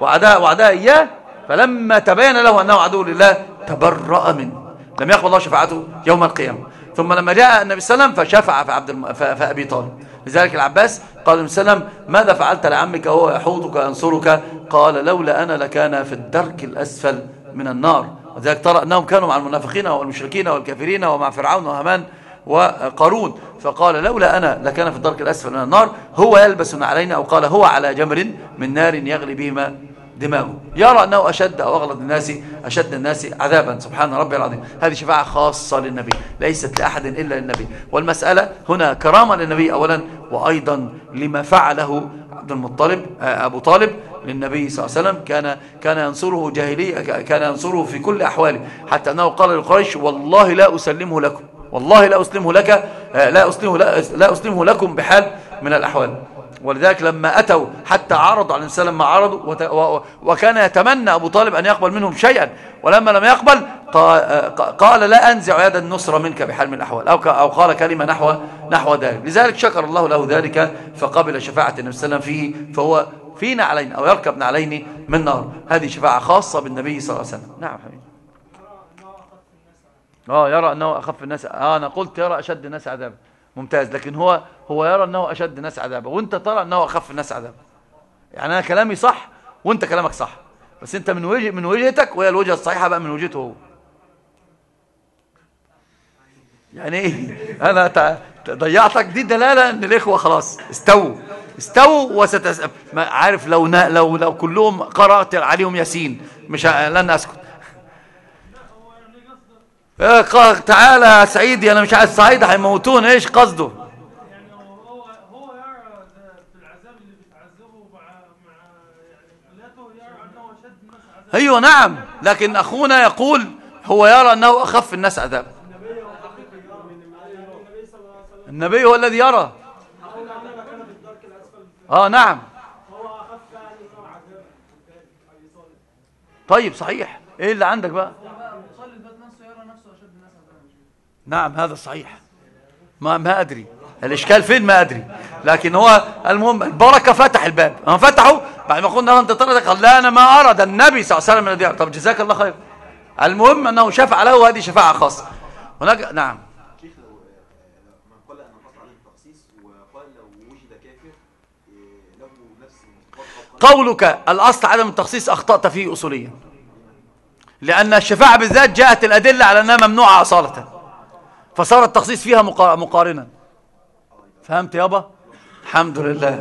وعداه, وعداه إياه فلما تبين له أنه عدو لله تبرأ منه. لم يقبل الله شفاعته يوم القيامة. ثم لما جاء النبي صلى الله عليه وسلم فشفع في, عبد الم... في أبي طالب. لذلك العباس قال النبي صلى الله عليه وسلم ماذا فعلت لعمك وهو يحوطك وينصرك؟ قال لولا أنا لكان في الدرك الأسفل من النار. وذلك ترى أنهم كانوا مع المنافقين والمشركين والكافرين ومع فرعون وهمان وقارون. فقال لولا أنا لكان في الدرك الأسفل من النار هو يلبس علينا أو قال هو على جمر من نار يغلي بهما. دماغه. يرى أنه أشد أو أغلط الناس أشد الناس عذابا. سبحان ربي العظيم. هذه شفاعة خاصة للنبي. ليست لأحد إلا للنبي. والمسألة هنا كرامة للنبي أولا وأيضا لما فعله عبد المطلب آه، أبو طالب للنبي صلى الله عليه وسلم. كان كان ينصره جاهلية كان ينصره في كل أحواله. حتى أنه قال لقريش والله لا أسلمه لكم. والله لا أسلمه لك آه، لا أسلمه, لا أسلمه لكم بحال من الأحوال. ولذلك لما أتوا حتى عرضوا النبي ما عرضوا وكان يتمنى أبو طالب أن يقبل منهم شيئا. ولما لم يقبل قال لا أنزع يد النصرة منك بحال من الأحوال أو قال كلمة نحو نحو ذلك. لذلك شكر الله له ذلك فقبل شفاعة النبي صلى الله عليه وسلم فيه فهو فينا علينا أو يركب علينا من نار. هذه شفاعة خاصة بالنبي صلى الله عليه وسلم. نعم حبيبي. آه يرى أنه أخف الناس. آه أنا قلت يرى أشد الناس عذابا. ممتاز. لكن هو هو يرى أنه أشد الناس عذابا وأنت ترى أنه أخف الناس عذابا. يعني أنا كلامي صح وأنت كلامك صح بس أنت من وجه من وجهتك وهي الوجهة الصحيحة بقى من وجهته هو. يعني إيه؟ أنا ضيعتك دي دلالة إن الإخوة خلاص استووا استووا وستس عارف لو لو لو كلهم قرأت عليهم ياسين مش لن أسكت. إيه، تعالى يا سعيدي أنا مش عايز سعيد هيموتون إيش قصده؟ أيوه نعم. لكن أخونا يقول هو يرى أنه أخف الناس عذابا النبي هو الذي يرى. آه نعم. طيب صحيح. إيه اللي عندك بقى؟ نعم هذا صحيح. ما ما أدري. الإشكال فين ما أدري. لكن هو المهم البركة فتح الباب. هم فتحوا؟ بعد ما قلنا أنت ترى قال لا أنا ما أرى ده النبي صلى الله عليه وسلم الذي طب جزاك الله خير. المهم أنه شفع له هذه شفاعة خاصة. هناك نعم. قولك الأصل عدم التخصيص أخطأت فيه أصوليا. لأن الشفاعة بالذات جاءت الأدلة على أنها ممنوعة أصالة. فصار التخصيص فيها مقارنا. فهمت يابا؟ الحمد لله.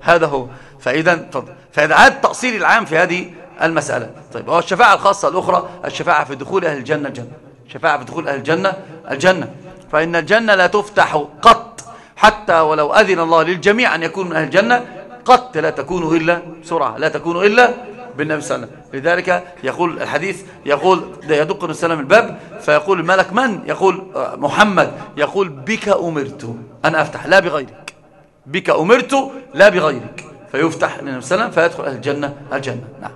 هذا هو. فإذا فإذا هذا التأصيل العام في هذه المسألة. طيب هو الشفاعة الخاصة الأخرى الشفاعة في دخول أهل الجنة الجنة. الشفاعة في دخول أهل الجنة الجنة. فإن الجنة لا تفتح قط. حتى ولو أذن الله للجميع أن يكون من أهل الجنة قط لا تكون إلا بسرعة لا تكون إلا بالنبي صلى الله عليه وسلم. لذلك يقول الحديث يقول يدق السلام الباب فيقول الملك من؟ يقول محمد. يقول بك أمرت أن أفتح لا بغيرك. بك أمرت لا بغيرك. فيفتح للنبي صلى الله عليه وسلم فيدخل أهل الجنة الجنة. نعم.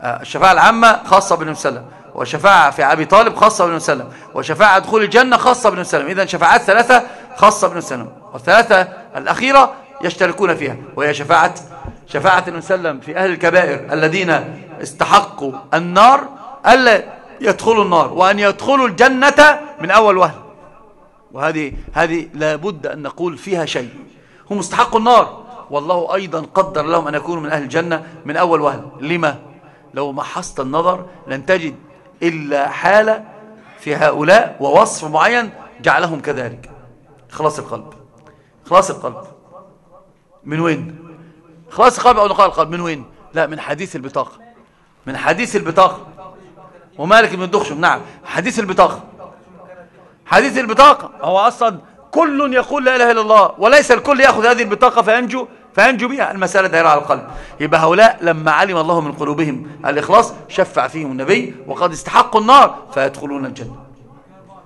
آه، الشفاعة العامة خاصة بالنبي صلى الله عليه وسلم وشفاعة في أبي طالب خاصة بالنبي صلى الله عليه وسلم وشفاعة دخول الجنة خاصة بالنبي صلى الله عليه وسلم. إذن شفاعات ثلاثة خاصة بالنبي صلى الله عليه وسلم والثلاثة الأخيرة يشتركون فيها وهي شفاعة شفاعة وسلم في أهل الكبائر الذين استحقوا النار ألا يدخلوا النار وأن يدخلوا الجنة من أول وهل. وهذه هذه لابد أن نقول فيها شيء. هم استحقوا النار. والله أيضا قدر لهم أن يكونوا من أهل الجنة من أول وهل. لما؟ لو محصت النظر لن تجد إلا حالة في هؤلاء ووصف معين جعلهم كذلك. خلاص القلب. خلاص القلب. من وين؟ خلاص القلب أو نقال القلب من وين؟ لا من حديث البطاقة. من حديث البطاقة. ومالك بن الدخشم نعم. حديث البطاقة. حديث البطاقة. هو أصلا كل يقول لا إله إلا الله وليس الكل يأخذ هذه البطاقة فينجو فينجو بها. المسألة دائرة على القلب. يبقى هؤلاء لما علم الله من قلوبهم الإخلاص شفع فيهم النبي وقد استحقوا النار فيدخلون الجنة.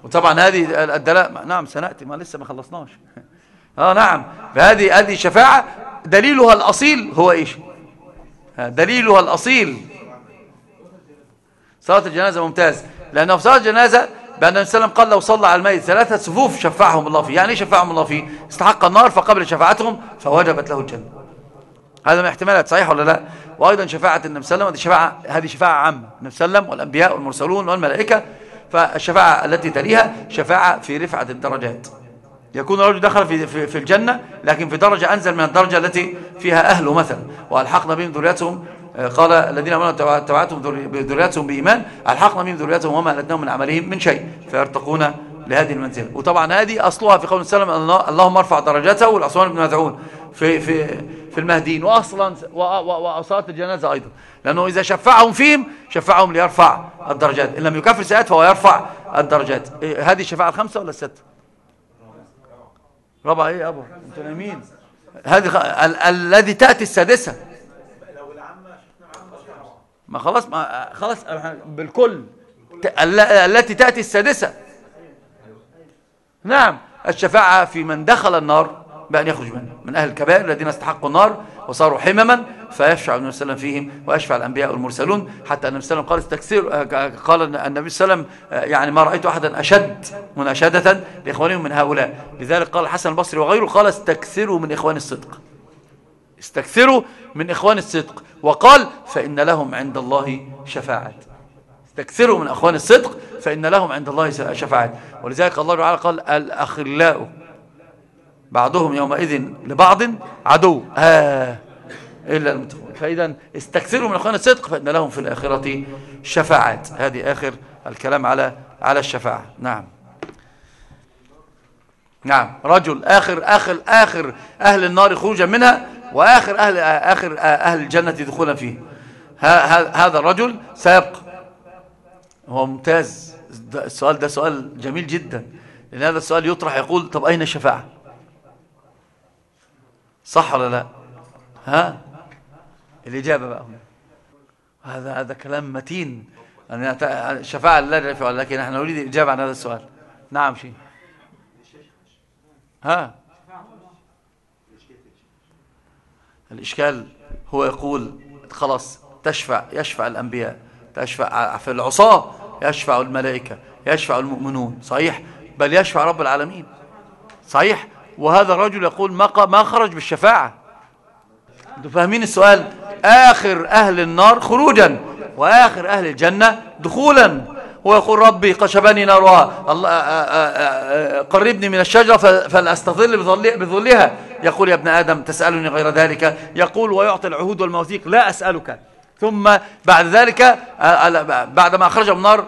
وطبعا هذه الدلاء نعم سنأتي ما لسه ما خلصناش. آه نعم. فهذه هذه شفاعة دليلها الأصيل هو إيش؟ دليلها الأصيل. صلاة الجنازة ممتاز. لأنه في صلاة الجنازة بأن النبي صلى الله عليه وسلم قال لو صلى على الميت ثلاثة صفوف شفعهم الله فيه. يعني إيه شفعهم الله فيه؟ استحق النار فقبل شفاعتهم فوجبت له الجنة. هذا من احتمالات صحيح ولا لا؟ وأيضا شفاعة النبي صلى الله عليه وسلم شفاعة هذه شفاعة عامة. النبي صلى الله عليه وسلم والأنبياء والمرسلون والملائكة فالشفاعة التي تليها شفاعة في رفعة الدرجات. يكون الرجل دخل في, في, في الجنة لكن في درجة أنزل من الدرجة التي فيها أهله مثلا. وألحقنا بهم ذريتهم قال الذين آمنوا تبعتهم ذرياتهم بإيمان. ألحقنا بهم ذرياتهم وما التناهم من عملهم من شيء. فيرتقون لهذه المنزلة. وطبعا هذه أصلها في قول السلام اللهم ارفع درجته والعصوان بن مذعون في في في المهديين. واصلا واصلات الجنازة أيضا. لأنه إذا شفعهم فيهم شفعهم ليرفع الدرجات. إن لم يكفر سيئات فهو يرفع الدرجات. إيه هذه الشفاعه الخمسة ولا الستة؟ رابعه إيه يا أبو؟ أنتوا نايمين. هذه الذي تأتي السادسة. ما خلاص ما خلاص بالكل. التي تأتي السادسة. نعم الشفاعة في من دخل النار بأن يخرج منها. من أهل الكبائر الذين استحقوا النار وصاروا حمما فيشفع النبي صلى الله عليه وسلم فيهم ويشفع الأنبياء والمرسلون. حتى النبي صلى الله عليه وسلم قال استكثر قال النبي صلى الله عليه وسلم يعني ما رأيت أحدا أشد مناشدة لإخوانهم من هؤلاء. لذلك قال الحسن البصري وغيره قال استكثروا من إخوان الصدق. استكثروا من إخوان الصدق. وقال فإن لهم عند الله شفاعة. استكثروا من أخوان الصدق فإن لهم عند الله شفاعة. ولذلك الله تعالى قال الأخلاء بعضهم يومئذ لبعض عدو. آه. إلا المتقون. فإذا استكثروا من أخوان الصدق فإن لهم في الآخرة شفاعات. هذه آخر الكلام على على الشفاعة. نعم. نعم. رجل آخر آخر آخر أهل النار خروجا منها وآخر أهل, آخر أهل الجنة دخولا فيه. هذا الرجل سيبقى. هو ممتاز. السؤال ده سؤال جميل جدا. لأن هذا السؤال يطرح يقول طب أين الشفاعة؟ صح ولا لا؟ ها؟ الإجابة بقى هنا. هذا هذا كلام متين. الشفاعة لا نعرفها لكن نحن نريد الإجابة عن هذا السؤال. نعم شيء ها؟ الإشكال هو يقول خلاص تشفع يشفع الأنبياء تشفع في العصاة يشفع الملائكة يشفع المؤمنون. صحيح؟ بل يشفع رب العالمين. صحيح؟ وهذا الرجل يقول ما ما خرج بالشفاعة. أنتوا فاهمين السؤال؟ آخر أهل النار خروجا وآخر أهل الجنة دخولا. هو يقول ربي قشبني نارها. الله قربني من الشجرة فلأستظل بظلها. يقول يا ابن آدم تسألني غير ذلك. يقول ويعطي العهود والمواثيق لا أسألك. ثم بعد ذلك بعد ما أخرج من النار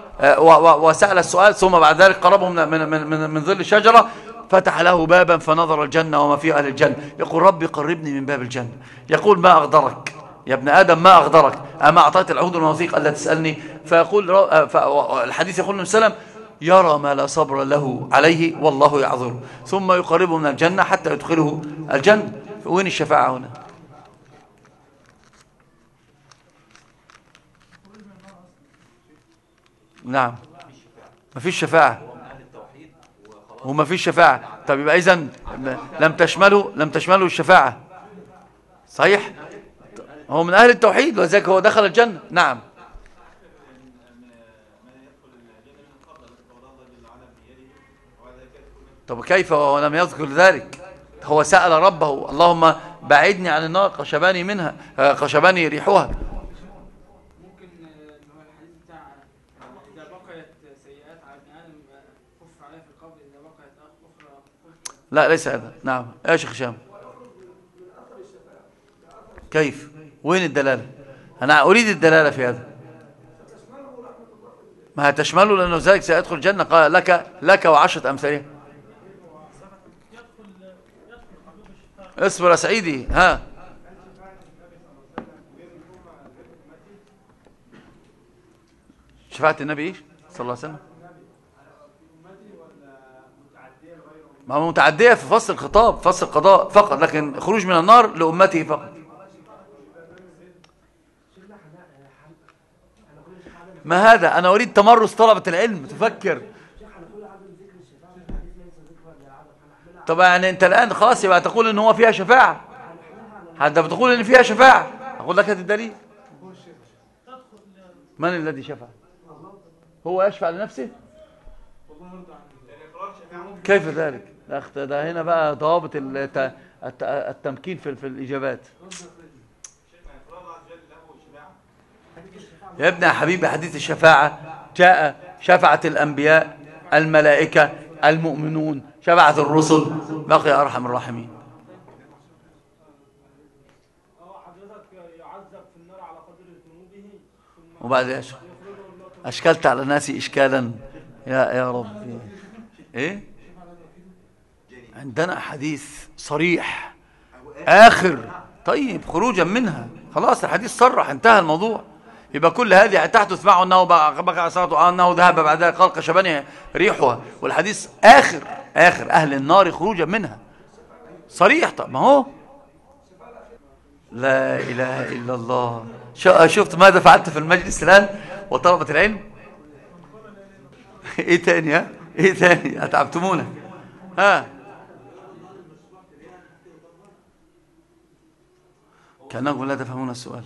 وسأل السؤال ثم بعد ذلك قربه من, من, من, من ظل الشجرة فتح له بابا فنظر الجنة وما فيه أهل الجنة. يقول ربي قربني من باب الجنة. يقول ما أغدرك؟ يا ابن آدم ما أغدرك؟ أما أعطيت العهود والمواثيق ألا تسألني؟ فيقول الحديث يقول النبي صلى الله عليه وسلم يرى ما لا صبر له عليه والله يعذره. ثم يقربه من الجنة حتى يدخله الجنة. وين الشفاعة هنا؟ نعم. ما فيش شفاعة. وما فيش شفاعة. طب يبقى إذن لم تشمله لم تشمله الشفاعة. صحيح؟ هو من أهل التوحيد وذلك هو دخل الجنة. نعم. طب كيف هو لم يذكر ذلك؟ هو سأل ربه اللهم بعدني عن النار قشباني منها قشباني ريحها. لا ليس هذا. نعم. يا شيخ هشام. كيف؟ وين الدلالة؟ أنا أريد الدلالة في هذا. ما تشمله لأنه ذلك سيدخل الجنة. قال لك لك وعشرة أمثالها. اصبر يا سعيدي. ها. شفاعة النبي إيش؟ صلى الله عليه وسلم. ما هو متعدية في فصل الخطاب فصل القضاء فقط لكن خروج من النار لأمته فقط. ما هذا؟ أنا أريد تمرس طلبة العلم تفكر. طب يعني أنت الآن خلاص يبقى تقول إن هو فيها شفاعة. حتى بتقول إن فيها شفاعة. أقول لك هات الدليل. من الذي شفع؟ هو يشفع لنفسه؟ كيف ذلك؟ ده هنا بقى ضوابط الت- الت- التمكين في في الإجابات. يا ابني يا حبيبي حديث الشفاعة جاء شفعت الأنبياء الملائكة المؤمنون شفعت الرسل. بقي أرحم الراحمين. وبعد إيش؟ أشكلت على الناس إشكالا. يا يا ربي إيه؟ عندنا حديث صريح. آخر. طيب خروجا منها. خلاص الحديث صرح انتهى الموضوع. يبقى كل هذه تحدث معه أنه بقى بقى صلاته أنه ذهب بعد ذلك خلق شبانه ريحها. والحديث آخر آخر. أهل النار خروجا منها. صريح طب ما هو؟ لا إله إلا الله. شفت ماذا فعلت في المجلس الآن وطلبة العلم؟ إيه تاني ها؟ إيه تاني؟ أتعبتمونا. ها؟ كأنكم لا تفهمون السؤال.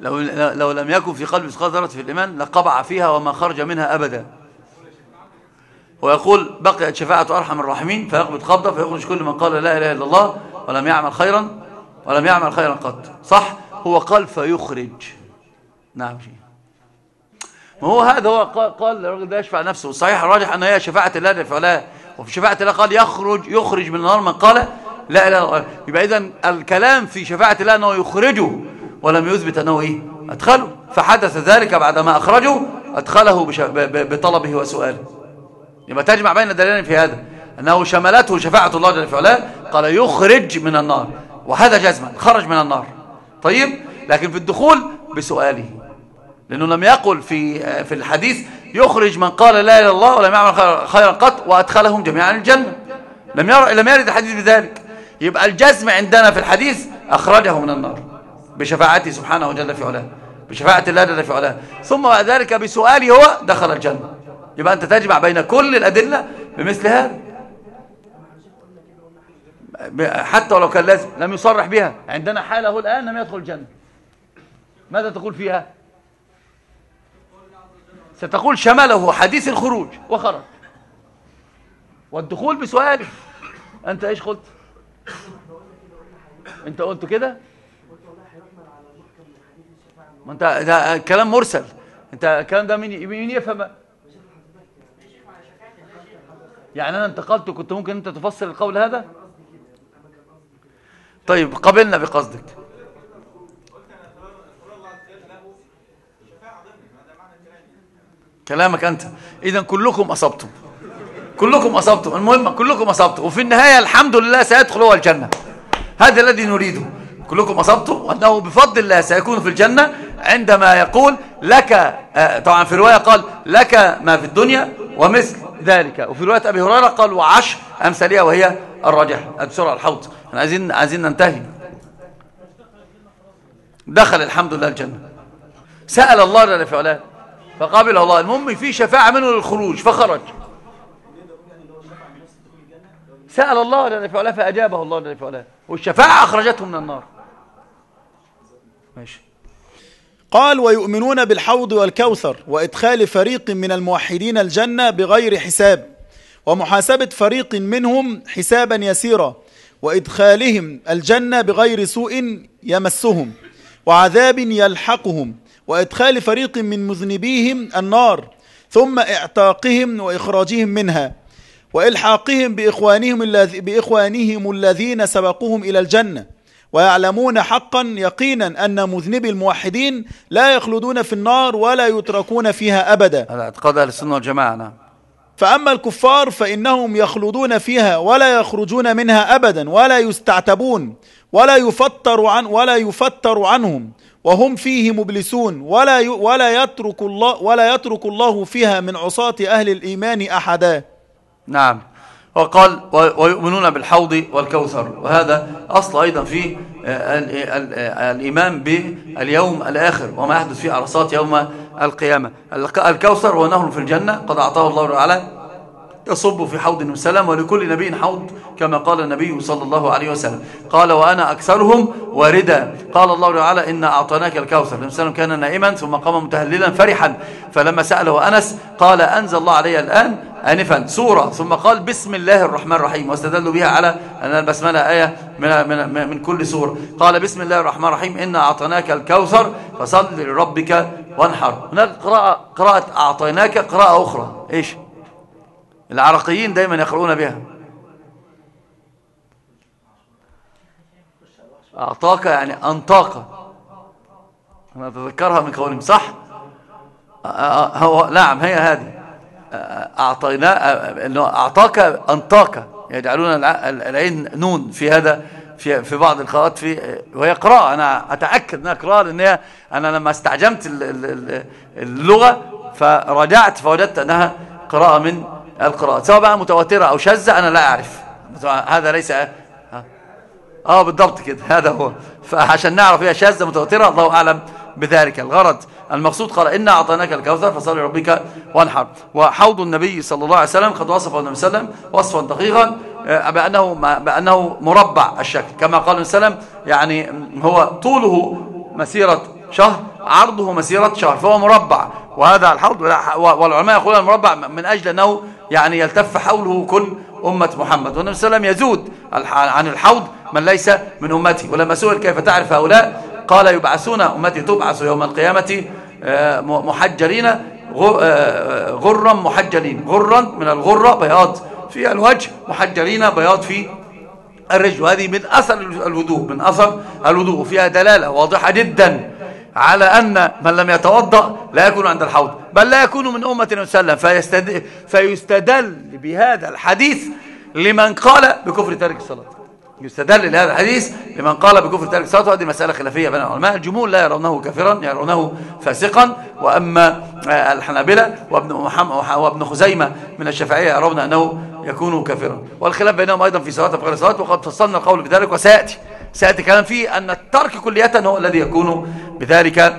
لو, لو لم يكن في قلب مثقال ذرة في الإيمان لقبع فيها وما خرج منها أبدا. ويقول بقيت شفاعة أرحم الراحمين فيقبض قبضة فيخرج كل من قال لا إله إلا الله ولم يعمل خيرا ولم يعمل خيرا قط. صح؟ هو قال فيخرج. نعم. شيء ما هو هذا؟ هو قال, قال الراجل ده يشفع نفسه. الصحيح الراجح أن هي شفاعة الله علاه وفي شفاعة الله قال يخرج يخرج من النار من قال لا إله إلا الله. يبقى إذن الكلام في شفاعة الله أنه يخرجه. ولم يثبت أنه إيه؟ أدخله. فحدث ذلك بعدما أخرجه أدخله بطلبه وسؤاله. يبقى تجمع بين الدليلين في هذا أنه شملته شفاعة الله جل في قال يخرج من النار. وهذا جزما خرج من النار. طيب؟ لكن في الدخول بسؤاله. لأنه لم يقل في في الحديث يخرج من قال لا إله إلا الله ولم يعمل خير- خيرا قط وأدخلهم جميعا الجنة. لم يرد الحديث بذلك. يبقى الجزم عندنا في الحديث أخرجه من النار. بشفاعته سبحانه جل في علاه بشفاعة الله جل في علاه. ثم بعد ذلك بسؤاله هو دخل الجنة. يبقى أنت تجمع بين كل الأدلة بمثل هذا. حتى ولو كان لازم لم يصرح بها. عندنا حالة الآن لم يدخل الجنة. ماذا تقول فيها؟ ستقول شمله حديث الخروج وخرج. والدخول بسؤاله أنت إيش قلت؟ أنت قلت كده؟ ما أنت ده كلام مرسل. أنت الكلام ده مين مين يفهم؟ يعني أنا انتقلت وكنت ممكن أنت تفسر القول هذا؟ طيب قبلنا بقصدك. كلامك أنت. إذا كلكم أصبتم. كلكم أصبتم. المهم كلكم أصبتم. وفي النهاية الحمد لله سيدخل هو الجنة. هذا الذي نريده. كلكم أصبتم وأنه بفضل الله سيكون في الجنة. عندما يقول لك آه، طبعا في رواية قال لك ما في الدنيا ومثل ذلك. وفي رواية أبي هريرة قال وعشر أمثالها وهي الراجح بسرعة الحوض. إحنا عايزين عايزين ننتهي. دخل الحمد لله الجنة. سأل الله جل في علاه فقابل الله. المهم في شفاعة منه للخروج فخرج. سأل الله جل في علاه فأجابه الله جل في علاه. والشفاعة أخرجته من النار. ماشي. قال ويؤمنون بالحوض والكوثر وإدخال فريق من الموحدين الجنة بغير حساب ومحاسبة فريق منهم حسابا يسيرا وإدخالهم الجنة بغير سوء يمسهم وعذاب يلحقهم وإدخال فريق من مذنبيهم النار ثم إعتاقهم وإخراجهم منها وإلحاقهم بإخوانهم, بإخوانهم الذين سبقوهم إلى الجنة ويعلمون حقا يقينا أن مذنبي الموحدين لا يخلدون في النار ولا يتركون فيها أبدا. هذا اعتقاد أهل السنة والجماعة نعم. فأما الكفار فإنهم يخلدون فيها ولا يخرجون منها أبدا ولا يستعتبون ولا يفتر عن ولا يفتر عنهم وهم فيه مبلسون ولا ي ولا يترك الله ولا يترك الله فيها من عصاة أهل الإيمان أحدا. نعم. وقال ويؤمنون بالحوض والكوثر. وهذا أصل أيضا في آه، آه، الإيمان باليوم الآخر وما يحدث في عرصات يوم القيامة. الك- الكوثر هو نهر في الجنة قد أعطاه الله تعالى يصب في حوض النبي صلى الله عليه وسلم ولكل نبي حوض كما قال النبي صلى الله عليه وسلم. قال وأنا أكثرهم واردا قال الله تعالى إن أعطيناك الكوثر. النبي صلى الله عليه وسلم كان نائما ثم قام متهللا فرحا. فلما سأله أنس قال أنزل الله علي الآن آنفا سورة. ثم قال بسم الله الرحمن الرحيم. واستدلوا بها على أن البسملة آية من, من, من كل سورة قال بسم الله الرحمن الرحيم. إن أعطيناك الكوثر. فصل لربك وانحر. هناك قراءة, قراءة أعطيناك قراءة أخرى. إيش؟ العراقيين دايما يقرؤون بها. أعطاك يعني أنطاك. أنا أتذكرها من قولهم صح؟ هو نعم هي هذه. أعطينا أعطاك أنطاك. يجعلون الع- العين نون في هذا في في بعض القراءات في وهي قراءة أنا أتأكد أنها قراءة لأن هي أنا لما استعجمت ال- ال- ال- اللغة فرجعت فوجدت أنها قراءة من القراءات سواء بقى متواترة أو شاذة أنا لا أعرف. هذا ليس؟ آه بالضبط كده. هذا هو. فعشان نعرف هي شاذة متواترة الله أعلم بذلك. الغرض المقصود قال إنا أعطيناك الكوثر فصل ربك وانحر. وحوض النبي صلى الله عليه وسلم قد وصفه النبي صلى الله عليه وسلم وصفا دقيقا آه، بأنه, بأنه مربع الشكل. كما قال النبي صلى الله عليه وسلم يعني هو طوله مسيرة شهر عرضه مسيرة شهر فهو مربع. وهذا الحوض والعلماء يقولون المربع من أجل أنه يعني يلتف حوله كل أمة محمد. والنبي صلى الله عليه وسلم يزود عن الحوض من ليس من أمتي. ولما سئل كيف تعرف هؤلاء قال يبعثون أمتي تبعث يوم القيامة آه، محجرين غ- آه، غرا محجلين غرا من الغرة بياض في الوجه محجرين بياض في الرجل. وهذه من أثر الوضوء من أثر الوضوء. وفيها دلالة واضحة جدا. على أن من لم يتوضأ لا يكون عند الحوض بل لا يكون من أمة النبي صلى الله عليه وسلم فيستد... فيستدل بهذا الحديث لمن قال بكفر تارك الصلاة. يستدل لهذا الحديث لمن قال بكفر تارك الصلاة. وهذه مسألة خلافية بين العلماء. الجمهور لا يرونه كافرا يرونه فاسقا. وأما آه، الحنابلة وابن, محمد وابن خزيمة من الشافعية يرون أنه يكون كافرا. والخلاف بينهم أيضا في صلاة وغير صلاة. وقد فصلنا القول بذلك وسيأتي. سيأتي كلام فيه أن الترك كلية هو الذي يكون بذلك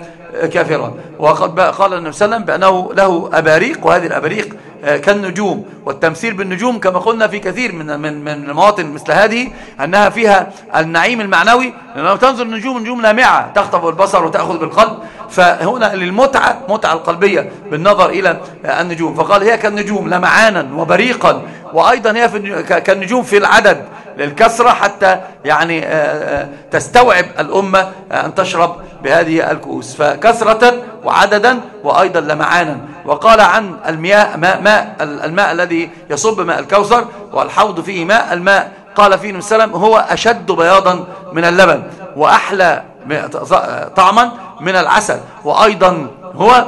كافرا. وقد قال النبي صلى الله عليه وسلم بأنه له أباريق وهذه الأباريق آه، كالنجوم. والتمثيل بالنجوم كما قلنا في كثير من من من المواطن مثل هذه أنها فيها النعيم المعنوي. لأنه تنظر النجوم نجوم لامعة تخطف البصر وتأخذ بالقلب. فهنا للمتعة متعة القلبية بالنظر إلى النجوم. فقال هي كالنجوم لمعانا وبريقا. وأيضا هي كالنجوم في العدد. للكسرة حتى يعني آه، آه، تستوعب الأمة آه، أن تشرب بهذه الكؤوس. فكثرة وعددا وأيضا لمعانا. وقال عن المياه ماء, ماء الماء الذي يصب ماء الكوثر والحوض فيه ماء الماء قال فيه وسلم هو أشد بياضا من اللبن وأحلى طعما من العسل. وأيضا هو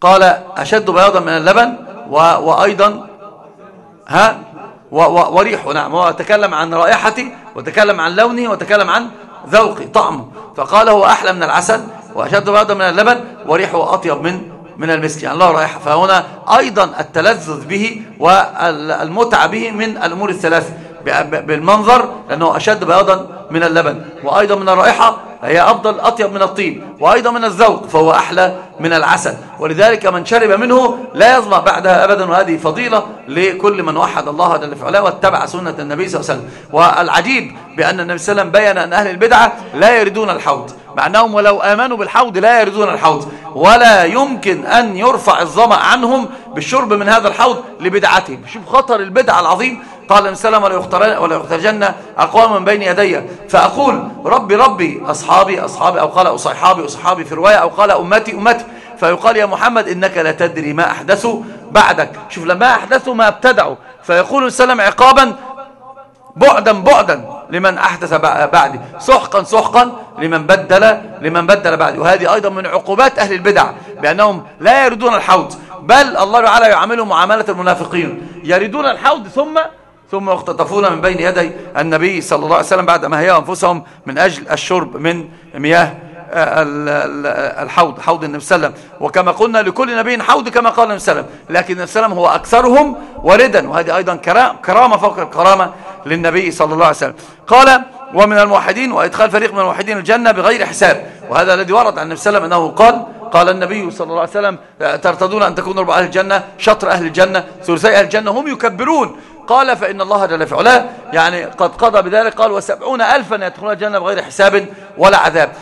قال أشد بياضا من اللبن وأيضا ها؟ وريحه. نعم هو تكلم عن رائحته وتكلم عن لونه وتكلم عن ذوقه طعمه. فقال هو أحلى من العسل وأشد بياضا من اللبن وريحه أطيب من من المسك يعني الله رائحة. فهنا أيضا التلذذ به والمتعة به من الأمور الثلاث ب- بالمنظر لأنه أشد بياضا من اللبن وأيضا من الرائحة هي أفضل أطيب من الطيب وأيضا من الذوق فهو أحلى من العسل. ولذلك من شرب منه لا يظمأ بعدها أبدا وهذه فضيلة لكل من وحد الله جل في علاه واتبع سنة النبي صلى الله عليه وسلم. والعجيب بأن النبي صلى الله عليه وسلم بين أن أهل البدعة لا يردون الحوض. مع أنهم ولو آمنوا بالحوض لا يردون الحوض ولا يمكن أن يرفع الظمأ عنهم بالشرب من هذا الحوض لبدعتهم. شوف خطر البدعة العظيم. قال النبي صلى الله عليه وسلم ولا يخترجن أقوام من بين يدي. فأقول ربي ربي أصحابي أصحابي أو قال أصحابي أصحابي في رواية أو قال أمتي أمتي. فيقال يا محمد إنك لا تدري ما أحدثوا بعدك. شوف لما أحدثوا ما ابتدعوا. فيقول السلام عقابا بعدا بعدا لمن أحدث بعدي. سحقا سحقا لمن بدل لمن بدل بعدي. وهذه أيضا من عقوبات أهل البدع بأنهم لا يريدون الحوض بل الله تعالى يعاملهم معاملة المنافقين. يريدون الحوض ثم ثم يختطفون من بين يدي النبي صلى الله عليه وسلم بعد ما هي أنفسهم من أجل الشرب من مياه الحوض حوض النبي صلى الله عليه وسلم. وكما قلنا لكل نبي حوض كما قال النبي صلى الله عليه وسلم. لكن النبي صلى الله عليه وسلم هو أكثرهم وردا وهذه أيضا كرامة فوق الكرامة للنبي صلى الله عليه وسلم. قال ومن الموحدين وإدخال فريق من الموحدين الجنة بغير حساب. وهذا الذي ورد عن النبي صلى الله عليه وسلم أنه قال قال النبي صلى الله عليه وسلم ترتضون أن تكونوا ربع أهل الجنة شطر أهل الجنة ثلثي أهل الجنة هم يكبرون. قال فإن الله جل في علاه يعني قد قضى بذلك قال وسبعون ألفا يدخلون الجنة بغير حساب ولا عذاب.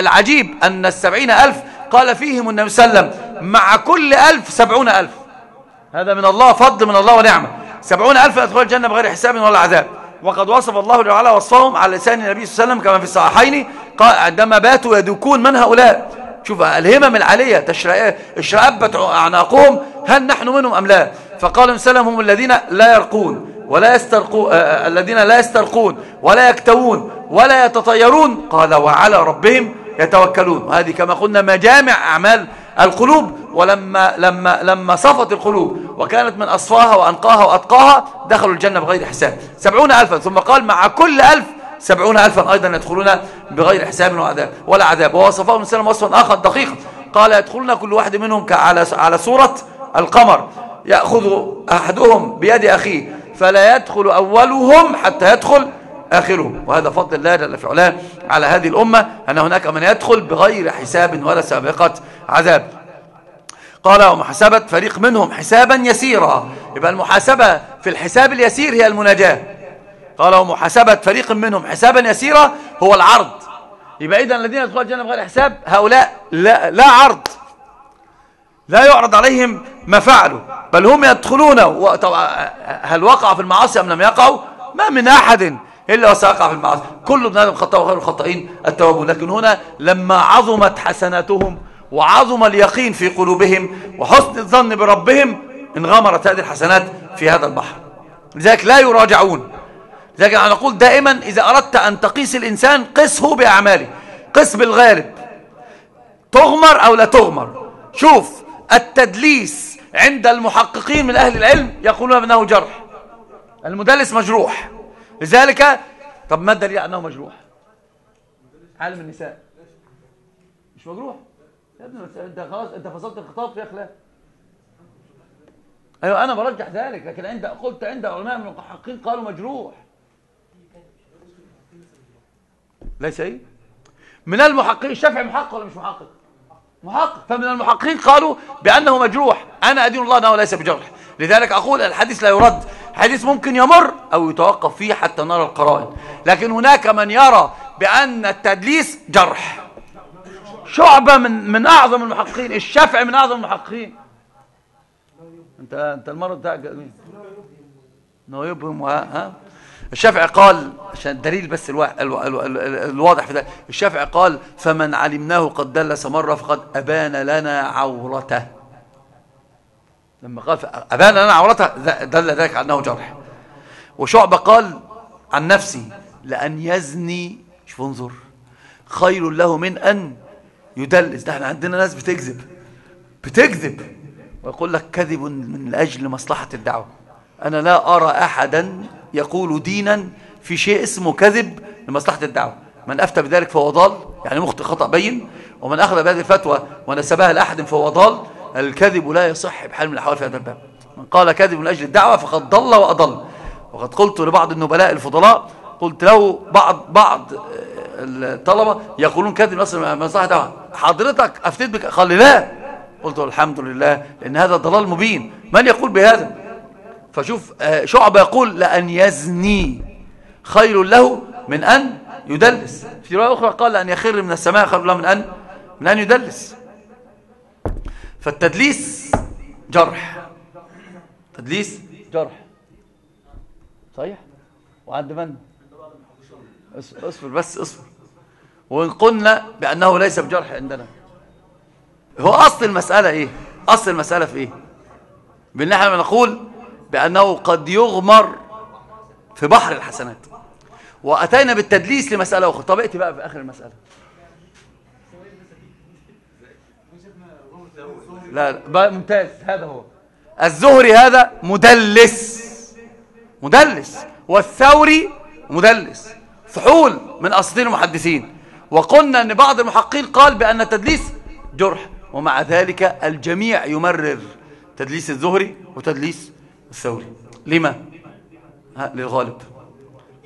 العجيب أن السبعين ألف قال فيهم النبي صلى الله عليه وسلم مع كل ألف سبعون ألف. هذا من الله فضل من الله ونعمة. سبعون ألف يدخلون الجنة بغير حساب ولا عذاب. وقد وصف الله تعالى وصفهم على لسان النبي صلى الله عليه وسلم كما في الصحيحين عندما باتوا يدوكون من هؤلاء. شوف الهمم العالية اشرأبت أعناقهم هل نحن منهم أم لا؟ فقال سلم هم الذين لا يرقون ولا يسترقون آه، آه، الذين لا يسترقون ولا يكتوون ولا يتطيرون. قال وعلى ربهم يتوكلون. وهذه كما قلنا مجامع أعمال القلوب. ولما لما لما صفت القلوب وكانت من أصفاها وأنقاها وأتقاها دخلوا الجنة بغير حساب. سبعون ألفا. ثم قال مع كل ألف سبعون ألفا أيضا يدخلون بغير حساب وعذاب ولا عذاب. ووصفهم سلم وصفا آخر دقيق قال يدخلون كل واحد منهم على على صورة القمر. يأخذ أحدهم بيد أخيه فلا يدخل أولهم حتى يدخل آخرهم وهذا فضل الله جل في علاه على هذه الأمة أن هناك من يدخل بغير حساب ولا سابقة عذاب. قال ومحاسبة فريق منهم حسابا يسيرا. يبقى المحاسبة في الحساب اليسير هي المناجاة. قال ومحاسبة فريق منهم حسابا يسيرا هو العرض. يبقى إذا الذين يدخلون الجنة بغير حساب هؤلاء لا, لا عرض. لا يعرض عليهم ما فعلوا. بل هم يدخلون هل وقع في المعاصي أم لم يقعوا؟ ما من أحد إلا وسيقع في المعاصي. كل ابن آدم خطأ وخير الخطئين التوابون. لكن هنا لما عظمت حسناتهم وعظم اليقين في قلوبهم وحسن الظن بربهم انغمرت هذه الحسنات في هذا البحر. لذلك لا يراجعون. لذلك أنا نقول دائما إذا أردت أن تقيس الإنسان قسه بأعماله. قس بالغالب. تغمر أو لا تغمر. شوف التدليس عند المحققين من أهل العلم يقولون أنه جرح. المدلس مجروح. لذلك طب ما الدليل أنه مجروح؟ عالم النساء. مش مجروح؟ يا ابني أنت خلاص أنت فصلت الخطاب في اخلاق أيوه أنا برجح ذلك لكن عند قلت عند علماء من المحققين قالوا مجروح. ليس إيه؟ من المحققين الشافعي محقق ولا مش محقق؟ محقق. فمن المحققين قالوا بأنه مجروح. أنا أدين الله أنه ليس بجرح. لذلك أقول الحديث لا يرد. حديث ممكن يمر أو يتوقف فيه حتى نرى القرائن. لكن هناك من يرى بأن التدليس جرح. شعبة من من أعظم المحققين الشافعي من أعظم المحققين. أنت أنت المرض بتاعك مين؟ نويبهم ها؟ الشافعي قال عشان الدليل بس الواضح في ذلك الشافعي قال فمن علمناه قد دلس مرة فقد أبان لنا عورته. لما قال أبان لنا عورته دل ذلك على أنه جرح. وشعبة قال عن نفسي لأن يزني شوف انظر خير له من أن يدلس. ده إحنا عندنا ناس بتكذب بتكذب. ويقول لك كذب من أجل مصلحة الدعوة. أنا لا أرى أحدا يقول دينا في شيء اسمه كذب لمصلحة الدعوة. من أفتى بذلك فهو ضال يعني مخطئ خطأ بين. ومن أخذ بهذه الفتوى ونسبها لأحد فهو ضال. الكذب لا يصح بحال من الأحوال في هذا الباب. من قال كذب من أجل الدعوة فقد ضل وأضل. وقد قلت لبعض النبلاء الفضلاء قلت له بعض بعض الطلبة يقولون كذب مصلحة الدعوة. حضرتك أفتيت بك؟ قال لا. قلت الحمد لله لأن هذا ضلال مبين. من يقول بهذا؟ فشوف آه، شعب يقول لأن يزني خير له من أن يدلس. في رواية أخرى قال لأن يخر من السماء خير له من أن من أن يدلس. فالتدليس جرح. تدليس جرح. صحيح؟ وعند من؟ أصبر بس أصبر. وإن قلنا بأنه ليس بجرح عندنا. هو أصل المسألة إيه؟ أصل المسألة في إيه؟ بأن إحنا نقول بأنه قد يغمر في بحر الحسنات. وأتينا بالتدليس لمسألة أخرى. طب ائتي بقى في آخر المسألة. لا لا ممتاز. هذا هو. الزهري هذا مدلس. مدلس. والثوري مدلس. فحول من أساطير المحدثين. وقلنا أن بعض المحققين قال بأن التدليس جرح. ومع ذلك الجميع يمرر. تدليس الزهري وتدليس الثوري لما؟ للغالب.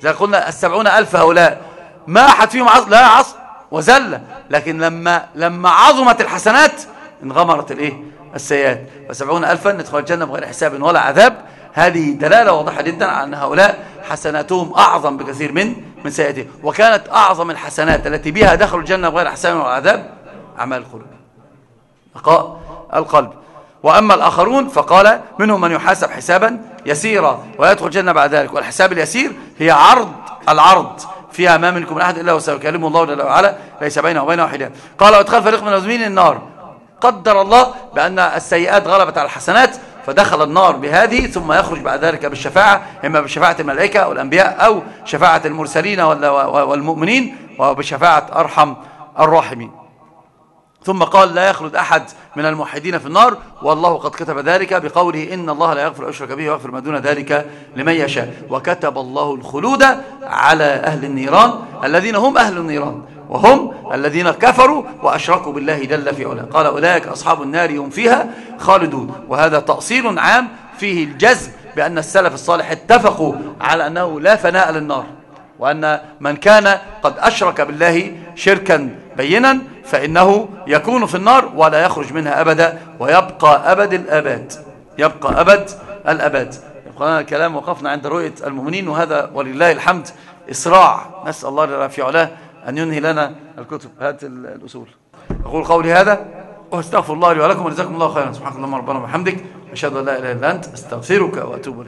زي قلنا السبعون ألف هؤلاء ما أحد فيهم عص... لا عص وزل. لكن لما لما عظمت الحسنات انغمرت الإيه؟ السيئات. فسبعون ألفا ندخل الجنة بغير حساب ولا عذاب. هذه دلالة واضحة جدا على أن هؤلاء حسناتهم أعظم بكثير من من سيئاتهم. وكانت أعظم الحسنات التي بها دخلوا الجنة بغير حساب ولا عذاب أعمال القلوب. بقاء القلب. وأما الآخرون فقال منهم من يحاسب حسابا يسيرا ويدخل الجنة بعد ذلك. والحساب اليسير هي عرض العرض. فيها ما منكم من أحد إلا وسيكلمه الله جل وعلا ليس بينه وبينه حجاب قال وادخل فريق من المسلمين النار. قدر الله بأن السيئات غلبت على الحسنات فدخل النار بهذه ثم يخرج بعد ذلك بالشفاعة إما بشفاعة الملائكة أو الأنبياء أو شفاعة المرسلين والمؤمنين وبشفاعة أرحم الراحمين. ثم قال لا يخلد أحد من الموحدين في النار والله قد كتب ذلك بقوله إن الله لا يغفر أشرك به ويغفر ما دون ذلك لمن يشاء. وكتب الله الخلود على أهل النيران الذين هم أهل النيران وهم الذين كفروا وأشركوا بالله جل في علاه. قال أولئك أصحاب النار هم فيها خالدون. وهذا تأصيل عام فيه الجزم بأن السلف الصالح اتفقوا على أنه لا فناء للنار وأن من كان قد أشرك بالله شركا بينا فإنه يكون في النار ولا يخرج منها أبدا ويبقى أبد الأبد يبقى أبد الأبد يبقى لنا الكلام وقفنا عند رؤية المؤمنين وهذا ولله الحمد إسراع. نسأل الله في علاه أن ينهي لنا الكتب. هات الأصول. أقول قولي هذا واستغفر الله لي ولكم وجزاكم الله خيرا. سبحانك اللهم ربنا وبحمدك أشهد أن لا إله إلا أنت أستغفرك وأتوب إليك.